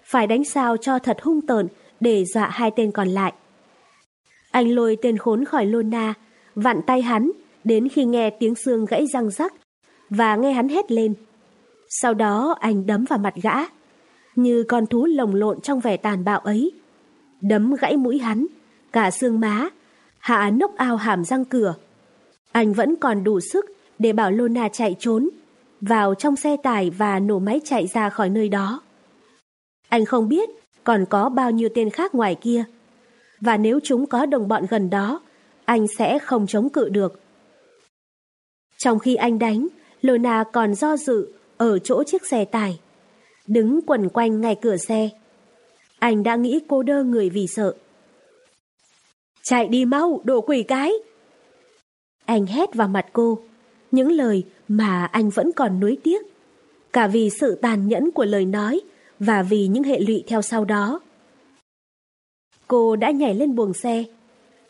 Phải đánh sao cho thật hung tợn để dọa hai tên còn lại. Anh lôi tên khốn khỏi Lona, vặn tay hắn đến khi nghe tiếng xương gãy răng rắc và nghe hắn hét lên. Sau đó anh đấm vào mặt gã, như con thú lồng lộn trong vẻ tàn bạo ấy. Đấm gãy mũi hắn, cả xương má, hạ nốc ao hàm răng cửa. Anh vẫn còn đủ sức để bảo Lona chạy trốn vào trong xe tải và nổ máy chạy ra khỏi nơi đó. Anh không biết còn có bao nhiêu tên khác ngoài kia. Và nếu chúng có đồng bọn gần đó, anh sẽ không chống cự được. Trong khi anh đánh, Lona còn do dự ở chỗ chiếc xe tải, đứng quẩn quanh ngay cửa xe. Anh đã nghĩ cô đơ người vì sợ. Chạy đi mau, đồ quỷ cái! Anh hét vào mặt cô, những lời mà anh vẫn còn nuối tiếc. Cả vì sự tàn nhẫn của lời nói và vì những hệ lụy theo sau đó. Cô đã nhảy lên buồng xe,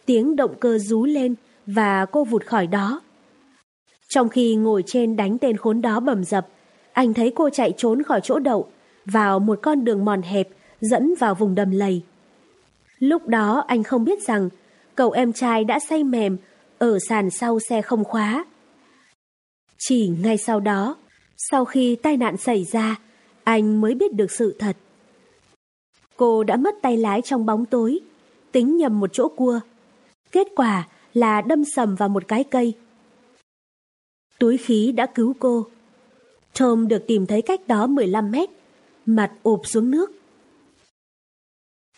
tiếng động cơ rú lên và cô vụt khỏi đó. Trong khi ngồi trên đánh tên khốn đó bầm dập, anh thấy cô chạy trốn khỏi chỗ đậu, vào một con đường mòn hẹp dẫn vào vùng đầm lầy. Lúc đó anh không biết rằng cậu em trai đã say mềm ở sàn sau xe không khóa. Chỉ ngay sau đó, sau khi tai nạn xảy ra, anh mới biết được sự thật. Cô đã mất tay lái trong bóng tối, tính nhầm một chỗ cua. Kết quả là đâm sầm vào một cái cây. Túi khí đã cứu cô. Tom được tìm thấy cách đó 15 mét, mặt ụp xuống nước.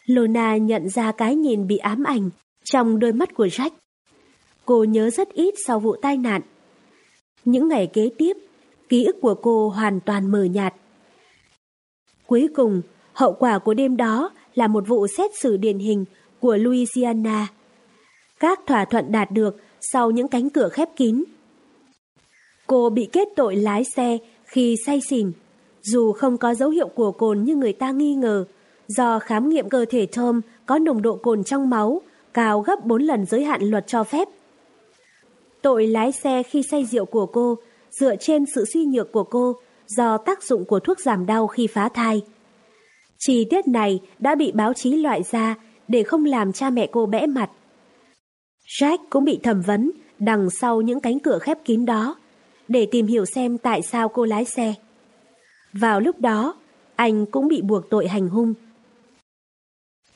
Lona nhận ra cái nhìn bị ám ảnh trong đôi mắt của Jack. Cô nhớ rất ít sau vụ tai nạn. Những ngày kế tiếp, ký ức của cô hoàn toàn mờ nhạt. Cuối cùng, hậu quả của đêm đó là một vụ xét xử điển hình của Louisiana. Các thỏa thuận đạt được sau những cánh cửa khép kín. Cô bị kết tội lái xe khi say xỉn, dù không có dấu hiệu của cồn như người ta nghi ngờ, do khám nghiệm cơ thể Tom có nồng độ cồn trong máu cao gấp 4 lần giới hạn luật cho phép. Tội lái xe khi say rượu của cô dựa trên sự suy nhược của cô do tác dụng của thuốc giảm đau khi phá thai. Chi tiết này đã bị báo chí loại ra để không làm cha mẹ cô bẽ mặt. Jack cũng bị thẩm vấn đằng sau những cánh cửa khép kín đó để tìm hiểu xem tại sao cô lái xe. Vào lúc đó, anh cũng bị buộc tội hành hung.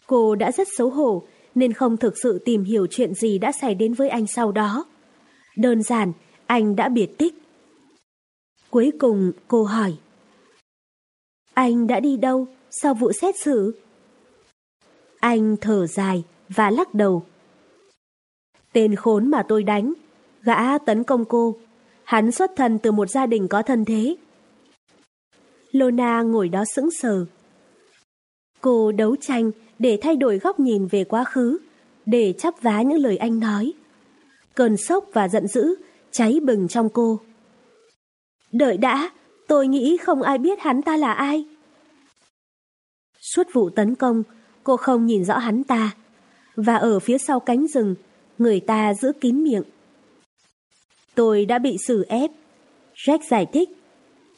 Cô đã rất xấu hổ nên không thực sự tìm hiểu chuyện gì đã xảy đến với anh sau đó. Đơn giản, anh đã biệt tích. Cuối cùng cô hỏi. Anh đã đi đâu sau vụ xét xử? Anh thở dài và lắc đầu. Tên khốn mà tôi đánh, gã tấn công cô. Hắn xuất thân từ một gia đình có thân thế. Lona ngồi đó sững sờ. Cô đấu tranh để thay đổi góc nhìn về quá khứ, để chắp vá những lời anh nói. Cơn sốc và giận dữ cháy bừng trong cô. Đợi đã, tôi nghĩ không ai biết hắn ta là ai. Suốt vụ tấn công, cô không nhìn rõ hắn ta. Và ở phía sau cánh rừng, người ta giữ kín miệng. Tôi đã bị xử ép. Jack giải thích.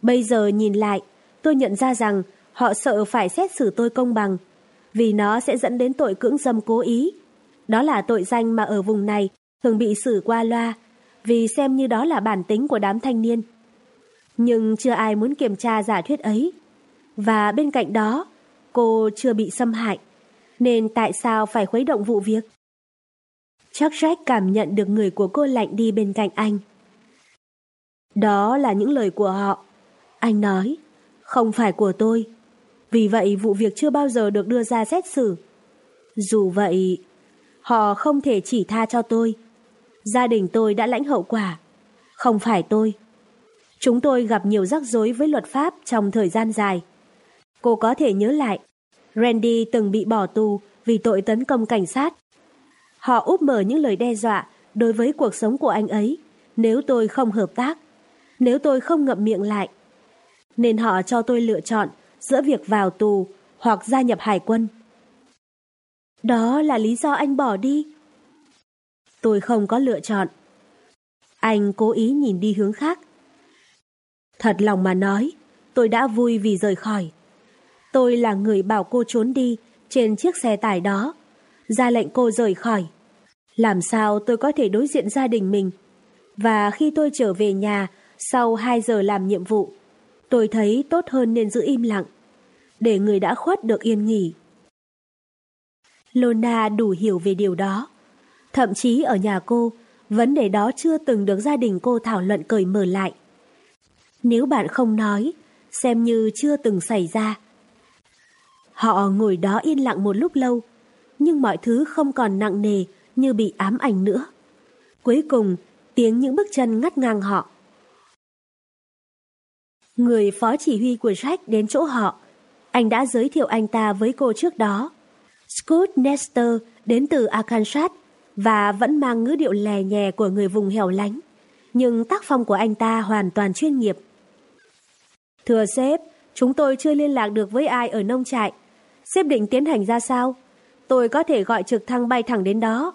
Bây giờ nhìn lại, tôi nhận ra rằng họ sợ phải xét xử tôi công bằng, vì nó sẽ dẫn đến tội cưỡng dâm cố ý. Đó là tội danh mà ở vùng này thường bị xử qua loa, vì xem như đó là bản tính của đám thanh niên. Nhưng chưa ai muốn kiểm tra giả thuyết ấy. Và bên cạnh đó, cô chưa bị xâm hại, nên tại sao phải khuấy động vụ việc? Chắc Jack cảm nhận được người của cô lạnh đi bên cạnh anh. Đó là những lời của họ. Anh nói, không phải của tôi. Vì vậy vụ việc chưa bao giờ được đưa ra xét xử. Dù vậy, họ không thể chỉ tha cho tôi. Gia đình tôi đã lãnh hậu quả. Không phải tôi. Chúng tôi gặp nhiều rắc rối với luật pháp trong thời gian dài. Cô có thể nhớ lại, Randy từng bị bỏ tù vì tội tấn công cảnh sát. Họ úp mở những lời đe dọa đối với cuộc sống của anh ấy nếu tôi không hợp tác, nếu tôi không ngậm miệng lại. Nên họ cho tôi lựa chọn giữa việc vào tù hoặc gia nhập hải quân. Đó là lý do anh bỏ đi. Tôi không có lựa chọn. Anh cố ý nhìn đi hướng khác. Thật lòng mà nói, tôi đã vui vì rời khỏi. Tôi là người bảo cô trốn đi trên chiếc xe tải đó, ra lệnh cô rời khỏi. Làm sao tôi có thể đối diện gia đình mình? Và khi tôi trở về nhà sau 2 giờ làm nhiệm vụ, tôi thấy tốt hơn nên giữ im lặng, để người đã khuất được yên nghỉ. Lona đủ hiểu về điều đó. Thậm chí ở nhà cô, vấn đề đó chưa từng được gia đình cô thảo luận cởi mở lại. Nếu bạn không nói, xem như chưa từng xảy ra. Họ ngồi đó yên lặng một lúc lâu, nhưng mọi thứ không còn nặng nề như bị ám ảnh nữa. Cuối cùng, tiếng những bước chân ngắt ngang họ. Người phó chỉ huy của Jack đến chỗ họ. Anh đã giới thiệu anh ta với cô trước đó. Scott Nestor đến từ Arkansas và vẫn mang ngữ điệu lè nhẹ của người vùng hẻo lánh. Nhưng tác phong của anh ta hoàn toàn chuyên nghiệp. Thưa sếp, chúng tôi chưa liên lạc được với ai ở nông trại. Sếp định tiến hành ra sao? Tôi có thể gọi trực thăng bay thẳng đến đó.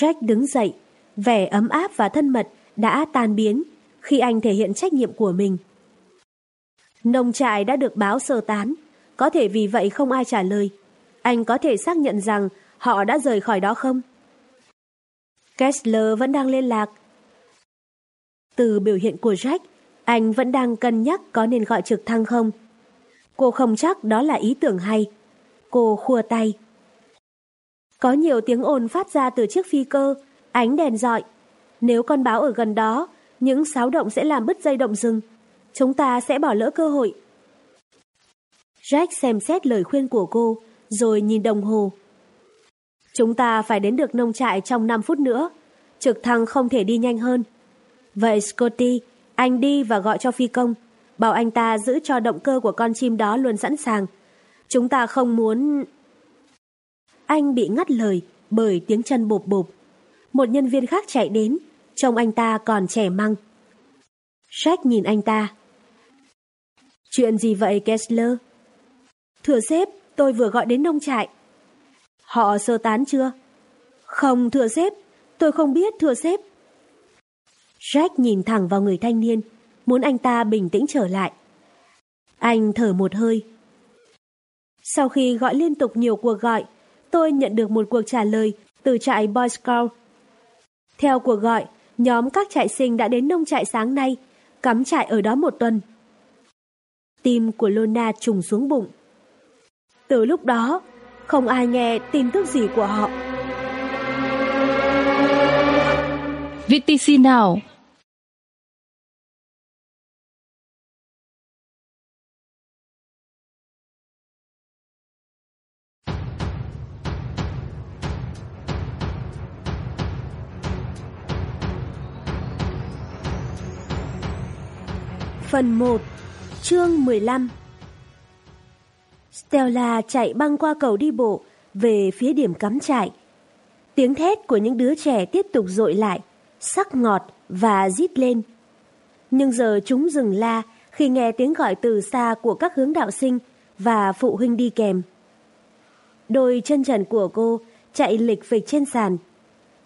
Jack đứng dậy, vẻ ấm áp và thân mật đã tan biến khi anh thể hiện trách nhiệm của mình. Nông trại đã được báo sơ tán, có thể vì vậy không ai trả lời. Anh có thể xác nhận rằng họ đã rời khỏi đó không? Kessler vẫn đang liên lạc. Từ biểu hiện của Jack, anh vẫn đang cân nhắc có nên gọi trực thăng không. Cô không chắc đó là ý tưởng hay. Cô khua tay. Có nhiều tiếng ồn phát ra từ chiếc phi cơ, ánh đèn dọi. Nếu con báo ở gần đó, những xáo động sẽ làm bứt dây động rừng. Chúng ta sẽ bỏ lỡ cơ hội. Jack xem xét lời khuyên của cô, rồi nhìn đồng hồ. Chúng ta phải đến được nông trại trong 5 phút nữa. Trực thăng không thể đi nhanh hơn. Vậy Scotty, anh đi và gọi cho phi công. Bảo anh ta giữ cho động cơ của con chim đó luôn sẵn sàng. Chúng ta không muốn... Anh bị ngắt lời bởi tiếng chân bộp bộp. Một nhân viên khác chạy đến, trông anh ta còn trẻ măng. Jack nhìn anh ta. Chuyện gì vậy Kessler? Thưa sếp, tôi vừa gọi đến nông trại. Họ sơ tán chưa? Không, thưa sếp, tôi không biết, thưa sếp. Jack nhìn thẳng vào người thanh niên, muốn anh ta bình tĩnh trở lại. Anh thở một hơi. Sau khi gọi liên tục nhiều cuộc gọi, tôi nhận được một cuộc trả lời từ trại Boy Scout. Theo cuộc gọi, nhóm các trại sinh đã đến nông trại sáng nay, cắm trại ở đó một tuần. Tim của Lona trùng xuống bụng. Từ lúc đó, không ai nghe tin tức gì của họ. VTC nào? Phần 1 Chương 15 Stella chạy băng qua cầu đi bộ về phía điểm cắm trại. Tiếng thét của những đứa trẻ tiếp tục dội lại, sắc ngọt và rít lên. Nhưng giờ chúng dừng la khi nghe tiếng gọi từ xa của các hướng đạo sinh và phụ huynh đi kèm. Đôi chân trần của cô chạy lịch phịch trên sàn.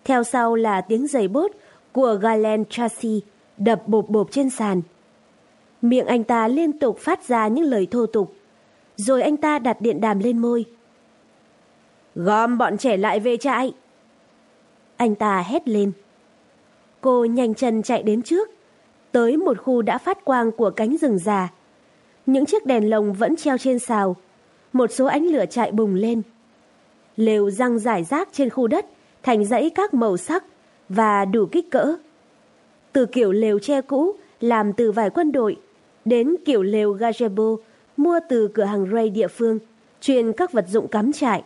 Theo sau là tiếng giày bốt của Galen Tracy đập bộp bộp trên sàn. Miệng anh ta liên tục phát ra những lời thô tục. Rồi anh ta đặt điện đàm lên môi. Gom bọn trẻ lại về trại. Anh ta hét lên. Cô nhanh chân chạy đến trước, tới một khu đã phát quang của cánh rừng già. Những chiếc đèn lồng vẫn treo trên xào, một số ánh lửa chạy bùng lên. Lều răng rải rác trên khu đất thành dãy các màu sắc và đủ kích cỡ. Từ kiểu lều tre cũ làm từ vải quân đội đến kiểu lều gazebo mua từ cửa hàng Ray địa phương, chuyên các vật dụng cắm trại.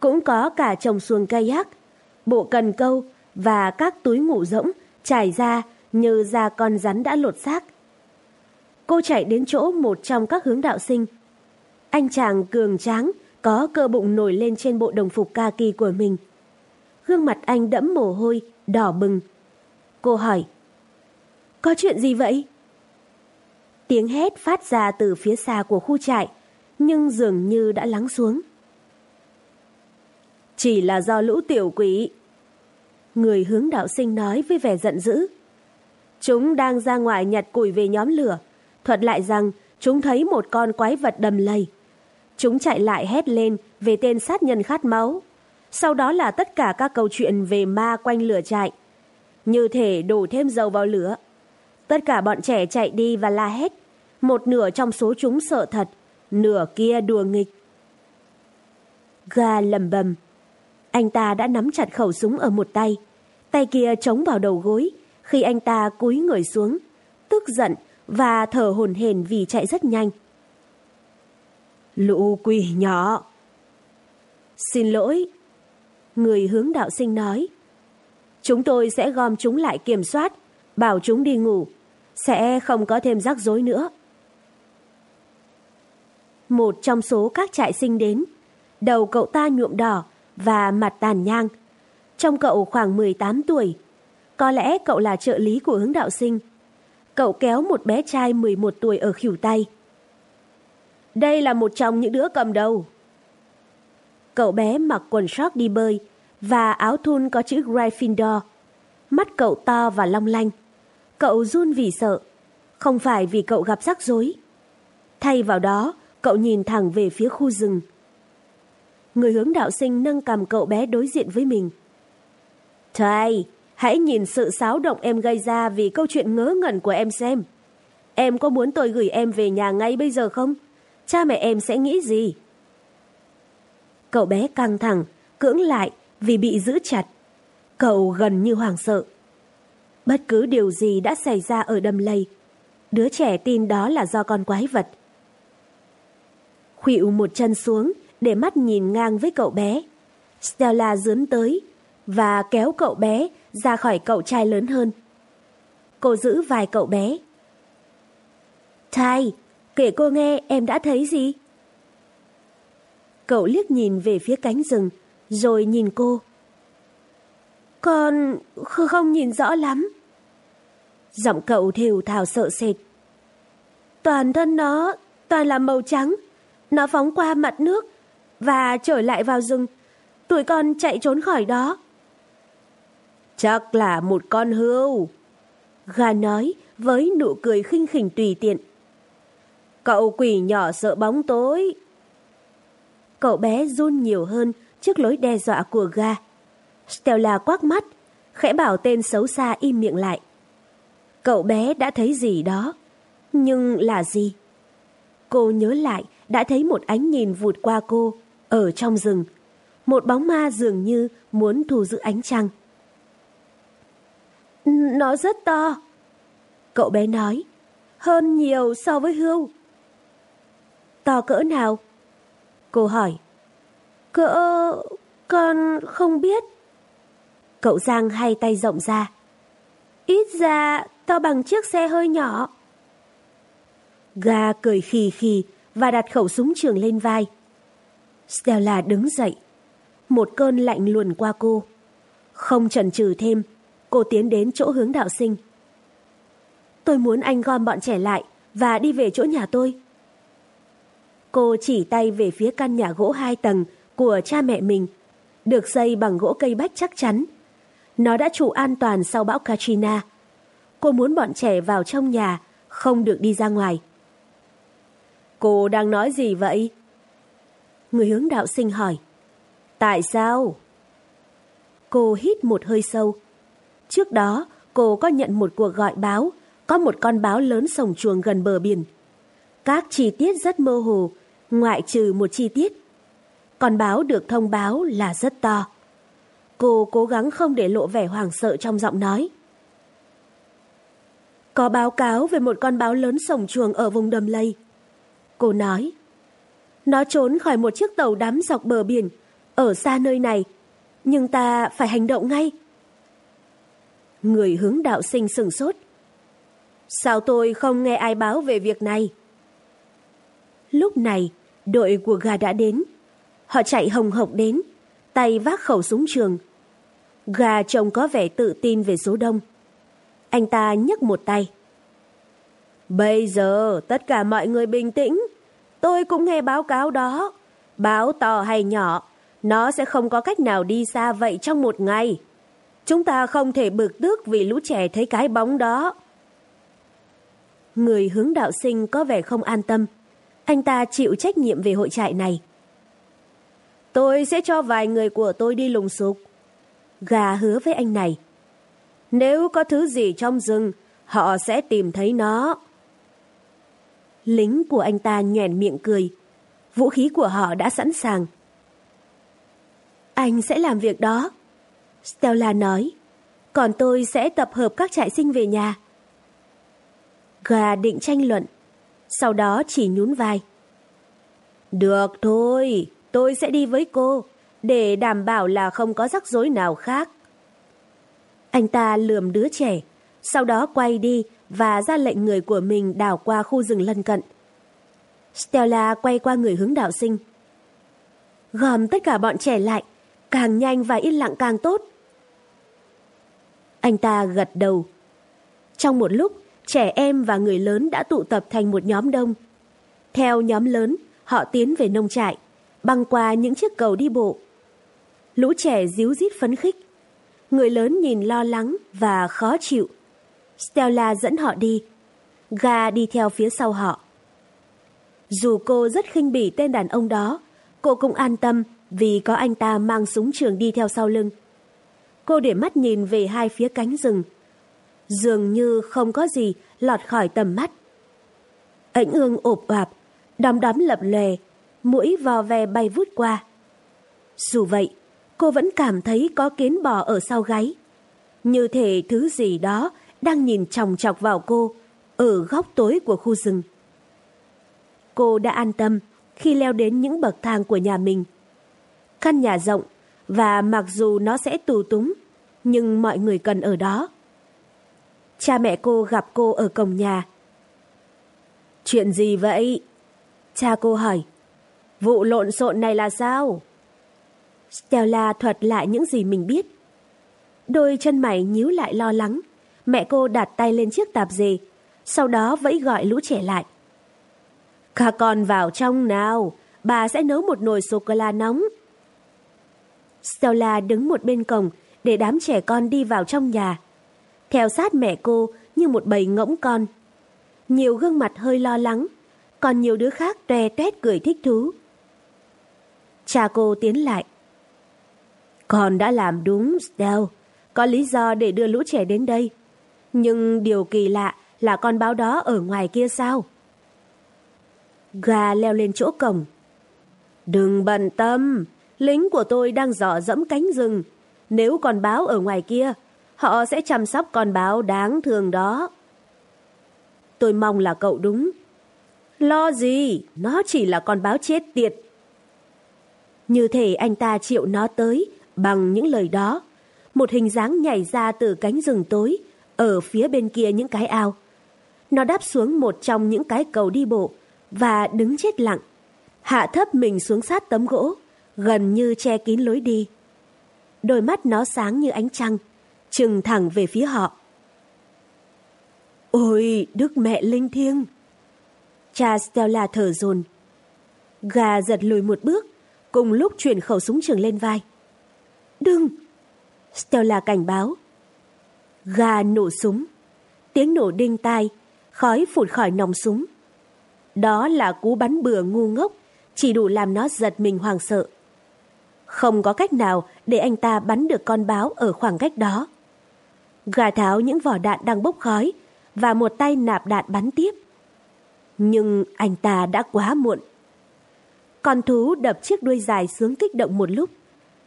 Cũng có cả trồng xuồng kayak, bộ cần câu và các túi ngủ rỗng trải ra như da con rắn đã lột xác. Cô chạy đến chỗ một trong các hướng đạo sinh. Anh chàng cường tráng, có cơ bụng nổi lên trên bộ đồng phục kaki của mình. Gương mặt anh đẫm mồ hôi, đỏ bừng. Cô hỏi, có chuyện gì vậy? Tiếng hét phát ra từ phía xa của khu trại, nhưng dường như đã lắng xuống. Chỉ là do lũ tiểu quỷ. Người hướng đạo sinh nói với vẻ giận dữ. Chúng đang ra ngoài nhặt củi về nhóm lửa, thuật lại rằng chúng thấy một con quái vật đầm lầy. Chúng chạy lại hét lên về tên sát nhân khát máu. Sau đó là tất cả các câu chuyện về ma quanh lửa trại. Như thể đổ thêm dầu vào lửa. Tất cả bọn trẻ chạy đi và la hét. Một nửa trong số chúng sợ thật, nửa kia đùa nghịch. Ga lầm bầm. Anh ta đã nắm chặt khẩu súng ở một tay, tay kia chống vào đầu gối khi anh ta cúi người xuống, tức giận và thở hổn hển vì chạy rất nhanh. Lũ quỷ nhỏ. Xin lỗi. Người hướng đạo sinh nói. Chúng tôi sẽ gom chúng lại kiểm soát, bảo chúng đi ngủ. Sẽ không có thêm rắc rối nữa. Một trong số các trại sinh đến. Đầu cậu ta nhuộm đỏ và mặt tàn nhang. Trong cậu khoảng 18 tuổi. Có lẽ cậu là trợ lý của hướng đạo sinh. Cậu kéo một bé trai 11 tuổi ở khỉu tay. Đây là một trong những đứa cầm đầu. Cậu bé mặc quần short đi bơi và áo thun có chữ Gryffindor. Mắt cậu to và long lanh. Cậu run vì sợ, không phải vì cậu gặp rắc rối. Thay vào đó, cậu nhìn thẳng về phía khu rừng. Người hướng đạo sinh nâng cầm cậu bé đối diện với mình. Thầy, hãy nhìn sự xáo động em gây ra vì câu chuyện ngớ ngẩn của em xem. Em có muốn tôi gửi em về nhà ngay bây giờ không? Cha mẹ em sẽ nghĩ gì? Cậu bé căng thẳng, cưỡng lại vì bị giữ chặt. Cậu gần như hoảng sợ. Bất cứ điều gì đã xảy ra ở đầm lầy, đứa trẻ tin đó là do con quái vật. Khuỵu một chân xuống để mắt nhìn ngang với cậu bé. Stella dướn tới và kéo cậu bé ra khỏi cậu trai lớn hơn. Cô giữ vài cậu bé. Thay kể cô nghe em đã thấy gì? Cậu liếc nhìn về phía cánh rừng, rồi nhìn cô. Con không nhìn rõ lắm. Giọng cậu thều thào sợ sệt. Toàn thân nó toàn là màu trắng. Nó phóng qua mặt nước và trở lại vào rừng. Tụi con chạy trốn khỏi đó. Chắc là một con hươu. Gà nói với nụ cười khinh khỉnh tùy tiện. Cậu quỷ nhỏ sợ bóng tối. Cậu bé run nhiều hơn trước lối đe dọa của ga. Stella quắc mắt, khẽ bảo tên xấu xa im miệng lại. Cậu bé đã thấy gì đó, nhưng là gì? Cô nhớ lại đã thấy một ánh nhìn vụt qua cô ở trong rừng. Một bóng ma dường như muốn thu giữ ánh trăng. Nó rất to. Cậu bé nói, hơn nhiều so với hươu. To cỡ nào? Cô hỏi. Cỡ... con không biết. Cậu Giang hai tay rộng ra. Ít ra to bằng chiếc xe hơi nhỏ. gà cười khì khì và đặt khẩu súng trường lên vai. Stella đứng dậy. Một cơn lạnh luồn qua cô. Không chần chừ thêm, cô tiến đến chỗ hướng đạo sinh. Tôi muốn anh gom bọn trẻ lại và đi về chỗ nhà tôi. Cô chỉ tay về phía căn nhà gỗ hai tầng của cha mẹ mình, được xây bằng gỗ cây bách chắc chắn. Nó đã trụ an toàn sau bão Katrina. Cô muốn bọn trẻ vào trong nhà, không được đi ra ngoài. Cô đang nói gì vậy? Người hướng đạo sinh hỏi. Tại sao? Cô hít một hơi sâu. Trước đó, cô có nhận một cuộc gọi báo, có một con báo lớn sổng chuồng gần bờ biển. Các chi tiết rất mơ hồ, ngoại trừ một chi tiết. Con báo được thông báo là rất to. Cô cố gắng không để lộ vẻ hoảng sợ trong giọng nói. Có báo cáo về một con báo lớn sổng chuồng ở vùng đầm lầy. Cô nói, nó trốn khỏi một chiếc tàu đắm dọc bờ biển, ở xa nơi này, nhưng ta phải hành động ngay. Người hướng đạo sinh sừng sốt. Sao tôi không nghe ai báo về việc này? Lúc này, đội của gà đã đến. Họ chạy hồng hộc đến, tay vác khẩu súng trường. Gà trông có vẻ tự tin về số đông. Anh ta nhấc một tay. Bây giờ tất cả mọi người bình tĩnh. Tôi cũng nghe báo cáo đó. Báo to hay nhỏ, nó sẽ không có cách nào đi xa vậy trong một ngày. Chúng ta không thể bực tức vì lũ trẻ thấy cái bóng đó. Người hướng đạo sinh có vẻ không an tâm. Anh ta chịu trách nhiệm về hội trại này. Tôi sẽ cho vài người của tôi đi lùng sục. Gà hứa với anh này. Nếu có thứ gì trong rừng, họ sẽ tìm thấy nó. Lính của anh ta nhoẻn miệng cười. Vũ khí của họ đã sẵn sàng. Anh sẽ làm việc đó. Stella nói. Còn tôi sẽ tập hợp các trại sinh về nhà. Gà định tranh luận. Sau đó chỉ nhún vai. Được thôi, tôi sẽ đi với cô, để đảm bảo là không có rắc rối nào khác. Anh ta lườm đứa trẻ, sau đó quay đi và ra lệnh người của mình đảo qua khu rừng lân cận. Stella quay qua người hướng đạo sinh. Gom tất cả bọn trẻ lại, càng nhanh và yên lặng càng tốt. Anh ta gật đầu. Trong một lúc, trẻ em và người lớn đã tụ tập thành một nhóm đông. Theo nhóm lớn, họ tiến về nông trại, băng qua những chiếc cầu đi bộ. Lũ trẻ díu dít phấn khích. Người lớn nhìn lo lắng và khó chịu. Stella dẫn họ đi. Ga đi theo phía sau họ. Dù cô rất khinh bỉ tên đàn ông đó, cô cũng an tâm vì có anh ta mang súng trường đi theo sau lưng. Cô để mắt nhìn về hai phía cánh rừng. Dường như không có gì lọt khỏi tầm mắt. Ảnh ương ộp oạp, đom đóm lập lề, mũi vò ve bay vút qua. Dù vậy, cô vẫn cảm thấy có kiến bò ở sau gáy. Như thể thứ gì đó đang nhìn chòng chọc vào cô ở góc tối của khu rừng. Cô đã an tâm khi leo đến những bậc thang của nhà mình. Căn nhà rộng và mặc dù nó sẽ tù túng, nhưng mọi người cần ở đó. Cha mẹ cô gặp cô ở cổng nhà. Chuyện gì vậy? Cha cô hỏi. Vụ lộn xộn này là sao? Stella thuật lại những gì mình biết. Đôi chân mày nhíu lại lo lắng. Mẹ cô đặt tay lên chiếc tạp dề, sau đó vẫy gọi lũ trẻ lại. Các con vào trong nào, bà sẽ nấu một nồi sô-cô-la nóng. Stella đứng một bên cổng để đám trẻ con đi vào trong nhà. Theo sát mẹ cô như một bầy ngỗng con. Nhiều gương mặt hơi lo lắng, còn nhiều đứa khác toe toét cười thích thú. Cha cô tiến lại. Con đã làm đúng, Stella. Có lý do để đưa lũ trẻ đến đây. Nhưng điều kỳ lạ là con báo đó ở ngoài kia sao? Gà leo lên chỗ cổng. Đừng bận tâm, lính của tôi đang dò dẫm cánh rừng. Nếu con báo ở ngoài kia, họ sẽ chăm sóc con báo đáng thương đó. Tôi mong là cậu đúng. Lo gì, nó chỉ là con báo chết tiệt. Như thể anh ta chịu nó tới bằng những lời đó. Một hình dáng nhảy ra từ cánh rừng tối, ở phía bên kia những cái ao. Nó đáp xuống một trong những cái cầu đi bộ và đứng chết lặng. Hạ thấp mình xuống sát tấm gỗ, gần như che kín lối đi. Đôi mắt nó sáng như ánh trăng, trừng thẳng về phía họ. Ôi, Đức Mẹ Linh Thiêng! Cha Stella thở dồn. Gà giật lùi một bước, cùng lúc chuyển khẩu súng trường lên vai. Đừng! Stella cảnh báo. Gà nổ súng. Tiếng nổ đinh tai, khói phụt khỏi nòng súng. Đó là cú bắn bừa ngu ngốc, chỉ đủ làm nó giật mình hoàng sợ. Không có cách nào để anh ta bắn được con báo ở khoảng cách đó. Gà tháo những vỏ đạn đang bốc khói và một tay nạp đạn bắn tiếp. Nhưng anh ta đã quá muộn. Con thú đập chiếc đuôi dài sướng kích động một lúc.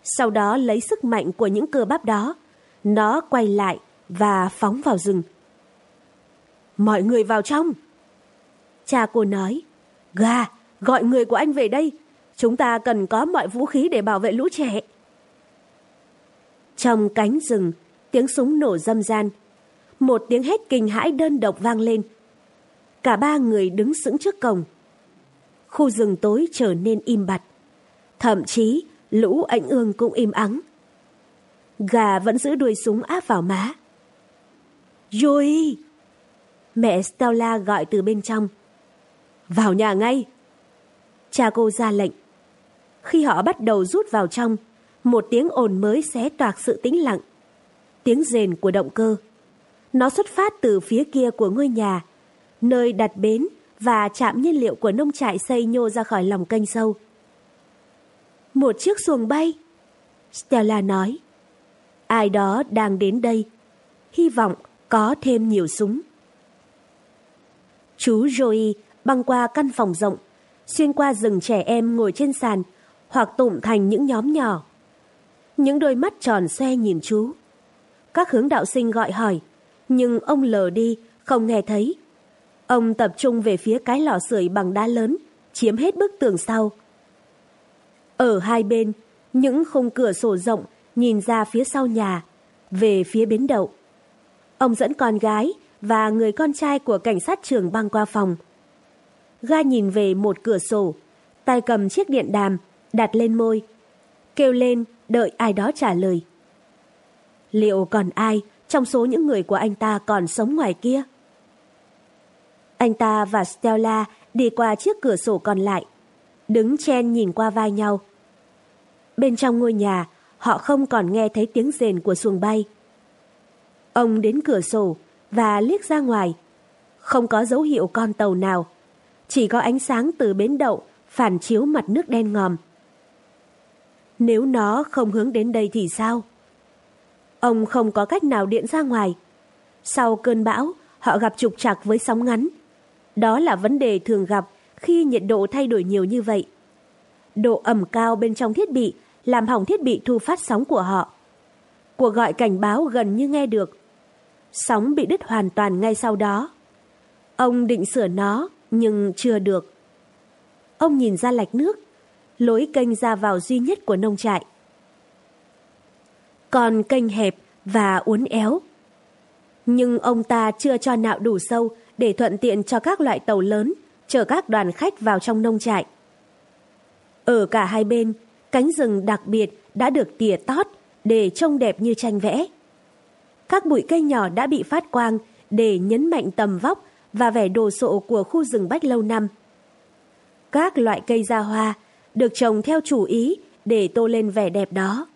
Sau đó lấy sức mạnh của những cơ bắp đó, nó quay lại và phóng vào rừng. Mọi người vào trong! Cha cô nói, gà, gọi người của anh về đây. Chúng ta cần có mọi vũ khí để bảo vệ lũ trẻ. Trong cánh rừng, tiếng súng nổ râm ran. Một tiếng hét kinh hãi đơn độc vang lên. Cả ba người đứng sững trước cổng. Khu rừng tối trở nên im bặt. Thậm chí, lũ ảnh ương cũng im ắng. Gà vẫn giữ đuôi súng áp vào má. Joey! Mẹ Stella gọi từ bên trong. Vào nhà ngay! Cha cô ra lệnh. Khi họ bắt đầu rút vào trong, một tiếng ồn mới xé toạc sự tĩnh lặng. Tiếng rền của động cơ. Nó xuất phát từ phía kia của ngôi nhà, nơi đặt bến và trạm nhiên liệu của nông trại xây nhô ra khỏi lòng kênh sâu. Một chiếc xuồng bay. Stella nói. Ai đó đang đến đây. Hy vọng có thêm nhiều súng. Chú Joey băng qua căn phòng rộng, xuyên qua rừng trẻ em ngồi trên sàn hoặc tụm thành những nhóm nhỏ. Những đôi mắt tròn xoe nhìn chú. Các hướng đạo sinh gọi hỏi, nhưng ông lờ đi, không nghe thấy. Ông tập trung về phía cái lò sưởi bằng đá lớn, chiếm hết bức tường sau. Ở hai bên, những khung cửa sổ rộng nhìn ra phía sau nhà, về phía bến đậu. Ông dẫn con gái và người con trai của cảnh sát trưởng băng qua phòng. Ga nhìn về một cửa sổ, tay cầm chiếc điện đàm, đặt lên môi, kêu lên đợi ai đó trả lời. Liệu còn ai trong số những người của anh ta còn sống ngoài kia? Anh ta và Stella đi qua chiếc cửa sổ còn lại, đứng chen nhìn qua vai nhau. Bên trong ngôi nhà, họ không còn nghe thấy tiếng rền của xuồng bay. Ông đến cửa sổ và liếc ra ngoài. Không có dấu hiệu con tàu nào, chỉ có ánh sáng từ bến đậu phản chiếu mặt nước đen ngòm. Nếu nó không hướng đến đây thì sao? Ông không có cách nào điện ra ngoài. Sau cơn bão, họ gặp trục trặc với sóng ngắn. Đó là vấn đề thường gặp khi nhiệt độ thay đổi nhiều như vậy. Độ ẩm cao bên trong thiết bị làm hỏng thiết bị thu phát sóng của họ. Cuộc gọi cảnh báo gần như nghe được. Sóng bị đứt hoàn toàn ngay sau đó. Ông định sửa nó, nhưng chưa được. Ông nhìn ra lạch nước, lối kênh ra vào duy nhất của nông trại. Còn kênh hẹp và uốn éo. Nhưng ông ta chưa cho nạo đủ sâu để thuận tiện cho các loại tàu lớn chở các đoàn khách vào trong nông trại. Ở cả hai bên, cánh rừng đặc biệt đã được tỉa tót để trông đẹp như tranh vẽ. Các bụi cây nhỏ đã bị phát quang để nhấn mạnh tầm vóc và vẻ đồ sộ của khu rừng bách lâu năm. Các loại cây ra hoa được trồng theo chủ ý để tô lên vẻ đẹp đó.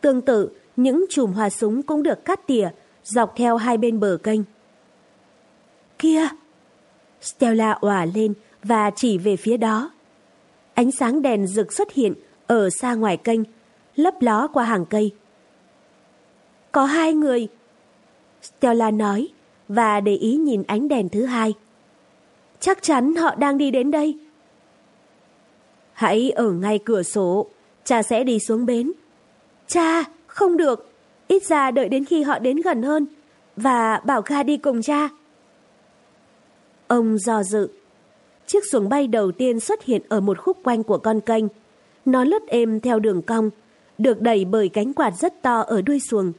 Tương tự, những chùm hoa súng cũng được cắt tỉa dọc theo hai bên bờ kênh. Kia! Stella òa lên và chỉ về phía đó. Ánh sáng đèn rực xuất hiện ở xa ngoài kênh, lấp ló qua hàng cây. Có hai người. Stella nói và để ý nhìn ánh đèn thứ hai. Chắc chắn họ đang đi đến đây. Hãy ở ngay cửa sổ, cha sẽ đi xuống bến. Cha, không được, ít ra đợi đến khi họ đến gần hơn và bảo Kha đi cùng cha. Ông do dự. Chiếc xuồng bay đầu tiên xuất hiện ở một khúc quanh của con kênh. Nó lướt êm theo đường cong, được đẩy bởi cánh quạt rất to ở đuôi xuồng.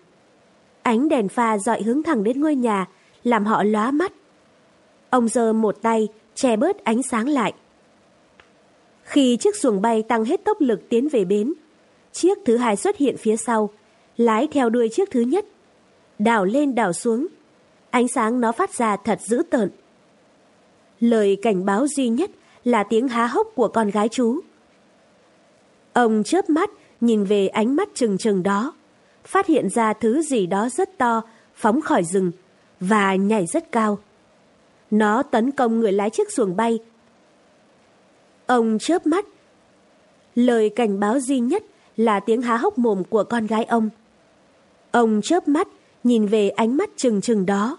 Ánh đèn pha dọi hướng thẳng đến ngôi nhà, làm họ lóa mắt. Ông giơ một tay, che bớt ánh sáng lại. Khi chiếc xuồng bay tăng hết tốc lực tiến về bến, chiếc thứ hai xuất hiện phía sau, lái theo đuôi chiếc thứ nhất. Đảo lên đảo xuống, ánh sáng nó phát ra thật dữ tợn. Lời cảnh báo duy nhất là tiếng há hốc của con gái chú. Ông chớp mắt nhìn về ánh mắt trừng trừng đó, phát hiện ra thứ gì đó rất to phóng khỏi rừng và nhảy rất cao. Nó tấn công người lái chiếc xuồng bay. Ông chớp mắt. Lời cảnh báo duy nhất là tiếng há hốc mồm của con gái ông. Ông chớp mắt nhìn về ánh mắt trừng trừng đó,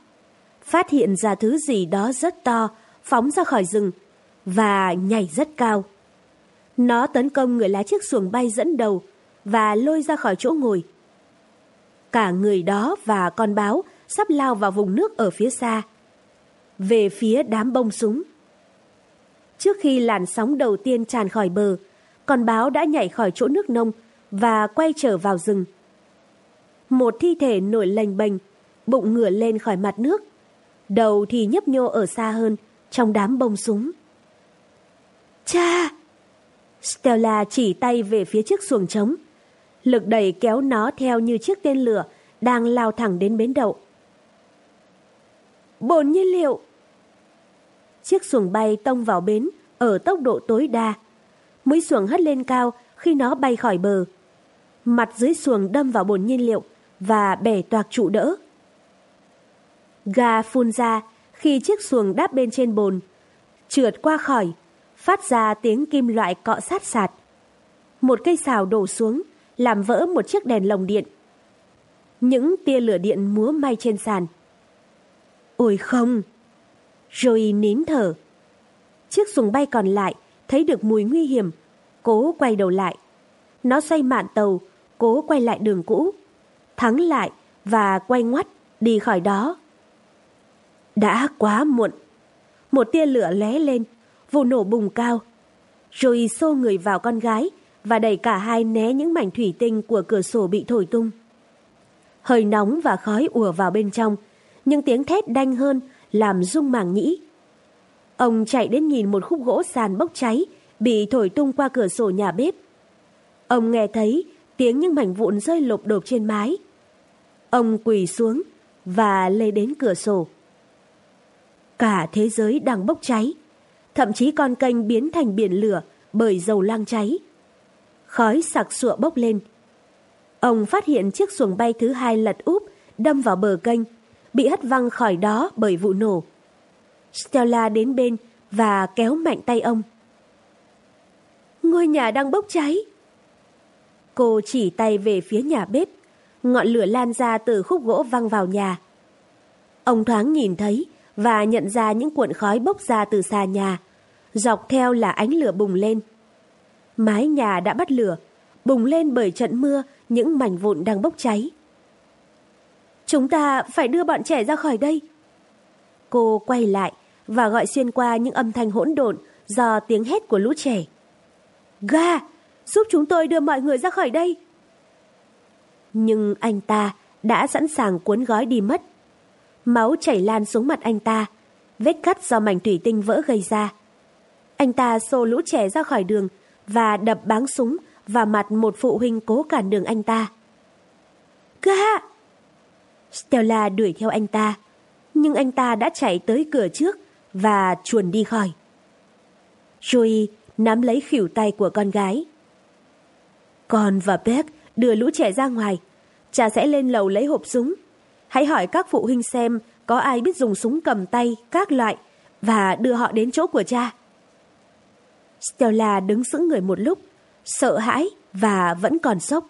phát hiện ra thứ gì đó rất to phóng ra khỏi rừng và nhảy rất cao. Nó tấn công người lái chiếc xuồng bay dẫn đầu và lôi ra khỏi chỗ ngồi. Cả người đó và con báo sắp lao vào vùng nước ở phía xa, về phía đám bông súng. Trước khi làn sóng đầu tiên tràn khỏi bờ, con báo đã nhảy khỏi chỗ nước nông và quay trở vào rừng. Một thi thể nổi lềnh bềnh, bụng ngửa lên khỏi mặt nước, đầu thì nhấp nhô ở xa hơn, trong đám bông súng. Cha! Stella chỉ tay về phía chiếc xuồng trống. Lực đẩy kéo nó theo như chiếc tên lửa đang lao thẳng đến bến đậu. Bồn nhiên liệu! Chiếc xuồng bay tông vào bến ở tốc độ tối đa. Mũi xuồng hất lên cao khi nó bay khỏi bờ. Mặt dưới xuồng đâm vào bồn nhiên liệu và bẻ toạc trụ đỡ. Ga phun ra khi chiếc xuồng đáp bên trên bồn, trượt qua khỏi, phát ra tiếng kim loại cọ sát sạt. Một cây xào đổ xuống, làm vỡ một chiếc đèn lồng điện. Những tia lửa điện múa may trên sàn. Ôi không! Rồi nín thở. Chiếc xuồng bay còn lại thấy được mùi nguy hiểm, cố quay đầu lại. Nó xoay mạn tàu, cố quay lại đường cũ, thắng lại và quay ngoắt đi khỏi đó. Đã quá muộn. Một tia lửa lé lên, vụ nổ bùng cao. Rồi xô người vào con gái và đẩy cả hai né những mảnh thủy tinh của cửa sổ bị thổi tung. Hơi nóng và khói ùa vào bên trong, nhưng tiếng thét đanh hơn làm rung màng nhĩ. Ông chạy đến nhìn một khúc gỗ sàn bốc cháy bị thổi tung qua cửa sổ nhà bếp. Ông nghe thấy tiếng những mảnh vụn rơi lộp độp trên mái. Ông quỳ xuống và lê đến cửa sổ. Cả thế giới đang bốc cháy, thậm chí con kênh biến thành biển lửa bởi dầu lang cháy. Khói sặc sụa bốc lên. Ông phát hiện chiếc xuồng bay thứ hai lật úp, đâm vào bờ kênh, bị hất văng khỏi đó bởi vụ nổ. Stella đến bên và kéo mạnh tay ông. Ngôi nhà đang bốc cháy. Cô chỉ tay về phía nhà bếp, ngọn lửa lan ra từ khúc gỗ văng vào nhà. Ông thoáng nhìn thấy và nhận ra những cuộn khói bốc ra từ xa nhà, dọc theo là ánh lửa bùng lên. Mái nhà đã bắt lửa, bùng lên bởi trận mưa những mảnh vụn đang bốc cháy. Chúng ta phải đưa bọn trẻ ra khỏi đây. Cô quay lại và gọi xuyên qua những âm thanh hỗn độn do tiếng hét của lũ trẻ. Ga, giúp chúng tôi đưa mọi người ra khỏi đây. Nhưng anh ta đã sẵn sàng cuốn gói đi mất. Máu chảy lan xuống mặt anh ta, vết cắt do mảnh thủy tinh vỡ gây ra. Anh ta xô lũ trẻ ra khỏi đường và đập báng súng vào mặt một phụ huynh cố cản đường anh ta. Ga! Stella đuổi theo anh ta, nhưng anh ta đã chạy tới cửa trước và chuồn đi khỏi. Joey nắm lấy khỉu tay của con gái. Con và Beck đưa lũ trẻ ra ngoài. Cha sẽ lên lầu lấy hộp súng. Hãy hỏi các phụ huynh xem có ai biết dùng súng cầm tay, các loại và đưa họ đến chỗ của cha. Stella đứng sững người một lúc, sợ hãi và vẫn còn sốc.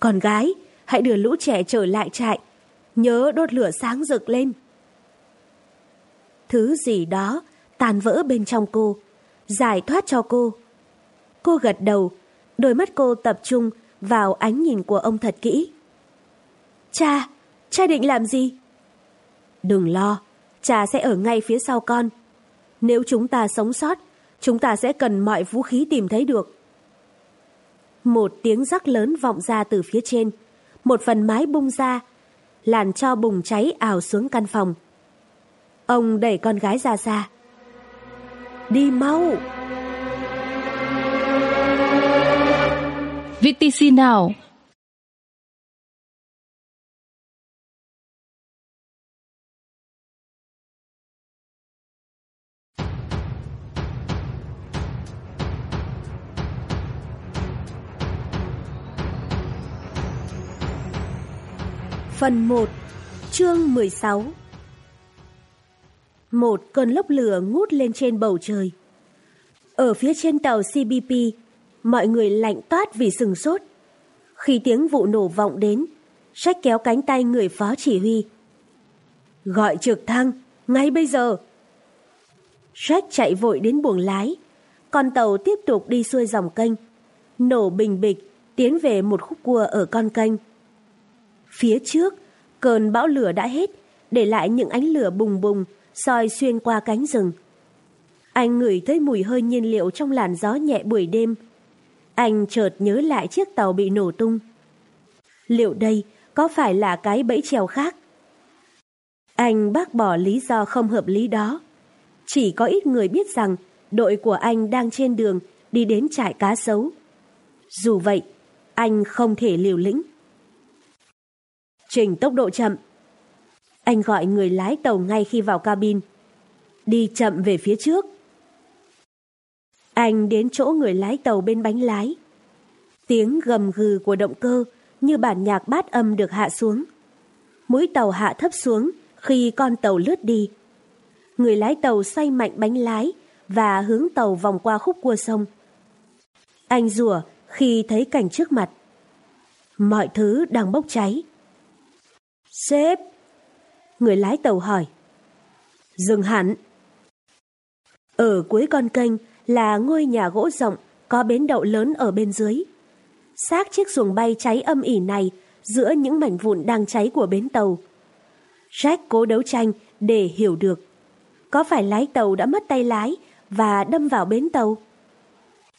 Con gái, hãy đưa lũ trẻ trở lại trại. Nhớ đốt lửa sáng rực lên. Thứ gì đó tàn vỡ bên trong cô, giải thoát cho cô. Cô gật đầu, đôi mắt cô tập trung vào ánh nhìn của ông thật kỹ. Cha, cha định làm gì? Đừng lo, cha sẽ ở ngay phía sau con. Nếu chúng ta sống sót, chúng ta sẽ cần mọi vũ khí tìm thấy được. Một tiếng rắc lớn vọng ra từ phía trên, một phần mái bung ra, làn cho bùng cháy ảo xuống căn phòng. Ông đẩy con gái ra xa. Đi mau! VTC nào! Phần 1 Chương 16 Một cơn lốc lửa ngút lên trên bầu trời. Ở phía trên tàu CBP, mọi người lạnh toát vì sừng sốt. Khi tiếng vụ nổ vọng đến, Jack kéo cánh tay người phó chỉ huy. Gọi trực thăng, ngay bây giờ. Jack chạy vội đến buồng lái. Con tàu tiếp tục đi xuôi dòng kênh. Nổ bình bịch, tiến về một khúc cua ở con kênh. Phía trước, cơn bão lửa đã hết, để lại những ánh lửa bùng bùng, soi xuyên qua cánh rừng. Anh ngửi thấy mùi hơi nhiên liệu trong làn gió nhẹ buổi đêm. Anh chợt nhớ lại chiếc tàu bị nổ tung. Liệu đây có phải là cái bẫy trèo khác? Anh bác bỏ lý do không hợp lý đó. Chỉ có ít người biết rằng đội của anh đang trên đường đi đến trại cá sấu. Dù vậy, anh không thể liều lĩnh. Trình tốc độ chậm. Anh gọi người lái tàu ngay khi vào cabin. Đi chậm về phía trước. Anh đến chỗ người lái tàu bên bánh lái. Tiếng gầm gừ của động cơ như bản nhạc bát âm được hạ xuống. Mũi tàu hạ thấp xuống khi con tàu lướt đi. Người lái tàu xoay mạnh bánh lái và hướng tàu vòng qua khúc cua sông. Anh rủa khi thấy cảnh trước mặt. Mọi thứ đang bốc cháy. Sếp! Người lái tàu hỏi. Dừng hẳn. Ở cuối con kênh là ngôi nhà gỗ rộng có bến đậu lớn ở bên dưới. Xác chiếc xuồng bay cháy âm ỉ này giữa những mảnh vụn đang cháy của bến tàu. Jack cố đấu tranh để hiểu được. Có phải lái tàu đã mất tay lái và đâm vào bến tàu.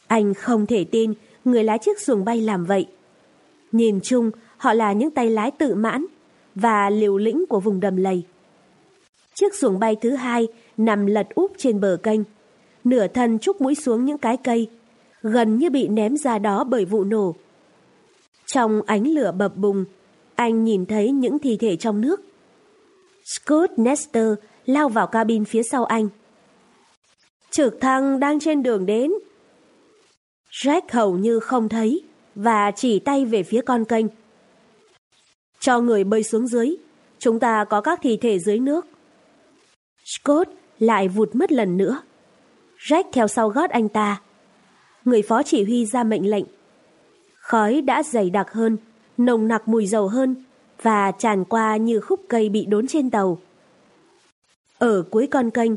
Anh không thể tin người lái chiếc xuồng bay làm vậy. Nhìn chung, họ là những tay lái tự mãn và liều lĩnh của vùng đầm lầy. Chiếc xuồng bay thứ hai nằm lật úp trên bờ kênh, nửa thân trúc mũi xuống những cái cây, gần như bị ném ra đó bởi vụ nổ. Trong ánh lửa bập bùng, anh nhìn thấy những thi thể trong nước. Scott Nestor lao vào cabin phía sau anh. Trực thăng đang trên đường đến. Jack hầu như không thấy và chỉ tay về phía con kênh. Cho người bơi xuống dưới, chúng ta có các thi thể dưới nước. Scott lại vụt mất lần nữa. Jack theo sau gót anh ta. Người phó chỉ huy ra mệnh lệnh. Khói đã dày đặc hơn, nồng nặc mùi dầu hơn và tràn qua như khúc cây bị đốn trên tàu. Ở cuối con kênh,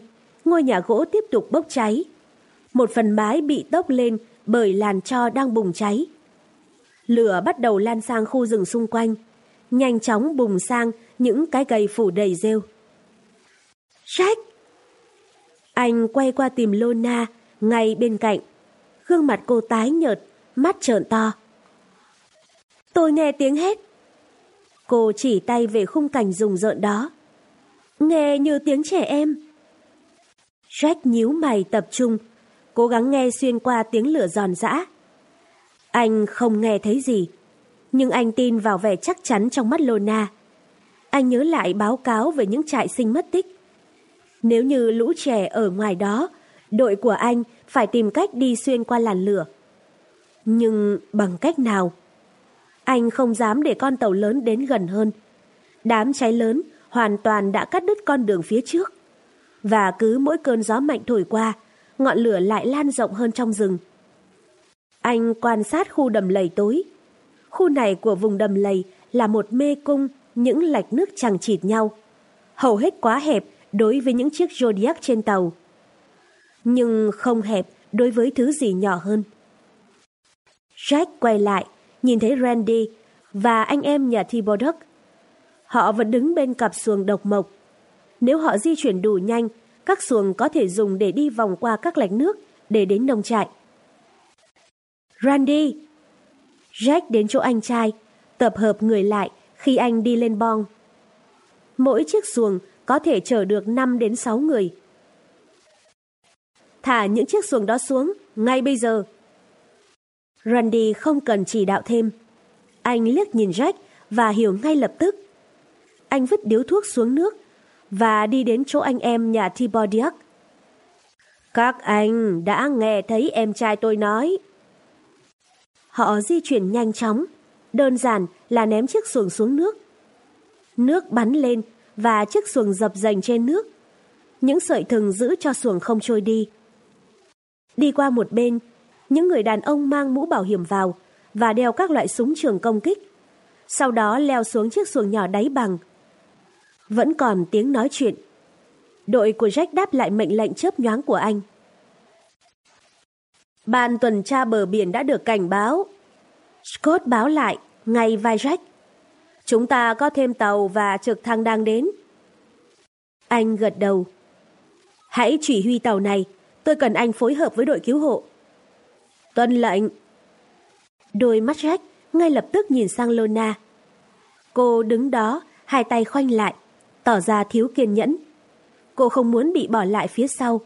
ngôi nhà gỗ tiếp tục bốc cháy. Một phần mái bị tốc lên bởi làn cho đang bùng cháy. Lửa bắt đầu lan sang khu rừng xung quanh, nhanh chóng bùng sang những cái gầy phủ đầy rêu. Jack! Anh quay qua tìm Lona ngay bên cạnh. Gương mặt cô tái nhợt, mắt trợn to. Tôi nghe tiếng hét. Cô chỉ tay về khung cảnh rùng rợn đó. Nghe như tiếng trẻ em. Jack nhíu mày tập trung, cố gắng nghe xuyên qua tiếng lửa giòn giã. Anh không nghe thấy gì, nhưng anh tin vào vẻ chắc chắn trong mắt Lona. Anh nhớ lại báo cáo về những trại sinh mất tích. Nếu như lũ trẻ ở ngoài đó, đội của anh phải tìm cách đi xuyên qua làn lửa. Nhưng bằng cách nào? Anh không dám để con tàu lớn đến gần hơn. Đám cháy lớn hoàn toàn đã cắt đứt con đường phía trước. Và cứ mỗi cơn gió mạnh thổi qua, ngọn lửa lại lan rộng hơn trong rừng. Anh quan sát khu đầm lầy tối. Khu này của vùng đầm lầy là một mê cung những lạch nước chẳng chịt nhau. Hầu hết quá hẹp đối với những chiếc Zodiac trên tàu. Nhưng không hẹp đối với thứ gì nhỏ hơn. Jack quay lại, nhìn thấy Randy và anh em nhà Thibodeau. Họ vẫn đứng bên cặp xuồng độc mộc. Nếu họ di chuyển đủ nhanh, các xuồng có thể dùng để đi vòng qua các lạch nước để đến nông trại. Randy! Jack đến chỗ anh trai, tập hợp người lại khi anh đi lên bong. Mỗi chiếc xuồng có thể chở được 5 đến 6 người. Thả những chiếc xuồng đó xuống, ngay bây giờ. Randy không cần chỉ đạo thêm. Anh liếc nhìn Jack và hiểu ngay lập tức. Anh vứt điếu thuốc xuống nước và đi đến chỗ anh em nhà Thibodiak. Các anh đã nghe thấy em trai tôi nói. Họ di chuyển nhanh chóng, đơn giản là ném chiếc xuồng xuống nước. Nước bắn lên và chiếc xuồng dập dành trên nước. Những sợi thừng giữ cho xuồng không trôi đi. Đi qua một bên, những người đàn ông mang mũ bảo hiểm vào và đeo các loại súng trường công kích. Sau đó leo xuống chiếc xuồng nhỏ đáy bằng. Vẫn còn tiếng nói chuyện. Đội của Jack đáp lại mệnh lệnh chớp nhoáng của anh. Ban tuần tra bờ biển đã được cảnh báo. Scott báo lại, ngay vai Jack. Chúng ta có thêm tàu và trực thăng đang đến. Anh gật đầu. Hãy chỉ huy tàu này, tôi cần anh phối hợp với đội cứu hộ. Tuân lệnh. Đôi mắt Jack ngay lập tức nhìn sang Lona. Cô đứng đó, hai tay khoanh lại, tỏ ra thiếu kiên nhẫn. Cô không muốn bị bỏ lại phía sau,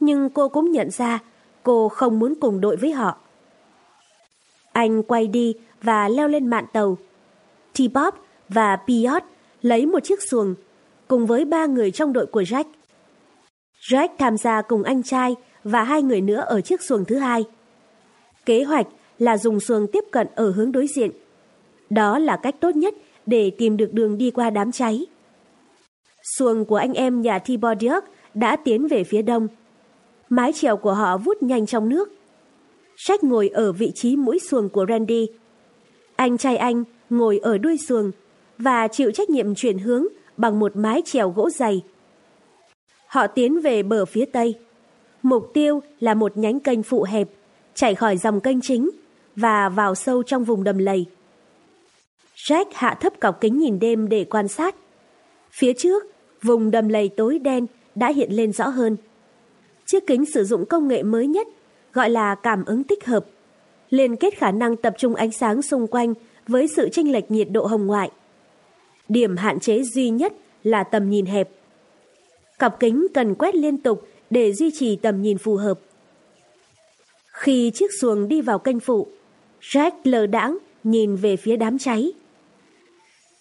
nhưng cô cũng nhận ra cô không muốn cùng đội với họ. Anh quay đi và leo lên mạn tàu. T-Bob và Piot lấy một chiếc xuồng cùng với ba người trong đội của Jack. Jack tham gia cùng anh trai và hai người nữa ở chiếc xuồng thứ hai. Kế hoạch là dùng xuồng tiếp cận ở hướng đối diện. Đó là cách tốt nhất để tìm được đường đi qua đám cháy. Xuồng của anh em nhà Thibaudiac đã tiến về phía đông. Mái chèo của họ vút nhanh trong nước. Jack ngồi ở vị trí mũi xuồng của Randy. Anh trai anh ngồi ở đuôi xuồng và chịu trách nhiệm chuyển hướng bằng một mái chèo gỗ dày. Họ tiến về bờ phía tây. Mục tiêu là một nhánh kênh phụ hẹp, chảy khỏi dòng kênh chính và vào sâu trong vùng đầm lầy. Jack hạ thấp cọc kính nhìn đêm để quan sát. Phía trước, vùng đầm lầy tối đen đã hiện lên rõ hơn. Chiếc kính sử dụng công nghệ mới nhất, gọi là cảm ứng tích hợp, liên kết khả năng tập trung ánh sáng xung quanh với sự chênh lệch nhiệt độ hồng ngoại. Điểm hạn chế duy nhất là tầm nhìn hẹp. Cặp kính cần quét liên tục để duy trì tầm nhìn phù hợp. Khi chiếc xuồng đi vào kênh phụ, Jack lờ đãng nhìn về phía đám cháy.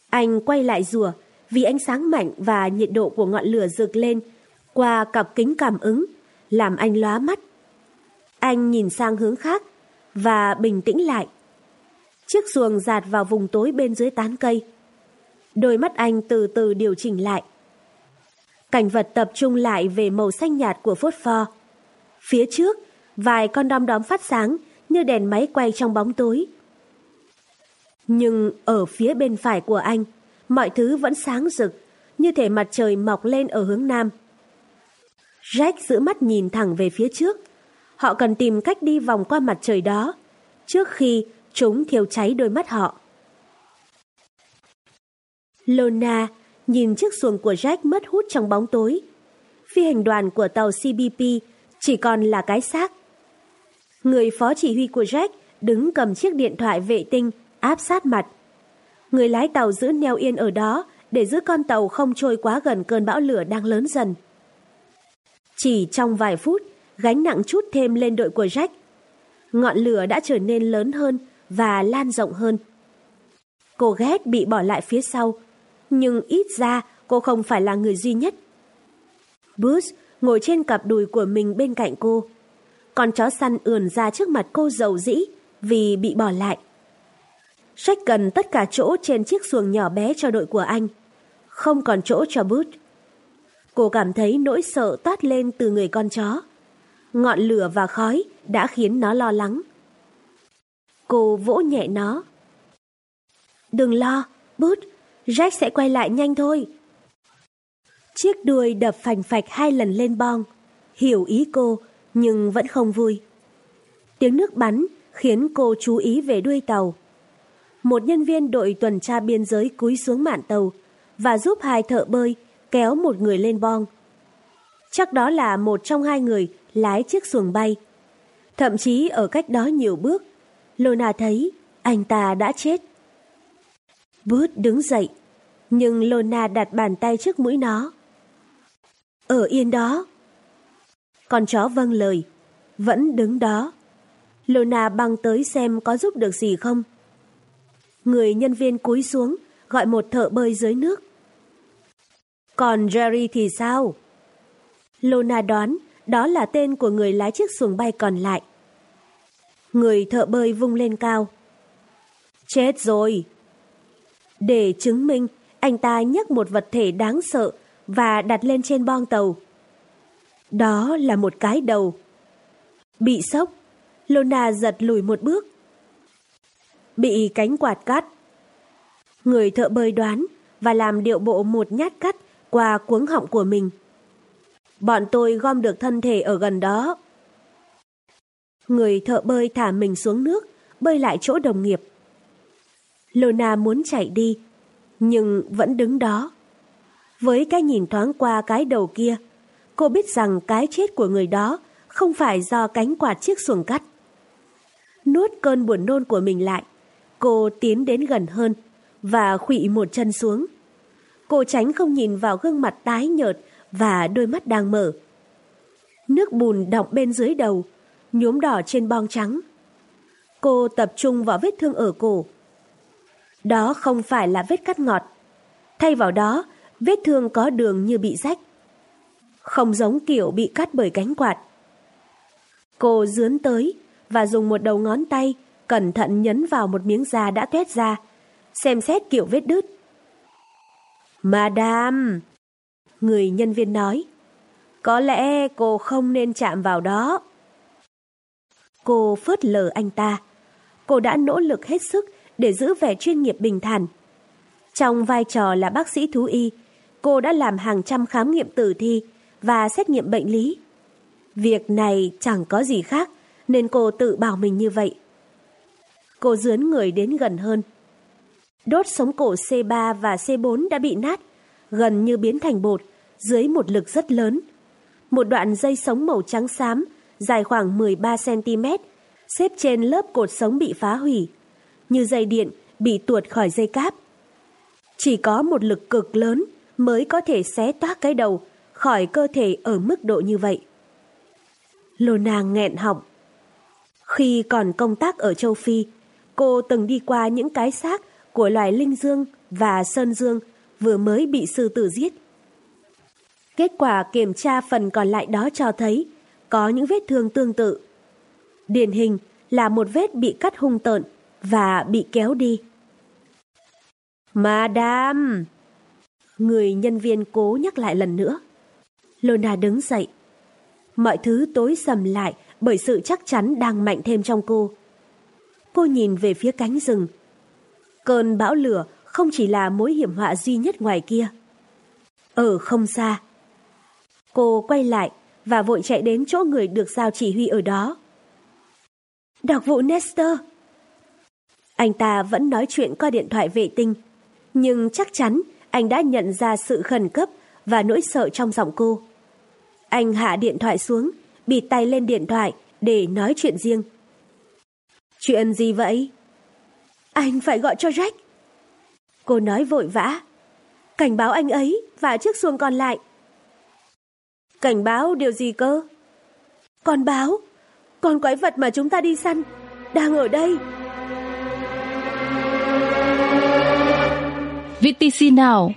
Anh quay lại rùa vì ánh sáng mạnh và nhiệt độ của ngọn lửa rực lên qua cặp kính cảm ứng, làm anh lóa mắt. Anh nhìn sang hướng khác và bình tĩnh lại. Chiếc xuồng giạt vào vùng tối bên dưới tán cây. Đôi mắt anh từ từ điều chỉnh lại. Cảnh vật tập trung lại về màu xanh nhạt của phốt pho. Phía trước, vài con đom đóm phát sáng như đèn máy quay trong bóng tối. Nhưng ở phía bên phải của anh, mọi thứ vẫn sáng rực, như thể mặt trời mọc lên ở hướng nam. Jack giữ mắt nhìn thẳng về phía trước. Họ cần tìm cách đi vòng qua mặt trời đó, trước khi chúng thiêu cháy đôi mắt họ. Lona nhìn chiếc xuồng của Jack mất hút trong bóng tối. Phi hành đoàn của tàu CBP chỉ còn là cái xác. Người phó chỉ huy của Jack đứng cầm chiếc điện thoại vệ tinh áp sát mặt. Người lái tàu giữ neo yên ở đó để giữ con tàu không trôi quá gần cơn bão lửa đang lớn dần. Chỉ trong vài phút, gánh nặng chút thêm lên đội của Jack. Ngọn lửa đã trở nên lớn hơn và lan rộng hơn. Cô ghét bị bỏ lại phía sau, nhưng ít ra cô không phải là người duy nhất. Bruce ngồi trên cặp đùi của mình bên cạnh cô. Con chó săn ườn ra trước mặt cô dầu dĩ vì bị bỏ lại. Jack cần tất cả chỗ trên chiếc xuồng nhỏ bé cho đội của anh. Không còn chỗ cho Bruce. Cô cảm thấy nỗi sợ toát lên từ người con chó. Ngọn lửa và khói đã khiến nó lo lắng. Cô vỗ nhẹ nó. Đừng lo, bút, Jack sẽ quay lại nhanh thôi. Chiếc đuôi đập phành phạch hai lần lên bong. Hiểu ý cô, nhưng vẫn không vui. Tiếng nước bắn khiến cô chú ý về đuôi tàu. Một nhân viên đội tuần tra biên giới cúi xuống mạn tàu và giúp hai thợ bơi kéo một người lên bong. Chắc đó là một trong hai người lái chiếc xuồng bay. Thậm chí ở cách đó nhiều bước, Lona thấy anh ta đã chết. Bút đứng dậy, nhưng Lona đặt bàn tay trước mũi nó. Ở yên đó. Con chó vâng lời, vẫn đứng đó. Lona băng tới xem có giúp được gì không. Người nhân viên cúi xuống, gọi một thợ bơi dưới nước. Còn Jerry thì sao? Lona đoán đó là tên của người lái chiếc xuồng bay còn lại. Người thợ bơi vung lên cao. Chết rồi! Để chứng minh, anh ta nhấc một vật thể đáng sợ và đặt lên trên bong tàu. Đó là một cái đầu. Bị sốc, Lona giật lùi một bước. Bị cánh quạt cắt. Người thợ bơi đoán và làm điệu bộ một nhát cắt qua cuống họng của mình. Bọn tôi gom được thân thể ở gần đó. Người thợ bơi thả mình xuống nước, bơi lại chỗ đồng nghiệp. Lona muốn chạy đi, nhưng vẫn đứng đó. Với cái nhìn thoáng qua cái đầu kia, cô biết rằng cái chết của người đó không phải do cánh quạt chiếc xuồng cắt. Nuốt cơn buồn nôn của mình lại, cô tiến đến gần hơn và khụy một chân xuống. Cô tránh không nhìn vào gương mặt tái nhợt và đôi mắt đang mở. Nước bùn đọng bên dưới đầu, nhuốm đỏ trên bong trắng. Cô tập trung vào vết thương ở cổ. Đó không phải là vết cắt ngọt. Thay vào đó, vết thương có đường như bị rách. Không giống kiểu bị cắt bởi cánh quạt. Cô dướn tới và dùng một đầu ngón tay cẩn thận nhấn vào một miếng da đã tuét ra, xem xét kiểu vết đứt. Madame! Người nhân viên nói. Có lẽ cô không nên chạm vào đó. Cô phớt lờ anh ta. Cô đã nỗ lực hết sức để giữ vẻ chuyên nghiệp bình thản. Trong vai trò là bác sĩ thú y, cô đã làm hàng trăm khám nghiệm tử thi và xét nghiệm bệnh lý. Việc này chẳng có gì khác nên cô tự bảo mình như vậy. Cô dướn người đến gần hơn. Đốt sống cổ C3 và C4 đã bị nát, gần như biến thành bột, dưới một lực rất lớn. một đoạn dây sống màu trắng xám, dài khoảng 13cm, xếp trên lớp cột sống bị phá hủy, như dây điện bị tuột khỏi dây cáp. Chỉ có một lực cực lớn mới có thể xé toát cái đầu khỏi cơ thể ở mức độ như vậy. Lona nghẹn họng. Khi còn công tác ở châu Phi, cô từng đi qua những cái xác của loài linh dương và sơn dương vừa mới bị sư tử giết. Kết quả kiểm tra phần còn lại đó cho thấy có những vết thương tương tự. Điển hình là một vết bị cắt hung tợn và bị kéo đi. Madame! Người nhân viên cố nhắc lại lần nữa. Lona đứng dậy. Mọi thứ tối sầm lại bởi sự chắc chắn đang mạnh thêm trong cô. Cô nhìn về phía cánh rừng. Cơn bão lửa không chỉ là mối hiểm họa duy nhất ngoài kia. Ở không xa. Cô quay lại và vội chạy đến chỗ người được giao chỉ huy ở đó. Đặc vụ Nestor! Anh ta vẫn nói chuyện qua điện thoại vệ tinh, nhưng chắc chắn anh đã nhận ra sự khẩn cấp và nỗi sợ trong giọng cô. Anh hạ điện thoại xuống, bịt tay lên điện thoại để nói chuyện riêng. Chuyện gì vậy? Anh phải gọi cho Jack. Cô nói vội vã. Cảnh báo anh ấy và chiếc xuồng còn lại. Cảnh báo điều gì cơ? Con báo, con quái vật mà chúng ta đi săn, đang ở đây. VTC nào?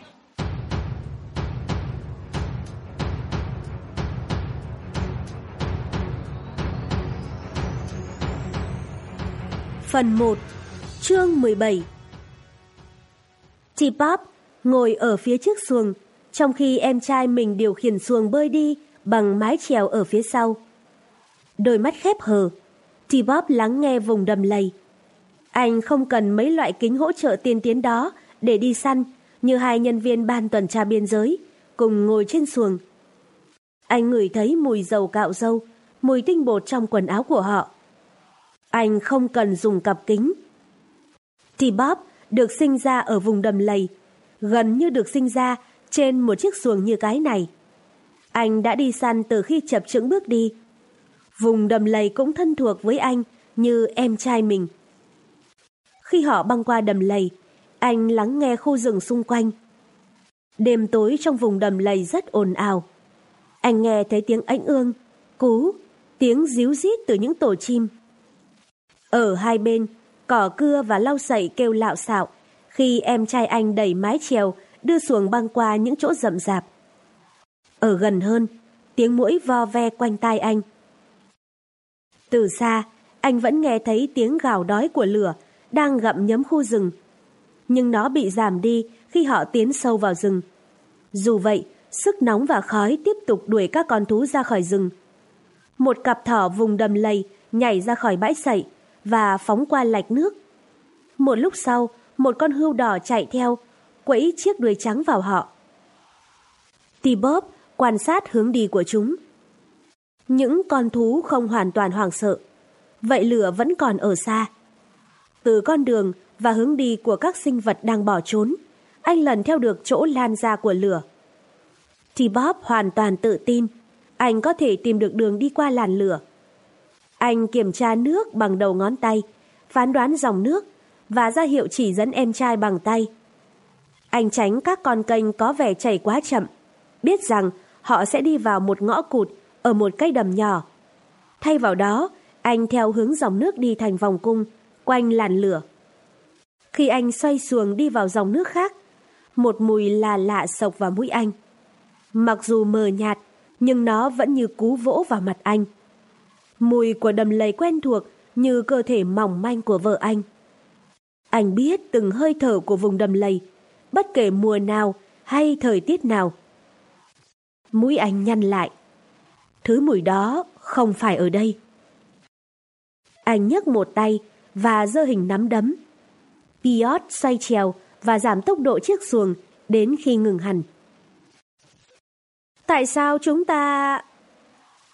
Phần 1 Chương 17 Chị Pop ngồi ở phía trước xuồng, trong khi em trai mình điều khiển xuồng bơi đi bằng mái chèo ở phía sau. Đôi mắt khép hờ, chị Pop lắng nghe vùng đầm lầy. Anh không cần mấy loại kính hỗ trợ tiên tiến đó để đi săn như hai nhân viên ban tuần tra biên giới cùng ngồi trên xuồng. Anh ngửi thấy mùi dầu cạo dâu, mùi tinh bột trong quần áo của họ. Anh không cần dùng cặp kính. Thì Bob được sinh ra ở vùng đầm lầy, gần như được sinh ra trên một chiếc xuồng như cái này. Anh đã đi săn từ khi chập chững bước đi. Vùng đầm lầy cũng thân thuộc với anh như em trai mình. Khi họ băng qua đầm lầy, anh lắng nghe khu rừng xung quanh. Đêm tối trong vùng đầm lầy rất ồn ào. Anh nghe thấy tiếng ánh ương, cú, tiếng díu rít từ những tổ chim. Ở hai bên, cỏ cưa và lau sậy kêu lạo xạo khi em trai anh đẩy mái chèo đưa xuồng băng qua những chỗ rậm rạp. Ở gần hơn, tiếng mũi vo ve quanh tai anh. Từ xa, anh vẫn nghe thấy tiếng gào đói của lửa đang gặm nhấm khu rừng. Nhưng nó bị giảm đi khi họ tiến sâu vào rừng. Dù vậy, sức nóng và khói tiếp tục đuổi các con thú ra khỏi rừng. Một cặp thỏ vùng đầm lầy nhảy ra khỏi bãi sậy và phóng qua lạch nước. Một lúc sau, một con hươu đỏ chạy theo, quẫy chiếc đuôi trắng vào họ. T-Bob quan sát hướng đi của chúng. Những con thú không hoàn toàn hoảng sợ, vậy lửa vẫn còn ở xa. Từ con đường và hướng đi của các sinh vật đang bỏ trốn, anh lần theo được chỗ lan ra của lửa. T-Bob hoàn toàn tự tin, anh có thể tìm được đường đi qua làn lửa. Anh kiểm tra nước bằng đầu ngón tay, phán đoán dòng nước và ra hiệu chỉ dẫn em trai bằng tay. Anh tránh các con kênh có vẻ chảy quá chậm, biết rằng họ sẽ đi vào một ngõ cụt ở một cây đầm nhỏ. Thay vào đó, anh theo hướng dòng nước đi thành vòng cung, quanh làn lửa. Khi anh xoay xuồng đi vào dòng nước khác, một mùi là lạ sộc vào mũi anh. Mặc dù mờ nhạt, nhưng nó vẫn như cú vỗ vào mặt anh. Mùi của đầm lầy quen thuộc như cơ thể mỏng manh của vợ anh. Anh biết từng hơi thở của vùng đầm lầy, bất kể mùa nào hay thời tiết nào. Mũi anh nhăn lại. Thứ mùi đó không phải ở đây. Anh nhấc một tay và giơ hình nắm đấm. Piot xoay trèo và giảm tốc độ chiếc xuồng đến khi ngừng hẳn. Tại sao chúng ta...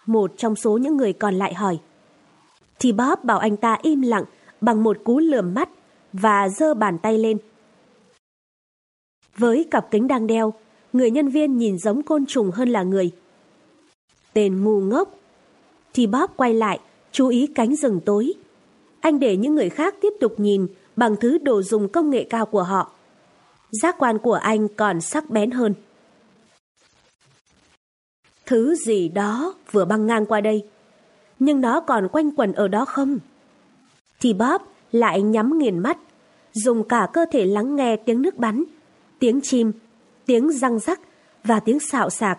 Một trong số những người còn lại hỏi. Thì Bob bảo anh ta im lặng bằng một cú lườm mắt và giơ bàn tay lên. Với cặp kính đang đeo, người nhân viên nhìn giống côn trùng hơn là người. Tên ngu ngốc. Thì Bob quay lại, chú ý cánh rừng tối. Anh để những người khác tiếp tục nhìn bằng thứ đồ dùng công nghệ cao của họ. Giác quan của anh còn sắc bén hơn. Thứ gì đó vừa băng ngang qua đây, nhưng nó còn quanh quẩn ở đó không? Thì Bob lại nhắm nghiền mắt, dùng cả cơ thể lắng nghe tiếng nước bắn, tiếng chim, tiếng răng rắc và tiếng xạo xạc.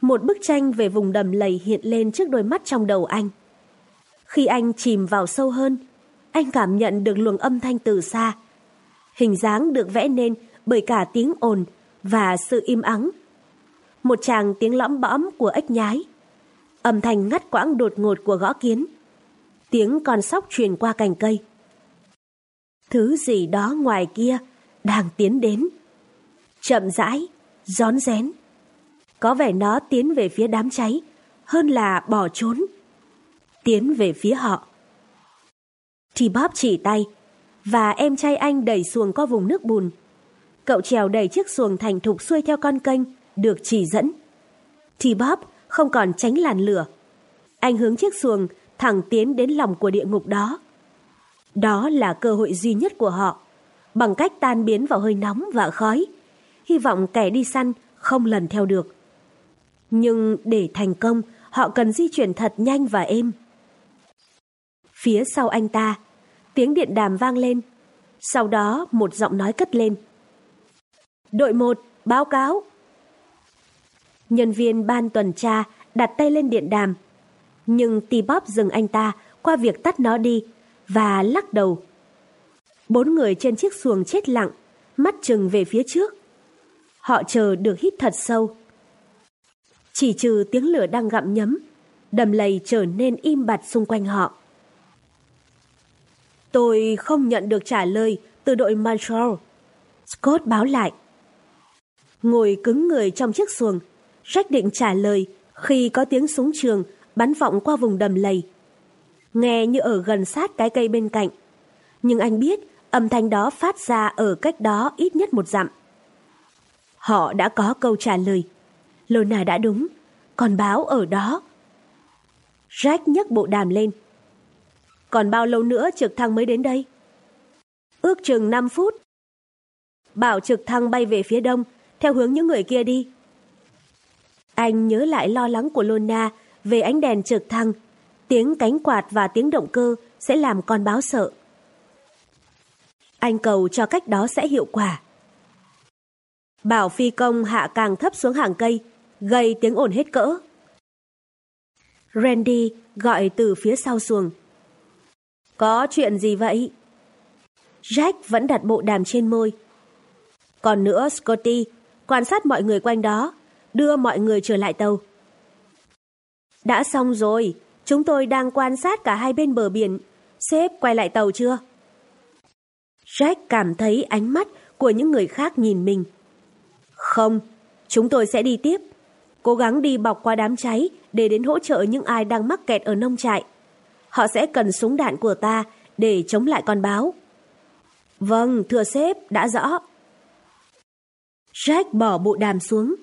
Một bức tranh về vùng đầm lầy hiện lên trước đôi mắt trong đầu anh. Khi anh chìm vào sâu hơn, anh cảm nhận được luồng âm thanh từ xa. Hình dáng được vẽ nên bởi cả tiếng ồn và sự im ắng. Một chàng tiếng lõm bõm của ếch nhái. Âm thanh ngắt quãng đột ngột của gõ kiến. Tiếng con sóc truyền qua cành cây. Thứ gì đó ngoài kia đang tiến đến. Chậm rãi, rón rén. Có vẻ nó tiến về phía đám cháy hơn là bỏ trốn. Tiến về phía họ. Thì bóp chỉ tay và em trai anh đẩy xuồng qua vùng nước bùn. Cậu trèo đẩy chiếc xuồng thành thục xuôi theo con kênh được chỉ dẫn. Thì bóp không còn tránh làn lửa. Anh hướng chiếc xuồng thẳng tiến đến lòng của địa ngục đó. Đó là cơ hội duy nhất của họ, bằng cách tan biến vào hơi nóng và khói. Hy vọng kẻ đi săn không lần theo được. Nhưng để thành công, họ cần di chuyển thật nhanh và êm. Phía sau anh ta, tiếng điện đàm vang lên. Sau đó một giọng nói cất lên. Đội một, báo cáo. Nhân viên ban tuần tra đặt tay lên điện đàm. Nhưng T-Bob dừng anh ta qua việc tắt nó đi và lắc đầu. Bốn người trên chiếc xuồng chết lặng, mắt chừng về phía trước. Họ chờ được hít thật sâu. Chỉ trừ tiếng lửa đang gặm nhấm, đầm lầy trở nên im bặt xung quanh họ. Tôi không nhận được trả lời từ đội Montreal. Scott báo lại. Ngồi cứng người trong chiếc xuồng, Jack định trả lời khi có tiếng súng trường bắn vọng qua vùng đầm lầy. Nghe như ở gần sát cái cây bên cạnh. Nhưng anh biết âm thanh đó phát ra ở cách đó ít nhất một dặm. Họ đã có câu trả lời. Lona đã đúng, còn báo ở đó. Jack nhấc bộ đàm lên. Còn bao lâu nữa trực thăng mới đến đây? Ước chừng 5 phút. Bảo trực thăng bay về phía đông, theo hướng những người kia đi. Anh nhớ lại lo lắng của Lona về ánh đèn trực thăng, tiếng cánh quạt và tiếng động cơ sẽ làm con báo sợ. Anh cầu cho cách đó sẽ hiệu quả. Bảo phi công hạ càng thấp xuống hàng cây, gây tiếng ồn hết cỡ. Randy gọi từ phía sau xuồng. Có chuyện gì vậy? Jack vẫn đặt bộ đàm trên môi. Còn nữa, Scotty, quan sát mọi người quanh đó, đưa mọi người trở lại tàu. Đã xong rồi, chúng tôi đang quan sát cả hai bên bờ biển. Sếp quay lại tàu chưa? Jack cảm thấy ánh mắt của những người khác nhìn mình. Không, chúng tôi sẽ đi tiếp. Cố gắng đi bọc qua đám cháy để đến hỗ trợ những ai đang mắc kẹt ở nông trại. Họ sẽ cần súng đạn của ta để chống lại con báo. Vâng, thưa sếp, đã rõ. Jack bỏ bộ đàm xuống.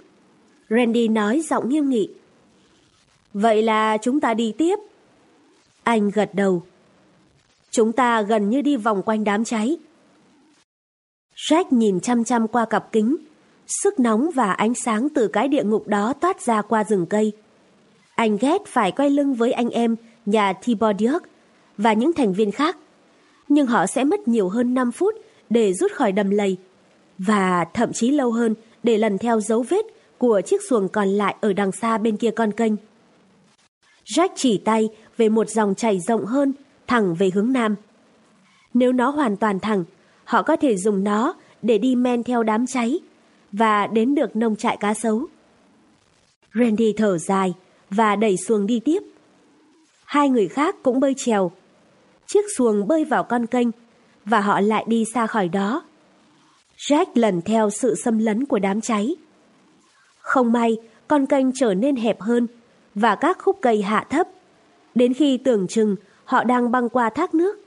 Randy nói giọng nghiêm nghị. Vậy là chúng ta đi tiếp. Anh gật đầu. Chúng ta gần như đi vòng quanh đám cháy. Jack nhìn chăm chăm qua cặp kính. Sức nóng và ánh sáng từ cái địa ngục đó toát ra qua rừng cây. Anh ghét phải quay lưng với anh em, nhà Thibaudier và những thành viên khác. Nhưng họ sẽ mất nhiều hơn 5 phút để rút khỏi đầm lầy và thậm chí lâu hơn để lần theo dấu vết của chiếc xuồng còn lại ở đằng xa bên kia con kênh. Jack chỉ tay về một dòng chảy rộng hơn, thẳng về hướng nam. Nếu nó hoàn toàn thẳng, họ có thể dùng nó để đi men theo đám cháy và đến được nông trại cá sấu. Randy thở dài và đẩy xuồng đi tiếp. Hai người khác cũng bơi trèo. Chiếc xuồng bơi vào con kênh và họ lại đi xa khỏi đó. Jack lần theo sự xâm lấn của đám cháy. Không may, con kênh trở nên hẹp hơn và các khúc cây hạ thấp, đến khi tưởng chừng họ đang băng qua thác nước,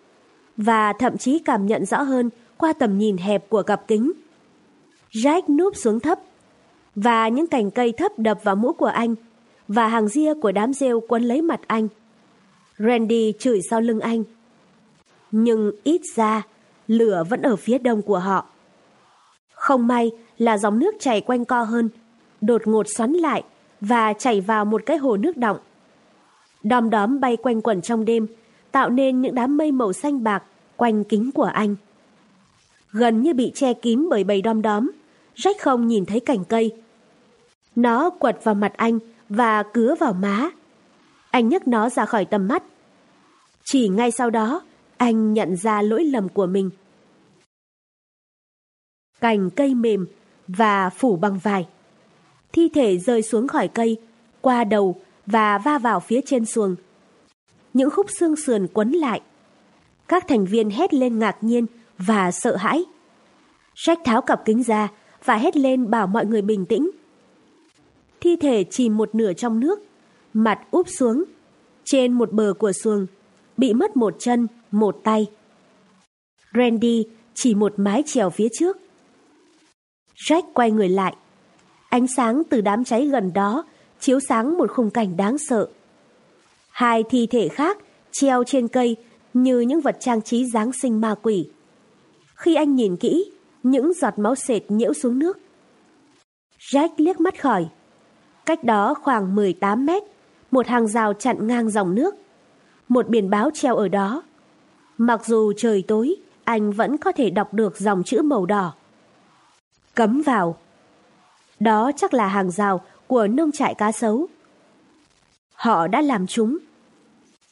và thậm chí cảm nhận rõ hơn qua tầm nhìn hẹp của cặp kính. Jack núp xuống thấp, và những cành cây thấp đập vào mũi của anh, và hàng ria của đám rêu quấn lấy mặt anh. Randy chửi sau lưng anh. Nhưng ít ra, lửa vẫn ở phía đông của họ. Không may là dòng nước chảy quanh co hơn, đột ngột xoắn lại và chảy vào một cái hồ nước động. Đom đóm bay quanh quẩn trong đêm, tạo nên những đám mây màu xanh bạc quanh kính của anh. Gần như bị che kín bởi bầy đom đóm, Jack không nhìn thấy cành cây. Nó quật vào mặt anh và cứa vào má. Anh nhấc nó ra khỏi tầm mắt. Chỉ ngay sau đó, anh nhận ra lỗi lầm của mình. Cành cây mềm và phủ bằng vải. Thi thể rơi xuống khỏi cây, qua đầu và va vào phía trên xuồng. Những khúc xương sườn quấn lại. Các thành viên hét lên ngạc nhiên và sợ hãi. Jack tháo cặp kính ra và hét lên bảo mọi người bình tĩnh. Thi thể chìm một nửa trong nước, mặt úp xuống, trên một bờ của xuồng, bị mất một chân, một tay. Randy chỉ một mái chèo phía trước. Jack quay người lại. Ánh sáng từ đám cháy gần đó chiếu sáng một khung cảnh đáng sợ. Hai thi thể khác treo trên cây như những vật trang trí Giáng sinh ma quỷ. Khi anh nhìn kỹ, những giọt máu sệt nhiễu xuống nước. Jack liếc mắt khỏi. Cách đó khoảng 18 mét, một hàng rào chặn ngang dòng nước. Một biển báo treo ở đó. Mặc dù trời tối, anh vẫn có thể đọc được dòng chữ màu đỏ. Cấm vào. Đó chắc là hàng rào của nông trại cá sấu. Họ đã làm chúng.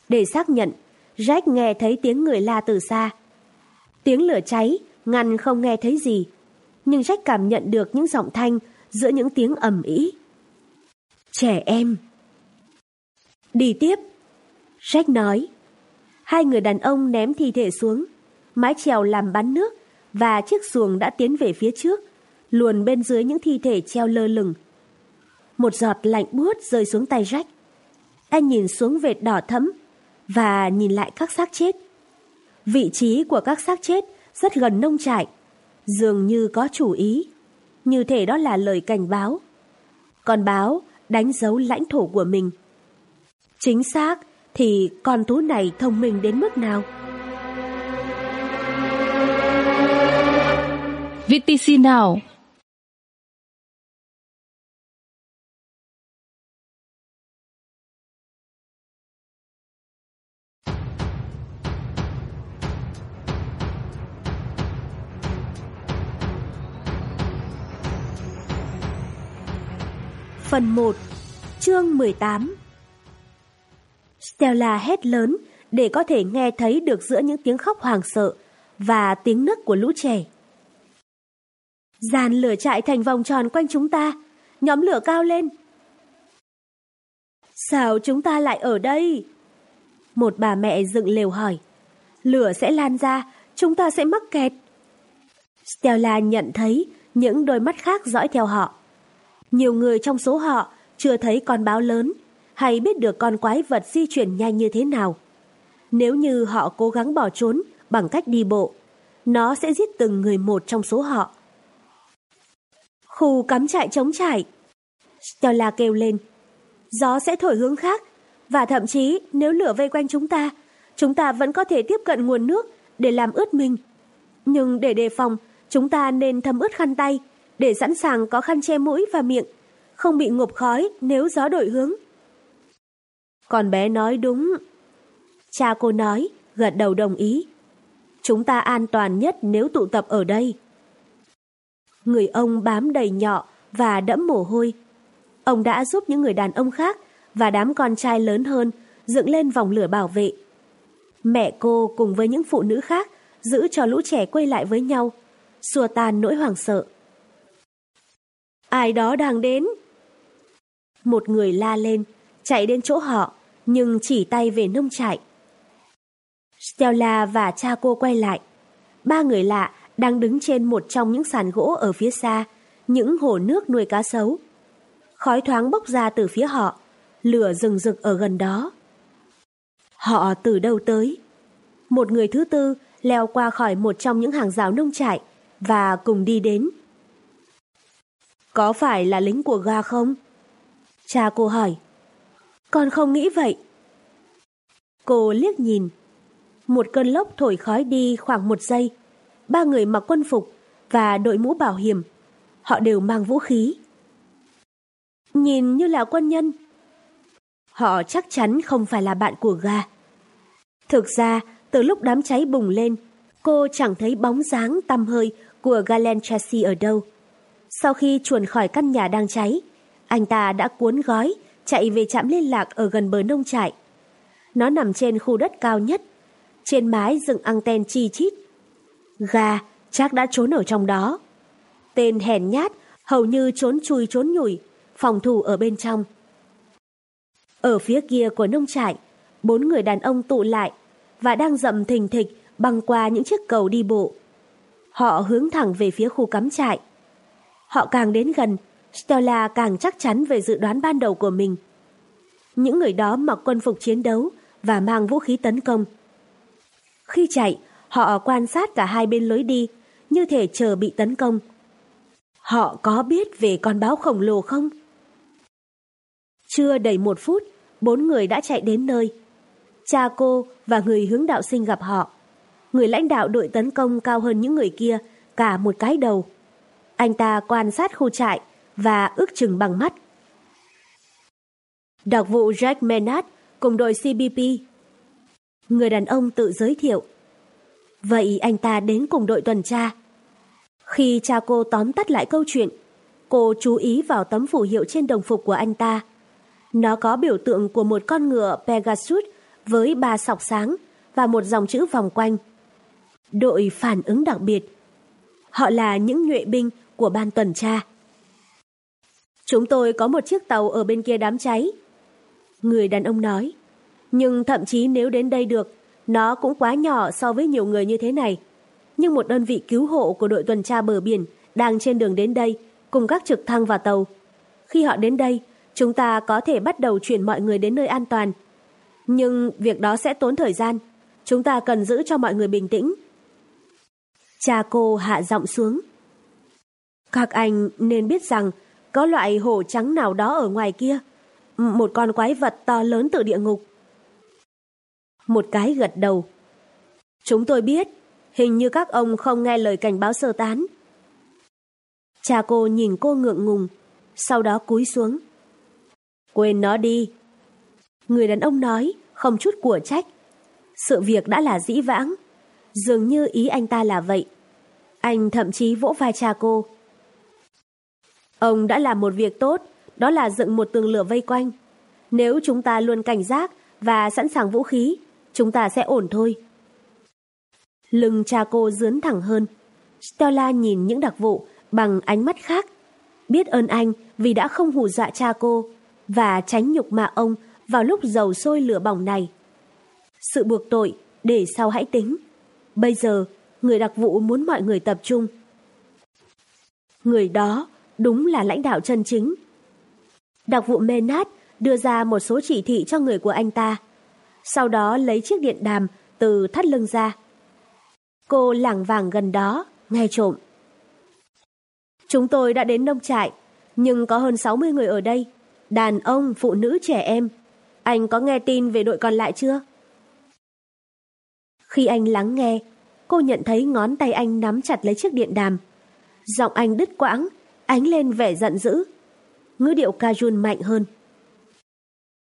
Để xác nhận, Jack nghe thấy tiếng người la từ xa. Tiếng lửa cháy, ngăn không nghe thấy gì. Nhưng Jack cảm nhận được những giọng thanh giữa những tiếng ầm ĩ. Trẻ em. Đi tiếp. Jack nói. Hai người đàn ông ném thi thể xuống. Mái chèo làm bắn nước và chiếc xuồng đã tiến về phía trước, luồn bên dưới những thi thể treo lơ lửng. Một giọt lạnh buốt rơi xuống tay Jack. Anh nhìn xuống vệt đỏ thẫm và nhìn lại các xác chết. Vị trí của các xác chết rất gần nông trại, dường như có chủ ý, như thể đó là lời cảnh báo. Con báo đánh dấu lãnh thổ của mình. Chính xác thì con thú này thông minh đến mức nào? VTC nào? Phần 1 Chương 18 Stella hét lớn để có thể nghe thấy được giữa những tiếng khóc hoàng sợ và tiếng nức của lũ trẻ. Giàn lửa chạy thành vòng tròn quanh chúng ta, nhóm lửa cao lên. Sao chúng ta lại ở đây? Một bà mẹ dựng lều hỏi. Lửa sẽ lan ra, chúng ta sẽ mắc kẹt. Stella nhận thấy những đôi mắt khác dõi theo họ. Nhiều người trong số họ chưa thấy con báo lớn hay biết được con quái vật di chuyển nhanh như thế nào. Nếu như họ cố gắng bỏ trốn bằng cách đi bộ, nó sẽ giết từng người một trong số họ. Khu cắm trại chống trải. Stella kêu lên. Gió sẽ thổi hướng khác, và thậm chí nếu lửa vây quanh chúng ta, chúng ta vẫn có thể tiếp cận nguồn nước để làm ướt mình. Nhưng để đề phòng, chúng ta nên thấm ướt khăn tay để sẵn sàng có khăn che mũi và miệng, không bị ngộp khói nếu gió đổi hướng. Con bé nói đúng. Cha cô nói, gật đầu đồng ý. Chúng ta an toàn nhất nếu tụ tập ở đây. Người ông bám đầy nhọ và đẫm mồ hôi. Ông đã giúp những người đàn ông khác và đám con trai lớn hơn dựng lên vòng lửa bảo vệ. Mẹ cô cùng với những phụ nữ khác giữ cho lũ trẻ quay lại với nhau, xua tan nỗi hoảng sợ. Ai đó đang đến. Một người la lên, chạy đến chỗ họ, nhưng chỉ tay về nông trại. Stella và cha cô quay lại. Ba người lạ đang đứng trên một trong những sàn gỗ ở phía xa, những hồ nước nuôi cá sấu. Khói thoáng bốc ra từ phía họ, lửa rừng rực ở gần đó. Họ từ đâu tới? Một người thứ tư leo qua khỏi một trong những hàng rào nông trại và cùng đi đến. Có phải là lính của ga không? Cha cô hỏi. Con không nghĩ vậy. Cô liếc nhìn. Một cơn lốc thổi khói đi khoảng một giây. Ba người mặc quân phục và đội mũ bảo hiểm. Họ đều mang vũ khí. Nhìn như là quân nhân. Họ chắc chắn không phải là bạn của Ga. Thực ra, từ lúc đám cháy bùng lên, cô chẳng thấy bóng dáng tăm hơi của Galen Tracy ở đâu. Sau khi chuồn khỏi căn nhà đang cháy, anh ta đã cuốn gói, chạy về trạm liên lạc ở gần bờ nông trại. Nó nằm trên khu đất cao nhất, trên mái dựng anten chi chít. Gà chắc đã trốn ở trong đó. Tên hèn nhát, hầu như trốn chui trốn nhủi, phòng thủ ở bên trong. Ở phía kia của nông trại, bốn người đàn ông tụ lại và đang dậm thình thịch băng qua những chiếc cầu đi bộ. Họ hướng thẳng về phía khu cắm trại. Họ càng đến gần, Stella càng chắc chắn về dự đoán ban đầu của mình. Những người đó mặc quân phục chiến đấu và mang vũ khí tấn công. Khi chạy, họ quan sát cả hai bên lối đi, như thể chờ bị tấn công. Họ có biết về con báo khổng lồ không? Chưa đầy một phút, bốn người đã chạy đến nơi. Cha cô và người hướng đạo sinh gặp họ. Người lãnh đạo đội tấn công cao hơn những người kia, cả một cái đầu. Anh ta quan sát khu trại và ước chừng bằng mắt. Đặc vụ Jack Menard cùng đội CBP. Người đàn ông tự giới thiệu. Vậy anh ta đến cùng đội tuần tra. Khi cha cô tóm tắt lại câu chuyện, cô chú ý vào tấm phù hiệu trên đồng phục của anh ta. Nó có biểu tượng của một con ngựa Pegasus với ba sọc sáng và một dòng chữ vòng quanh. Đội phản ứng đặc biệt. Họ là những nhuệ binh của ban tuần tra. Chúng tôi có một chiếc tàu ở bên kia đám cháy. Người đàn ông nói. Nhưng thậm chí nếu đến đây được, nó cũng quá nhỏ so với nhiều người như thế này. Nhưng một đơn vị cứu hộ của đội tuần tra bờ biển đang trên đường đến đây cùng các trực thăng và tàu. Khi họ đến đây, chúng ta có thể bắt đầu chuyển mọi người đến nơi an toàn. Nhưng việc đó sẽ tốn thời gian. Chúng ta cần giữ cho mọi người bình tĩnh. Cha cô hạ giọng xuống. Các anh nên biết rằng có loại hổ trắng nào đó ở ngoài kia. Một con quái vật to lớn từ địa ngục. Một cái gật đầu. Chúng tôi biết, hình như các ông không nghe lời cảnh báo sơ tán. Cha cô nhìn cô ngượng ngùng, sau đó cúi xuống. Quên nó đi. Người đàn ông nói, không chút của trách. Sự việc đã là dĩ vãng, dường như ý anh ta là vậy. Anh thậm chí vỗ vai cha cô. Ông đã làm một việc tốt, đó là dựng một tường lửa vây quanh. Nếu chúng ta luôn cảnh giác và sẵn sàng vũ khí, chúng ta sẽ ổn thôi. Lưng cha cô dướn thẳng hơn. Stella nhìn những đặc vụ bằng ánh mắt khác. Biết ơn anh vì đã không hù dọa cha cô và tránh nhục mạ ông vào lúc dầu sôi lửa bỏng này. Sự buộc tội để sau hãy tính. Bây giờ, người đặc vụ muốn mọi người tập trung. Người đó đúng là lãnh đạo chân chính. Đặc vụ Menat đưa ra một số chỉ thị cho người của anh ta, sau đó lấy chiếc điện đàm từ thắt lưng ra. Cô lảng vàng gần đó, nghe trộm. Chúng tôi đã đến nông trại, nhưng có hơn 60 người ở đây, đàn ông, phụ nữ, trẻ em. Anh có nghe tin về đội còn lại chưa? Khi anh lắng nghe, cô nhận thấy ngón tay anh nắm chặt lấy chiếc điện đàm. Giọng anh đứt quãng, ánh lên vẻ giận dữ. Ngữ điệu Kajun mạnh hơn.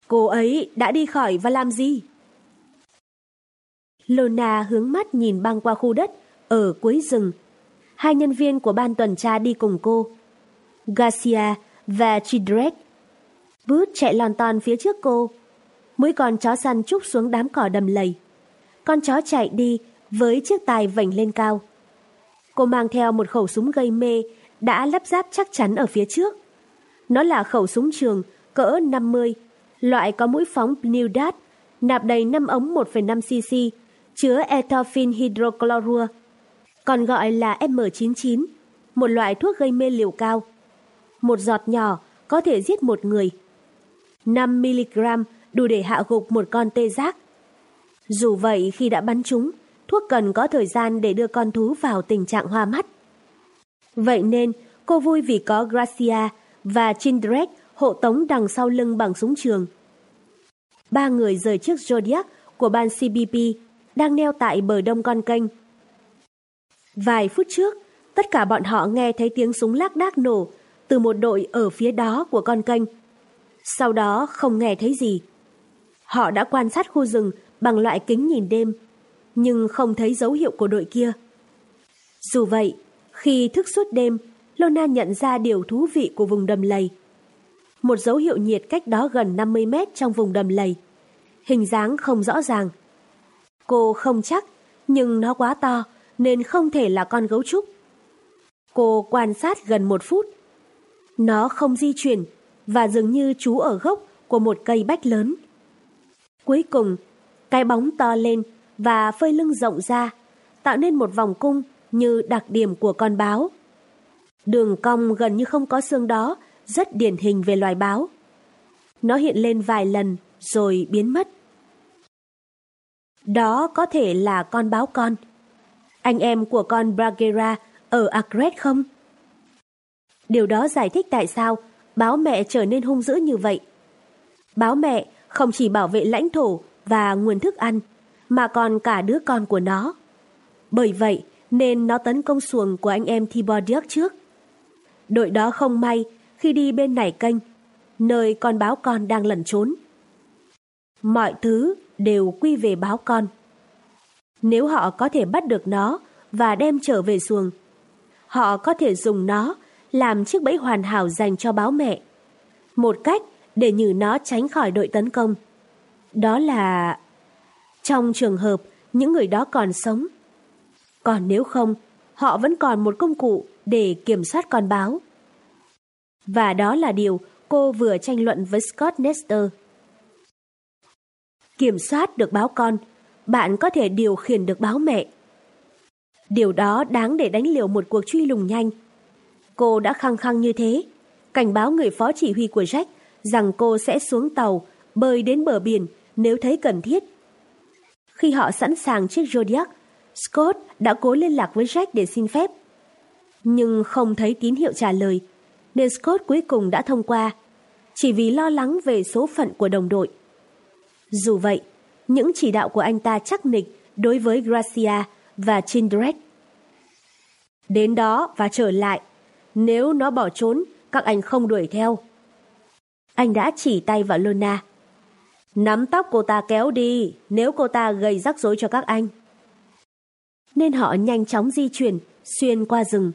Cô ấy đã đi khỏi và làm gì? Lona hướng mắt nhìn băng qua khu đất ở cuối rừng. Hai nhân viên của ban tuần tra đi cùng cô. Garcia và Chidrek. Bút chạy lon ton phía trước cô. Mũi con chó săn trúc xuống đám cỏ đầm lầy. Con chó chạy đi với chiếc tai vảnh lên cao. Cô mang theo một khẩu súng gây mê đã lắp ráp chắc chắn ở phía trước. Nó là khẩu súng trường cỡ 50, loại có mũi phóng pneudat, nạp đầy 5 ống 1,5cc, chứa ethophin hydrochlorua, còn gọi là M99, một loại thuốc gây mê liều cao. Một giọt nhỏ có thể giết một người. 5mg đủ để hạ gục một con tê giác. Dù vậy khi đã bắn chúng, thuốc cần có thời gian để đưa con thú vào tình trạng hoa mắt. Vậy nên, cô vui vì có Gracia và Chindrek hộ tống đằng sau lưng bằng súng trường. Ba người rời chiếc Zodiac của ban CBP đang neo tại bờ đông con kênh. Vài phút trước, tất cả bọn họ nghe thấy tiếng súng lác đác nổ từ một đội ở phía đó của con kênh. Sau đó không nghe thấy gì. Họ đã quan sát khu rừng bằng loại kính nhìn đêm, nhưng không thấy dấu hiệu của đội kia. Dù vậy, khi thức suốt đêm, Lona nhận ra điều thú vị của vùng đầm lầy. Một dấu hiệu nhiệt cách đó gần 50 mét trong vùng đầm lầy. Hình dáng không rõ ràng. Cô không chắc, nhưng nó quá to nên không thể là con gấu trúc. Cô quan sát gần một phút. Nó không di chuyển và dường như trú ở gốc của một cây bách lớn. Cuối cùng, cái bóng to lên và phơi lưng rộng ra, tạo nên một vòng cung như đặc điểm của con báo. Đường cong gần như không có xương đó, rất điển hình về loài báo. Nó hiện lên vài lần rồi biến mất. Đó có thể là con báo con. Anh em của con bragera ở agret không? Điều đó giải thích tại sao báo mẹ trở nên hung dữ như vậy. Báo mẹ không chỉ bảo vệ lãnh thổ và nguồn thức ăn, mà còn cả đứa con của nó. Bởi vậy nên nó tấn công xuồng của anh em Thibaudier trước. Đội đó không may khi đi bên này kênh, nơi con báo con đang lẩn trốn. Mọi thứ đều quy về báo con. Nếu họ có thể bắt được nó và đem trở về xuồng, họ có thể dùng nó làm chiếc bẫy hoàn hảo dành cho báo mẹ. Một cách để nhử nó tránh khỏi đội tấn công. Đó là... Trong trường hợp những người đó còn sống. Còn nếu không, họ vẫn còn một công cụ để kiểm soát con báo. Và đó là điều cô vừa tranh luận với Scott Nestor. Kiểm soát được báo con, bạn có thể điều khiển được báo mẹ. Điều đó đáng để đánh liều một cuộc truy lùng nhanh. Cô đã khăng khăng như thế, cảnh báo người phó chỉ huy của Jack rằng cô sẽ xuống tàu, bơi đến bờ biển nếu thấy cần thiết. Khi họ sẵn sàng chiếc Zodiac, Scott đã cố liên lạc với Jack để xin phép. Nhưng không thấy tín hiệu trả lời, nên Scott cuối cùng đã thông qua, chỉ vì lo lắng về số phận của đồng đội. Dù vậy, những chỉ đạo của anh ta chắc nịch đối với Gracia và Chindred. Đến đó và trở lại, nếu nó bỏ trốn, các anh không đuổi theo. Anh đã chỉ tay vào Lona. Nắm tóc cô ta kéo đi, nếu cô ta gây rắc rối cho các anh. Nên họ nhanh chóng di chuyển, xuyên qua rừng.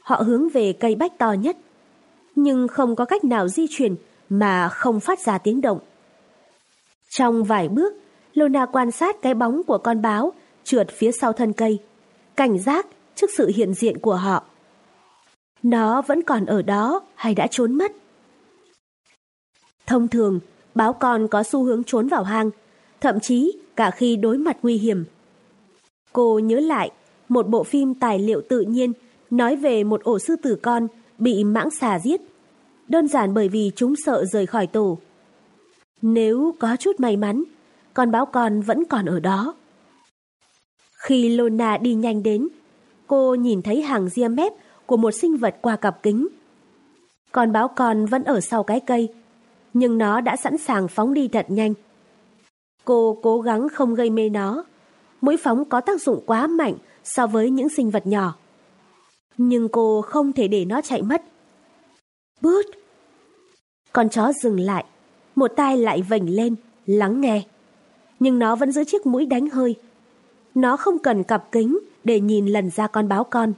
Họ hướng về cây bách to nhất, nhưng không có cách nào di chuyển mà không phát ra tiếng động. Trong vài bước, Lona quan sát cái bóng của con báo trượt phía sau thân cây, cảnh giác trước sự hiện diện của họ. Nó vẫn còn ở đó hay đã trốn mất? Thông thường, báo con có xu hướng trốn vào hang, thậm chí cả khi đối mặt nguy hiểm. Cô nhớ lại một bộ phim tài liệu tự nhiên nói về một ổ sư tử con bị mãng xà giết, đơn giản bởi vì chúng sợ rời khỏi tổ. Nếu có chút may mắn, con báo con vẫn còn ở đó. Khi Lona đi nhanh đến, cô nhìn thấy hàng ria mép của một sinh vật qua cặp kính. Con báo con vẫn ở sau cái cây, nhưng nó đã sẵn sàng phóng đi thật nhanh. Cô cố gắng không gây mê nó. Mũi phóng có tác dụng quá mạnh so với những sinh vật nhỏ. Nhưng cô không thể để nó chạy mất. Bút! Con chó dừng lại, một tai lại vảnh lên, lắng nghe. Nhưng nó vẫn giữ chiếc mũi đánh hơi. Nó không cần cặp kính để nhìn lần ra con báo con.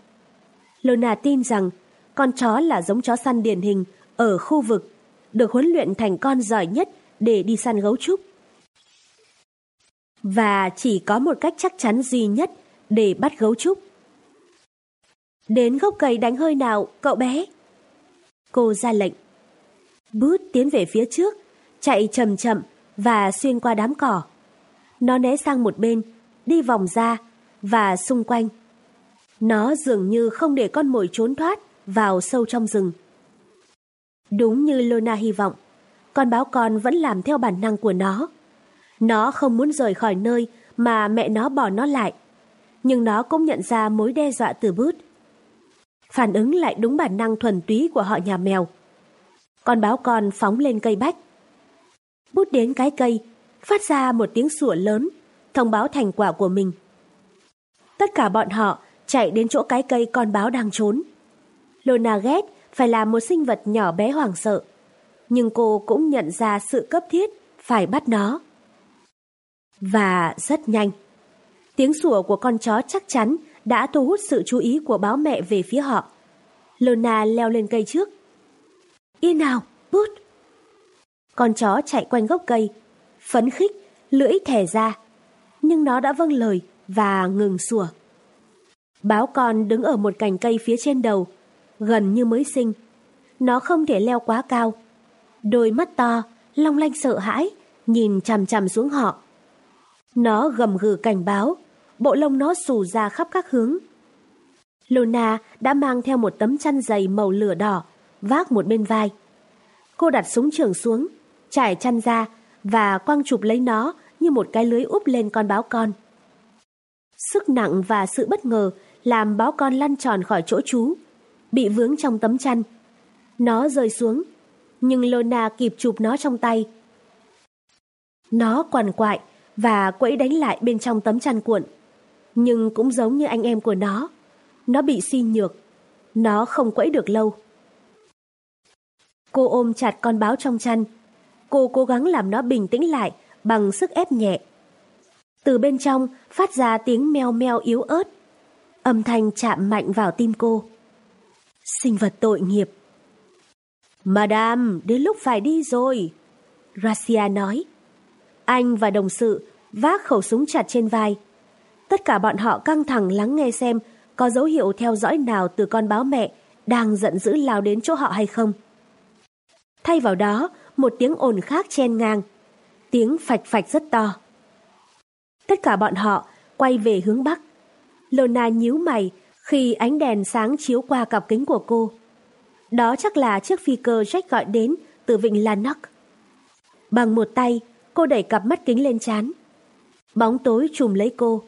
Lona tin rằng con chó là giống chó săn điển hình ở khu vực được huấn luyện thành con giỏi nhất để đi săn gấu trúc. Và chỉ có một cách chắc chắn duy nhất để bắt gấu trúc. Đến gốc cây đánh hơi nào, cậu bé. Cô ra lệnh. Bút tiến về phía trước, chạy chậm chậm và xuyên qua đám cỏ. Nó né sang một bên, đi vòng ra và xung quanh. Nó dường như không để con mồi trốn thoát vào sâu trong rừng. Đúng như Lona hy vọng, con báo con vẫn làm theo bản năng của nó. Nó không muốn rời khỏi nơi mà mẹ nó bỏ nó lại, nhưng nó cũng nhận ra mối đe dọa từ bút. Phản ứng lại đúng bản năng thuần túy của họ nhà mèo. Con báo con phóng lên cây bách. bút đến cái cây, phát ra một tiếng sủa lớn, thông báo thành quả của mình. Tất cả bọn họ chạy đến chỗ cái cây con báo đang trốn. Lona ghét phải là một sinh vật nhỏ bé hoảng sợ, nhưng cô cũng nhận ra sự cấp thiết phải bắt nó. Và rất nhanh. Tiếng sủa của con chó chắc chắn đã thu hút sự chú ý của báo mẹ về phía họ. Lona leo lên cây trước. Yên nào, bút! Con chó chạy quanh gốc cây, phấn khích, lưỡi thẻ ra. Nhưng nó đã vâng lời và ngừng sủa. Báo con đứng ở một cành cây phía trên đầu, gần như mới sinh. Nó không thể leo quá cao. Đôi mắt to, long lanh sợ hãi, nhìn chằm chằm xuống họ. Nó gầm gừ cảnh báo, bộ lông nó xù ra khắp các hướng. Luna đã mang theo một tấm chăn dày màu lửa đỏ, vác một bên vai. Cô đặt súng trường xuống, trải chăn ra và quăng chụp lấy nó như một cái lưới úp lên con báo con. Sức nặng và sự bất ngờ làm báo con lăn tròn khỏi chỗ trú, bị vướng trong tấm chăn. Nó rơi xuống, nhưng Lona kịp chụp nó trong tay. Nó quằn quại và quẫy đánh lại bên trong tấm chăn cuộn. Nhưng cũng giống như anh em của nó, nó bị suy nhược. Nó không quẫy được lâu. Cô ôm chặt con báo trong chăn. Cô cố gắng làm nó bình tĩnh lại bằng sức ép nhẹ. Từ bên trong phát ra tiếng meo meo yếu ớt. Âm thanh chạm mạnh vào tim cô. Sinh vật tội nghiệp. Madame, đến lúc phải đi rồi. Gracia nói. Anh và đồng sự vác khẩu súng chặt trên vai. Tất cả bọn họ căng thẳng lắng nghe xem có dấu hiệu theo dõi nào từ con báo mẹ đang giận dữ lao đến chỗ họ hay không. Thay vào đó, một tiếng ồn khác chen ngang. Tiếng phạch phạch rất to. Tất cả bọn họ quay về hướng Bắc. Lona nhíu mày khi ánh đèn sáng chiếu qua cặp kính của cô. Đó chắc là chiếc phi cơ Jack gọi đến từ vịnh Lanark. Bằng một tay, cô đẩy cặp mắt kính lên chán. Bóng tối trùm lấy cô,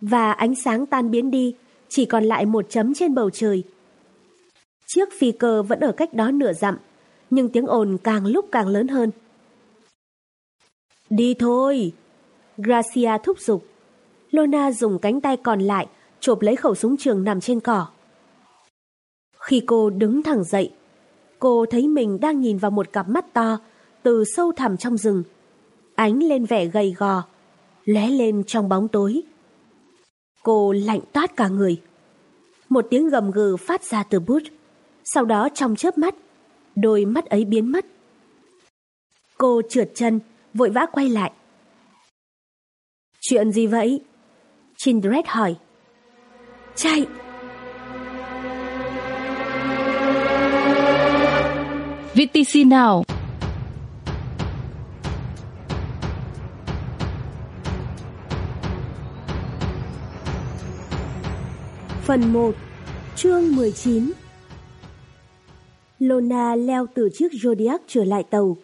và ánh sáng tan biến đi, chỉ còn lại một chấm trên bầu trời. Chiếc phi cơ vẫn ở cách đó nửa dặm, nhưng tiếng ồn càng lúc càng lớn hơn. Đi thôi! Gracia thúc giục. Lona dùng cánh tay còn lại chộp lấy khẩu súng trường nằm trên cỏ. Khi cô đứng thẳng dậy, cô thấy mình đang nhìn vào một cặp mắt to từ sâu thẳm trong rừng. Ánh lên vẻ gầy gò, lóe lên trong bóng tối. Cô lạnh toát cả người. Một tiếng gầm gừ phát ra từ bút. Sau đó trong chớp mắt, đôi mắt ấy biến mất. Cô trượt chân, vội vã quay lại. Chuyện gì vậy? Chindred hỏi. Chạy! VTC nào? Phần 1 Chương 19 Lona leo từ chiếc Zodiac trở lại tàu.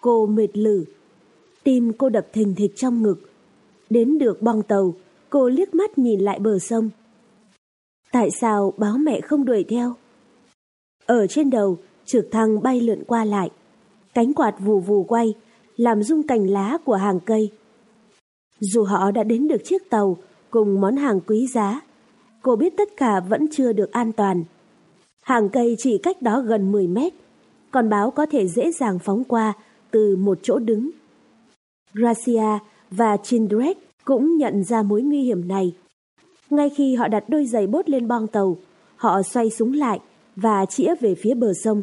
Cô mệt lử. Tim cô đập thình thịch trong ngực. Đến được bong tàu, cô liếc mắt nhìn lại bờ sông. Tại sao báo mẹ không đuổi theo? Ở trên đầu, trực thăng bay lượn qua lại. Cánh quạt vù vù quay, làm rung cành lá của hàng cây. Dù họ đã đến được chiếc tàu cùng món hàng quý giá, cô biết tất cả vẫn chưa được an toàn. Hàng cây chỉ cách đó gần 10 mét, còn báo có thể dễ dàng phóng qua từ một chỗ đứng. Gracia và Chindrek cũng nhận ra mối nguy hiểm này. Ngay khi họ đặt đôi giày bốt lên bong tàu, họ xoay súng lại và chĩa về phía bờ sông.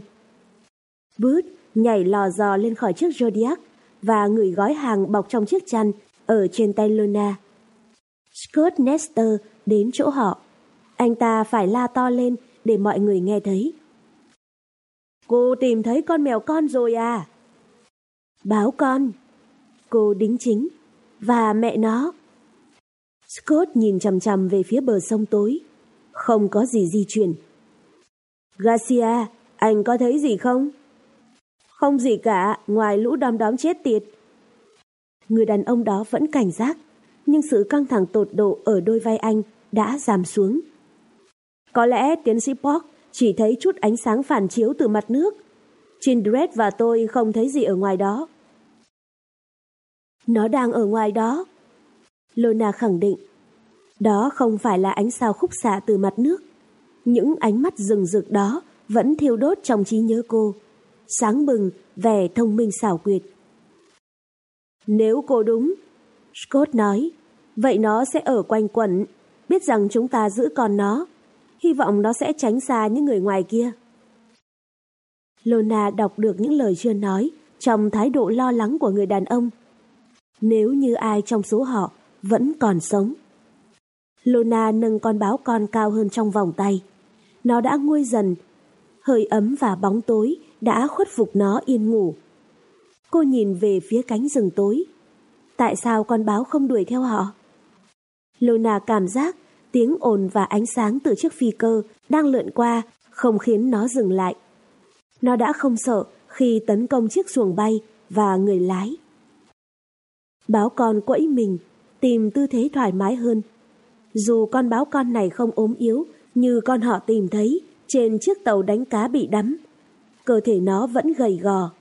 Bút nhảy lò dò lên khỏi chiếc Zodiac và ngửi gói hàng bọc trong chiếc chăn ở trên tay Luna. Scott Nestor đến chỗ họ. Anh ta phải la to lên để mọi người nghe thấy. Cô tìm thấy con mèo con rồi à? Báo con. Cô đính chính. Và mẹ nó. Scott nhìn chằm chằm về phía bờ sông tối. Không có gì di chuyển. Garcia, anh có thấy gì không? Không gì cả, ngoài lũ đom đóm chết tiệt. Người đàn ông đó vẫn cảnh giác, nhưng sự căng thẳng tột độ ở đôi vai anh đã giảm xuống. Có lẽ tiến sĩ Park chỉ thấy chút ánh sáng phản chiếu từ mặt nước. Chindred và tôi không thấy gì ở ngoài đó. Nó đang ở ngoài đó. Lona khẳng định. Đó không phải là ánh sao khúc xạ từ mặt nước. Những ánh mắt rừng rực đó vẫn thiêu đốt trong trí nhớ cô. Sáng bừng, vẻ thông minh xảo quyệt. Nếu cô đúng, Scott nói, vậy nó sẽ ở quanh quẩn, biết rằng chúng ta giữ con nó. Hy vọng nó sẽ tránh xa những người ngoài kia. Lona đọc được những lời chưa nói, trong thái độ lo lắng của người đàn ông. Nếu như ai trong số họ vẫn còn sống. Lona nâng con báo con cao hơn trong vòng tay. Nó đã nguôi dần. Hơi ấm và bóng tối đã khuất phục nó yên ngủ. Cô nhìn về phía cánh rừng tối. Tại sao con báo không đuổi theo họ? Lona cảm giác tiếng ồn và ánh sáng từ chiếc phi cơ đang lượn qua không khiến nó dừng lại. Nó đã không sợ khi tấn công chiếc xuồng bay và người lái. Báo con quẫy mình, tìm tư thế thoải mái hơn. Dù con báo con này không ốm yếu như con họ tìm thấy trên chiếc tàu đánh cá bị đắm, cơ thể nó vẫn gầy gò.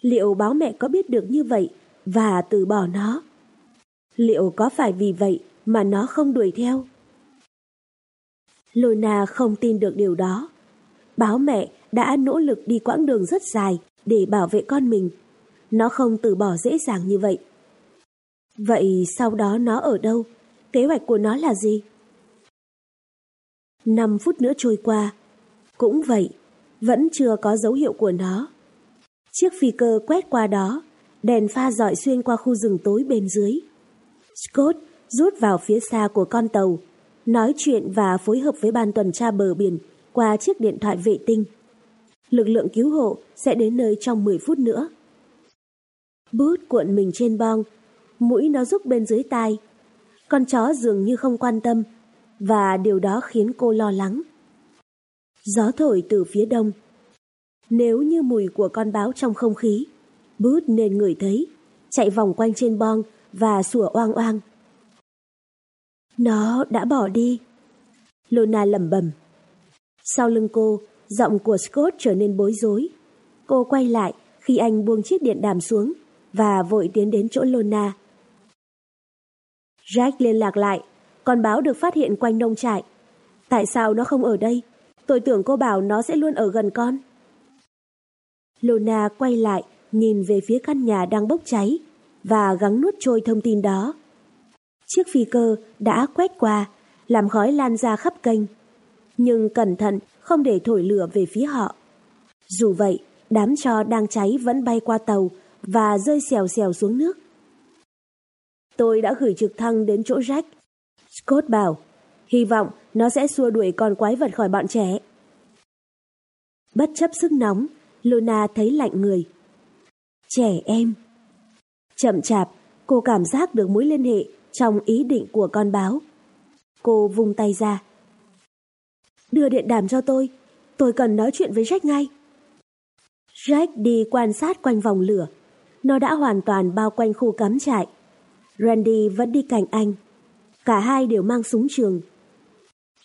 Liệu báo mẹ có biết được như vậy và từ bỏ nó? Liệu có phải vì vậy mà nó không đuổi theo? Luna không tin được điều đó. Báo mẹ đã nỗ lực đi quãng đường rất dài để bảo vệ con mình. Nó không từ bỏ dễ dàng như vậy. Vậy sau đó nó ở đâu? Kế hoạch của nó là gì? Năm phút nữa trôi qua. Cũng vậy, vẫn chưa có dấu hiệu của nó. Chiếc phi cơ quét qua đó, đèn pha dọi xuyên qua khu rừng tối bên dưới. Scott rút vào phía xa của con tàu, nói chuyện và phối hợp với ban tuần tra bờ biển qua chiếc điện thoại vệ tinh. Lực lượng cứu hộ sẽ đến nơi trong 10 phút nữa. Bút cuộn mình trên bong, mũi nó rúc bên dưới tai. Con chó dường như không quan tâm, và điều đó khiến cô lo lắng. Gió thổi từ phía đông. Nếu như mùi của con báo trong không khí, bút nên ngửi thấy, chạy vòng quanh trên bong và sủa oang oang. Nó đã bỏ đi. Luna lẩm bẩm. Sau lưng cô, giọng của Scott trở nên bối rối. Cô quay lại khi anh buông chiếc điện đàm xuống và vội tiến đến chỗ Lona. Jack liên lạc lại, con báo được phát hiện quanh nông trại. Tại sao nó không ở đây? Tôi tưởng cô bảo nó sẽ luôn ở gần con. Lona quay lại, nhìn về phía căn nhà đang bốc cháy và gắng nuốt trôi thông tin đó. Chiếc phi cơ đã quét qua, làm khói lan ra khắp kênh. Nhưng cẩn thận không để thổi lửa về phía họ. Dù vậy, đám cho đang cháy vẫn bay qua tàu và rơi xèo xèo xuống nước. Tôi đã gửi trực thăng đến chỗ Jack. Scott bảo, hy vọng nó sẽ xua đuổi con quái vật khỏi bọn trẻ. Bất chấp sức nóng, Luna thấy lạnh người. Trẻ em. Chậm chạp, cô cảm giác được mối liên hệ trong ý định của con báo. Cô vung tay ra. Đưa điện đàm cho tôi, tôi cần nói chuyện với Jack ngay. Jack đi quan sát quanh vòng lửa. Nó đã hoàn toàn bao quanh khu cắm trại. Randy vẫn đi cạnh anh. Cả hai đều mang súng trường.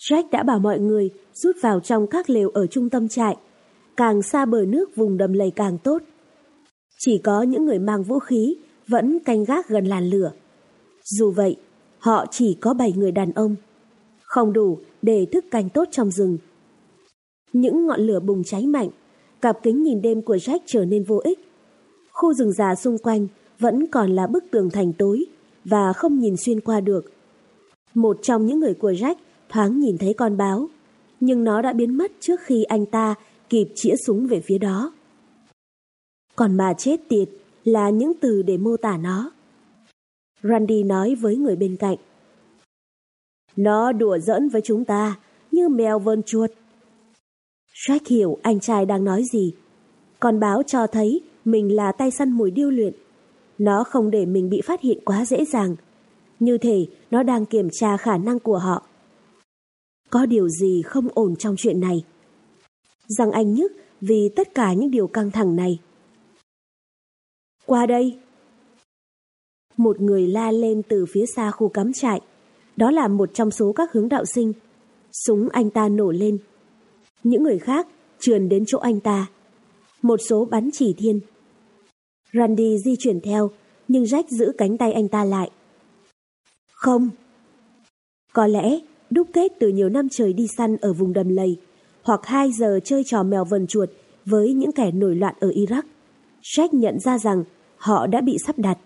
Jack đã bảo mọi người rút vào trong các lều ở trung tâm trại. Càng xa bờ nước vùng đầm lầy càng tốt. Chỉ có những người mang vũ khí vẫn canh gác gần làn lửa. Dù vậy, họ chỉ có 7 người đàn ông. Không đủ để thức canh tốt trong rừng. Những ngọn lửa bùng cháy mạnh, cặp kính nhìn đêm của Jack trở nên vô ích. Khu rừng già xung quanh vẫn còn là bức tường thành tối và không nhìn xuyên qua được. Một trong những người của Jack thoáng nhìn thấy con báo, nhưng nó đã biến mất trước khi anh ta kịp chĩa súng về phía đó. Còn mà chết tiệt là những từ để mô tả nó. Randy nói với người bên cạnh. Nó đùa giỡn với chúng ta, như mèo vơn chuột. Jack hiểu anh trai đang nói gì. Con báo cho thấy mình là tay săn mồi điêu luyện. Nó không để mình bị phát hiện quá dễ dàng. Như thể nó đang kiểm tra khả năng của họ. Có điều gì không ổn trong chuyện này? Rằng anh nhức vì tất cả những điều căng thẳng này. Qua đây. Một người la lên từ phía xa khu cắm trại. Đó là một trong số các hướng đạo sinh. Súng anh ta nổ lên. Những người khác trườn đến chỗ anh ta. Một số bắn chỉ thiên. Randy di chuyển theo, nhưng Jack giữ cánh tay anh ta lại. Không. Có lẽ đúc kết từ nhiều năm trời đi săn ở vùng đầm lầy, hoặc 2 giờ chơi trò mèo vần chuột với những kẻ nổi loạn ở Iraq. Jack nhận ra rằng họ đã bị sắp đặt.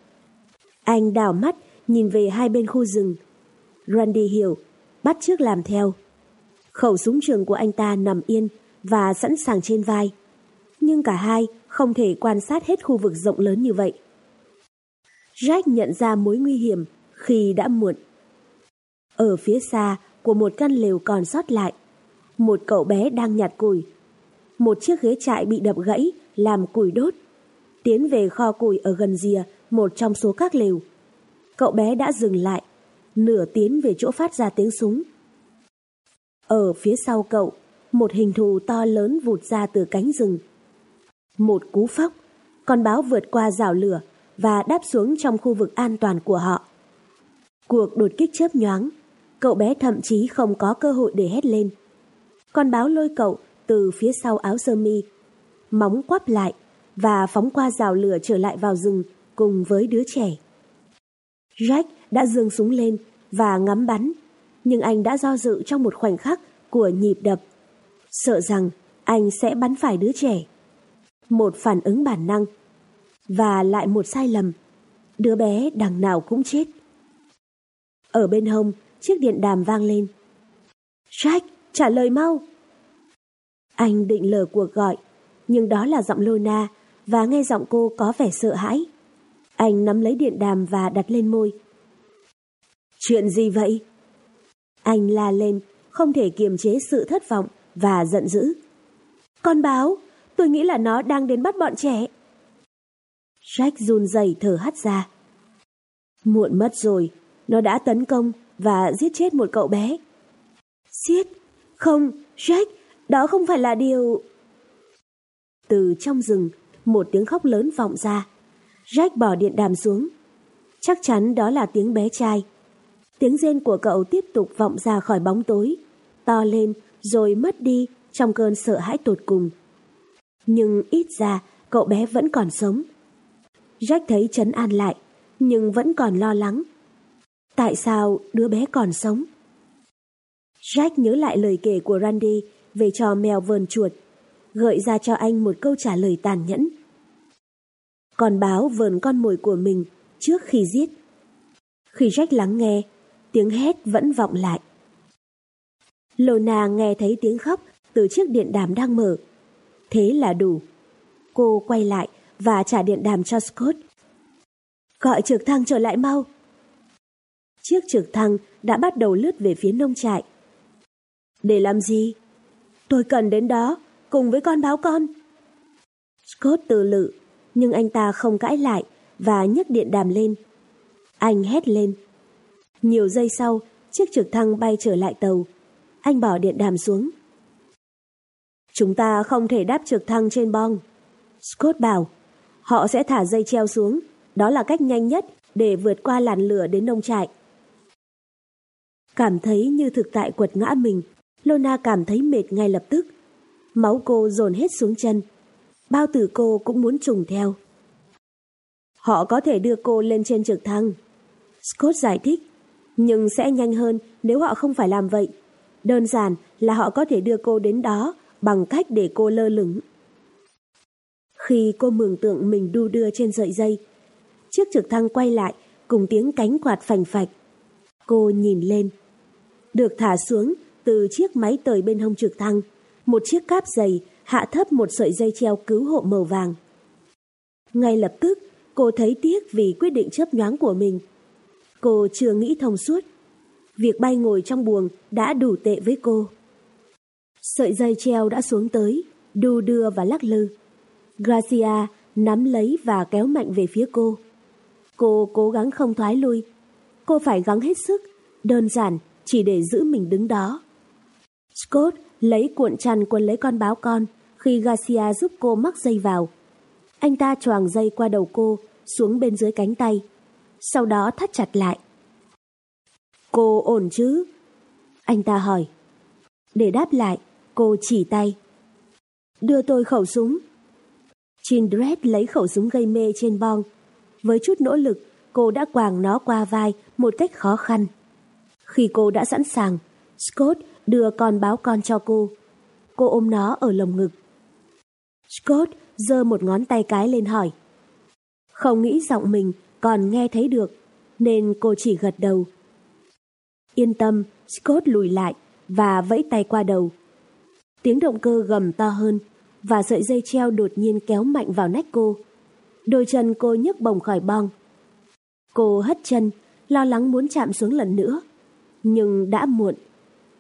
Anh đào mắt nhìn về hai bên khu rừng. Randy hiểu, bắt trước làm theo. Khẩu súng trường của anh ta nằm yên và sẵn sàng trên vai. Nhưng cả hai không thể quan sát hết khu vực rộng lớn như vậy. Jack nhận ra mối nguy hiểm khi đã muộn. Ở phía xa của một căn lều còn sót lại, một cậu bé đang nhặt củi. Một chiếc ghế trại bị đập gãy làm củi đốt. Tiến về kho củi ở gần rìa một trong số các lều. Cậu bé đã dừng lại, nửa tiến về chỗ phát ra tiếng súng. Ở phía sau cậu, một hình thù to lớn vụt ra từ cánh rừng. Một cú phóc, con báo vượt qua rào lửa và đáp xuống trong khu vực an toàn của họ. Cuộc đột kích chớp nhoáng, cậu bé thậm chí không có cơ hội để hét lên. Con báo lôi cậu từ phía sau áo sơ mi, móng quắp lại và phóng qua rào lửa trở lại vào rừng cùng với đứa trẻ. Jack đã dương súng lên và ngắm bắn, nhưng anh đã do dự trong một khoảnh khắc của nhịp đập, sợ rằng anh sẽ bắn phải đứa trẻ. Một phản ứng bản năng, và lại một sai lầm. Đứa bé đằng nào cũng chết. Ở bên hông, chiếc điện đàm vang lên. Jack, trả lời mau! Anh định lờ cuộc gọi, nhưng đó là giọng Lona và nghe giọng cô có vẻ sợ hãi. Anh nắm lấy điện đàm và đặt lên môi. Chuyện gì vậy? Anh la lên, không thể kiềm chế sự thất vọng và giận dữ. Con báo, tôi nghĩ là nó đang đến bắt bọn trẻ. Jack run rẩy thở hắt ra. Muộn mất rồi, nó đã tấn công và giết chết một cậu bé. Giết? Không, Jack, đó không phải là điều... Từ trong rừng, một tiếng khóc lớn vọng ra. Jack bỏ điện đàm xuống. Chắc chắn đó là tiếng bé trai. Tiếng rên của cậu tiếp tục vọng ra khỏi bóng tối, to lên rồi mất đi trong cơn sợ hãi tột cùng. Nhưng ít ra cậu bé vẫn còn sống. Jack thấy chấn an lại, nhưng vẫn còn lo lắng. Tại sao đứa bé còn sống? Jack nhớ lại lời kể của Randy về trò mèo vờn chuột, gợi ra cho anh một câu trả lời tàn nhẫn. Con báo vờn con mồi của mình trước khi giết. Khi Jack lắng nghe, tiếng hét vẫn vọng lại. Lona nghe thấy tiếng khóc từ chiếc điện đàm đang mở. Thế là đủ. Cô quay lại và trả điện đàm cho Scott. Gọi trực thăng trở lại mau. Chiếc trực thăng đã bắt đầu lướt về phía nông trại. Để làm gì? Tôi cần đến đó, cùng với con báo con. Scott từ lự, nhưng anh ta không cãi lại và nhấc điện đàm lên. Anh hét lên. Nhiều giây sau, chiếc trực thăng bay trở lại tàu. Anh bỏ điện đàm xuống. Chúng ta không thể đáp trực thăng trên bong. Scott bảo, họ sẽ thả dây treo xuống. Đó là cách nhanh nhất để vượt qua làn lửa đến nông trại. Cảm thấy như thực tại quật ngã mình, Lona cảm thấy mệt ngay lập tức. Máu cô dồn hết xuống chân. Bao tử cô cũng muốn trùng theo. Họ có thể đưa cô lên trên trực thăng. Scott giải thích, nhưng sẽ nhanh hơn nếu họ không phải làm vậy. Đơn giản là họ có thể đưa cô đến đó bằng cách để cô lơ lửng. Khi cô mường tượng mình đu đưa trên sợi dây, chiếc trực thăng quay lại cùng tiếng cánh quạt phành phạch. Cô nhìn lên. Được thả xuống từ chiếc máy tời bên hông trực thăng, một chiếc cáp dày hạ thấp một sợi dây treo cứu hộ màu vàng. Ngay lập tức, cô thấy tiếc vì quyết định chớp nhoáng của mình. Cô chưa nghĩ thông suốt. Việc bay ngồi trong buồng đã đủ tệ với cô. Sợi dây treo đã xuống tới, đu đưa và lắc lư. Gracia nắm lấy và kéo mạnh về phía cô. Cô cố gắng không thoái lui. Cô phải gắng hết sức, đơn giản chỉ để giữ mình đứng đó. Scott lấy cuộn chăn quấn lấy con báo con khi Garcia giúp cô mắc dây vào. Anh ta choàng dây qua đầu cô xuống bên dưới cánh tay, sau đó thắt chặt lại. Cô ổn chứ? Anh ta hỏi. Để đáp lại, cô chỉ tay. Đưa tôi khẩu súng. Chindred lấy khẩu súng gây mê trên bong. Với chút nỗ lực, cô đã quàng nó qua vai một cách khó khăn. Khi cô đã sẵn sàng, Scott đưa con báo con cho cô. Cô ôm nó ở lồng ngực. Scott giơ một ngón tay cái lên hỏi. Không nghĩ giọng mình còn nghe thấy được, nên cô chỉ gật đầu. Yên tâm, Scott lùi lại và vẫy tay qua đầu. Tiếng động cơ gầm to hơn và sợi dây treo đột nhiên kéo mạnh vào nách cô. Đôi chân cô nhấc bồng khỏi bong. Cô hất chân, lo lắng muốn chạm xuống lần nữa. Nhưng đã muộn.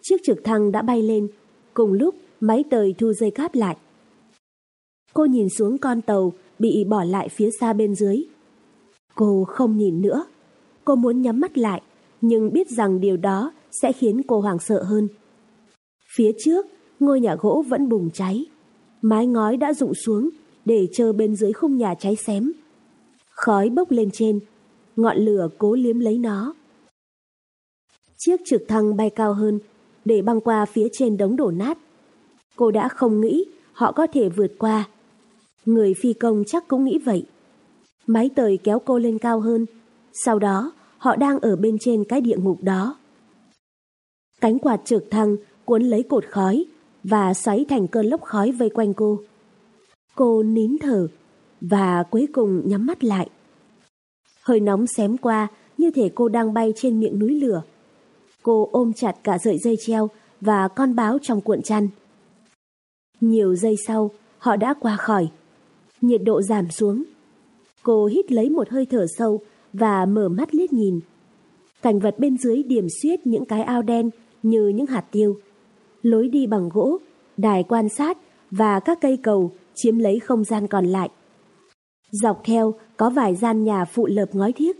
Chiếc trực thăng đã bay lên, cùng lúc máy tời thu dây cáp lại. Cô nhìn xuống con tàu bị bỏ lại phía xa bên dưới. Cô không nhìn nữa. Cô muốn nhắm mắt lại, nhưng biết rằng điều đó sẽ khiến cô hoảng sợ hơn. Phía trước, ngôi nhà gỗ vẫn bùng cháy. Mái ngói đã rụng xuống để chờ bên dưới khung nhà cháy xém. Khói bốc lên trên, ngọn lửa cố liếm lấy nó. Chiếc trực thăng bay cao hơn để băng qua phía trên đống đổ nát. Cô đã không nghĩ họ có thể vượt qua. Người phi công chắc cũng nghĩ vậy. Máy tời kéo cô lên cao hơn. Sau đó, họ đang ở bên trên cái địa ngục đó. Cánh quạt trực thăng cuốn lấy cột khói và xoáy thành cơn lốc khói vây quanh cô. Cô nín thở và cuối cùng nhắm mắt lại. Hơi nóng xém qua như thể cô đang bay trên miệng núi lửa. Cô ôm chặt cả sợi dây treo và con báo trong cuộn chăn. Nhiều giây sau, họ đã qua khỏi. Nhiệt độ giảm xuống. Cô hít lấy một hơi thở sâu và mở mắt liếc nhìn. Cảnh vật bên dưới điểm xuyết những cái ao đen như những hạt tiêu. Lối đi bằng gỗ, đài quan sát và các cây cầu chiếm lấy không gian còn lại. Dọc theo có vài gian nhà phụ lợp ngói thiếc.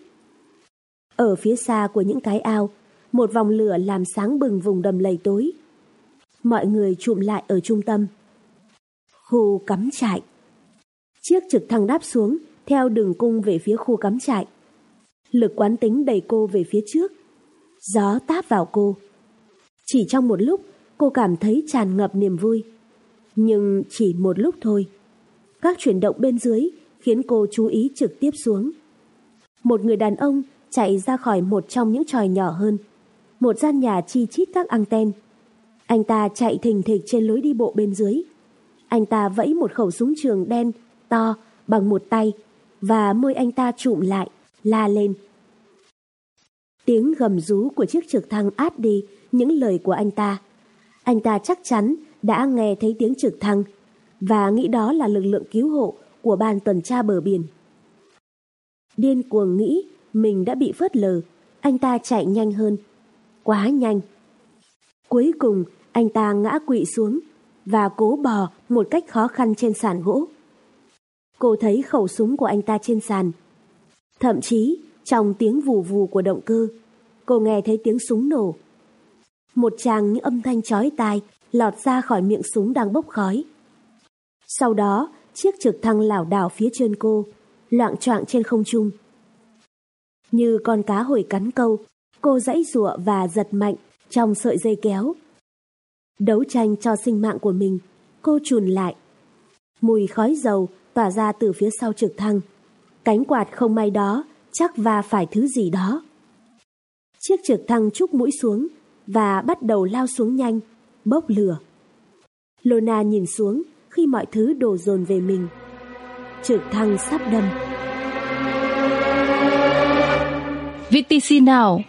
Ở phía xa của những cái ao, một vòng lửa làm sáng bừng vùng đầm lầy tối. Mọi người trụm lại ở trung tâm. Khu cắm trại. Chiếc trực thăng đáp xuống theo đường cung về phía khu cắm trại. Lực quán tính đẩy cô về phía trước. Gió táp vào cô. Chỉ trong một lúc, cô cảm thấy tràn ngập niềm vui. Nhưng chỉ một lúc thôi. Các chuyển động bên dưới khiến cô chú ý trực tiếp xuống. Một người đàn ông chạy ra khỏi một trong những tròi nhỏ hơn. Một gian nhà chi chít các anten. Anh ta chạy thình thịch trên lối đi bộ bên dưới. Anh ta vẫy một khẩu súng trường đen, to, bằng một tay, và môi anh ta trụm lại, la lên. Tiếng gầm rú của chiếc trực thăng át đi những lời của anh ta. Anh ta chắc chắn đã nghe thấy tiếng trực thăng và nghĩ đó là lực lượng cứu hộ của ban tuần tra bờ biển. Điên cuồng nghĩ mình đã bị phớt lờ, anh ta chạy nhanh hơn. Quá nhanh. Cuối cùng, anh ta ngã quỵ xuống và cố bò một cách khó khăn trên sàn gỗ. Cô thấy khẩu súng của anh ta trên sàn. Thậm chí, trong tiếng vù vù của động cơ, cô nghe thấy tiếng súng nổ. Một tràng những âm thanh chói tai lọt ra khỏi miệng súng đang bốc khói. Sau đó, chiếc trực thăng lảo đảo phía trên cô, loạn choạng trên không trung. Như con cá hồi cắn câu, cô dãy giụa và giật mạnh trong sợi dây kéo. Đấu tranh cho sinh mạng của mình, cô chùn lại. Mùi khói dầu tỏa ra từ phía sau trực thăng. Cánh quạt không may đó chắc va phải thứ gì đó. Chiếc trực thăng trúc mũi xuống và bắt đầu lao xuống nhanh, bốc lửa. Lona nhìn xuống khi mọi thứ đổ dồn về mình. Trực thăng sắp đâm. VTC nào?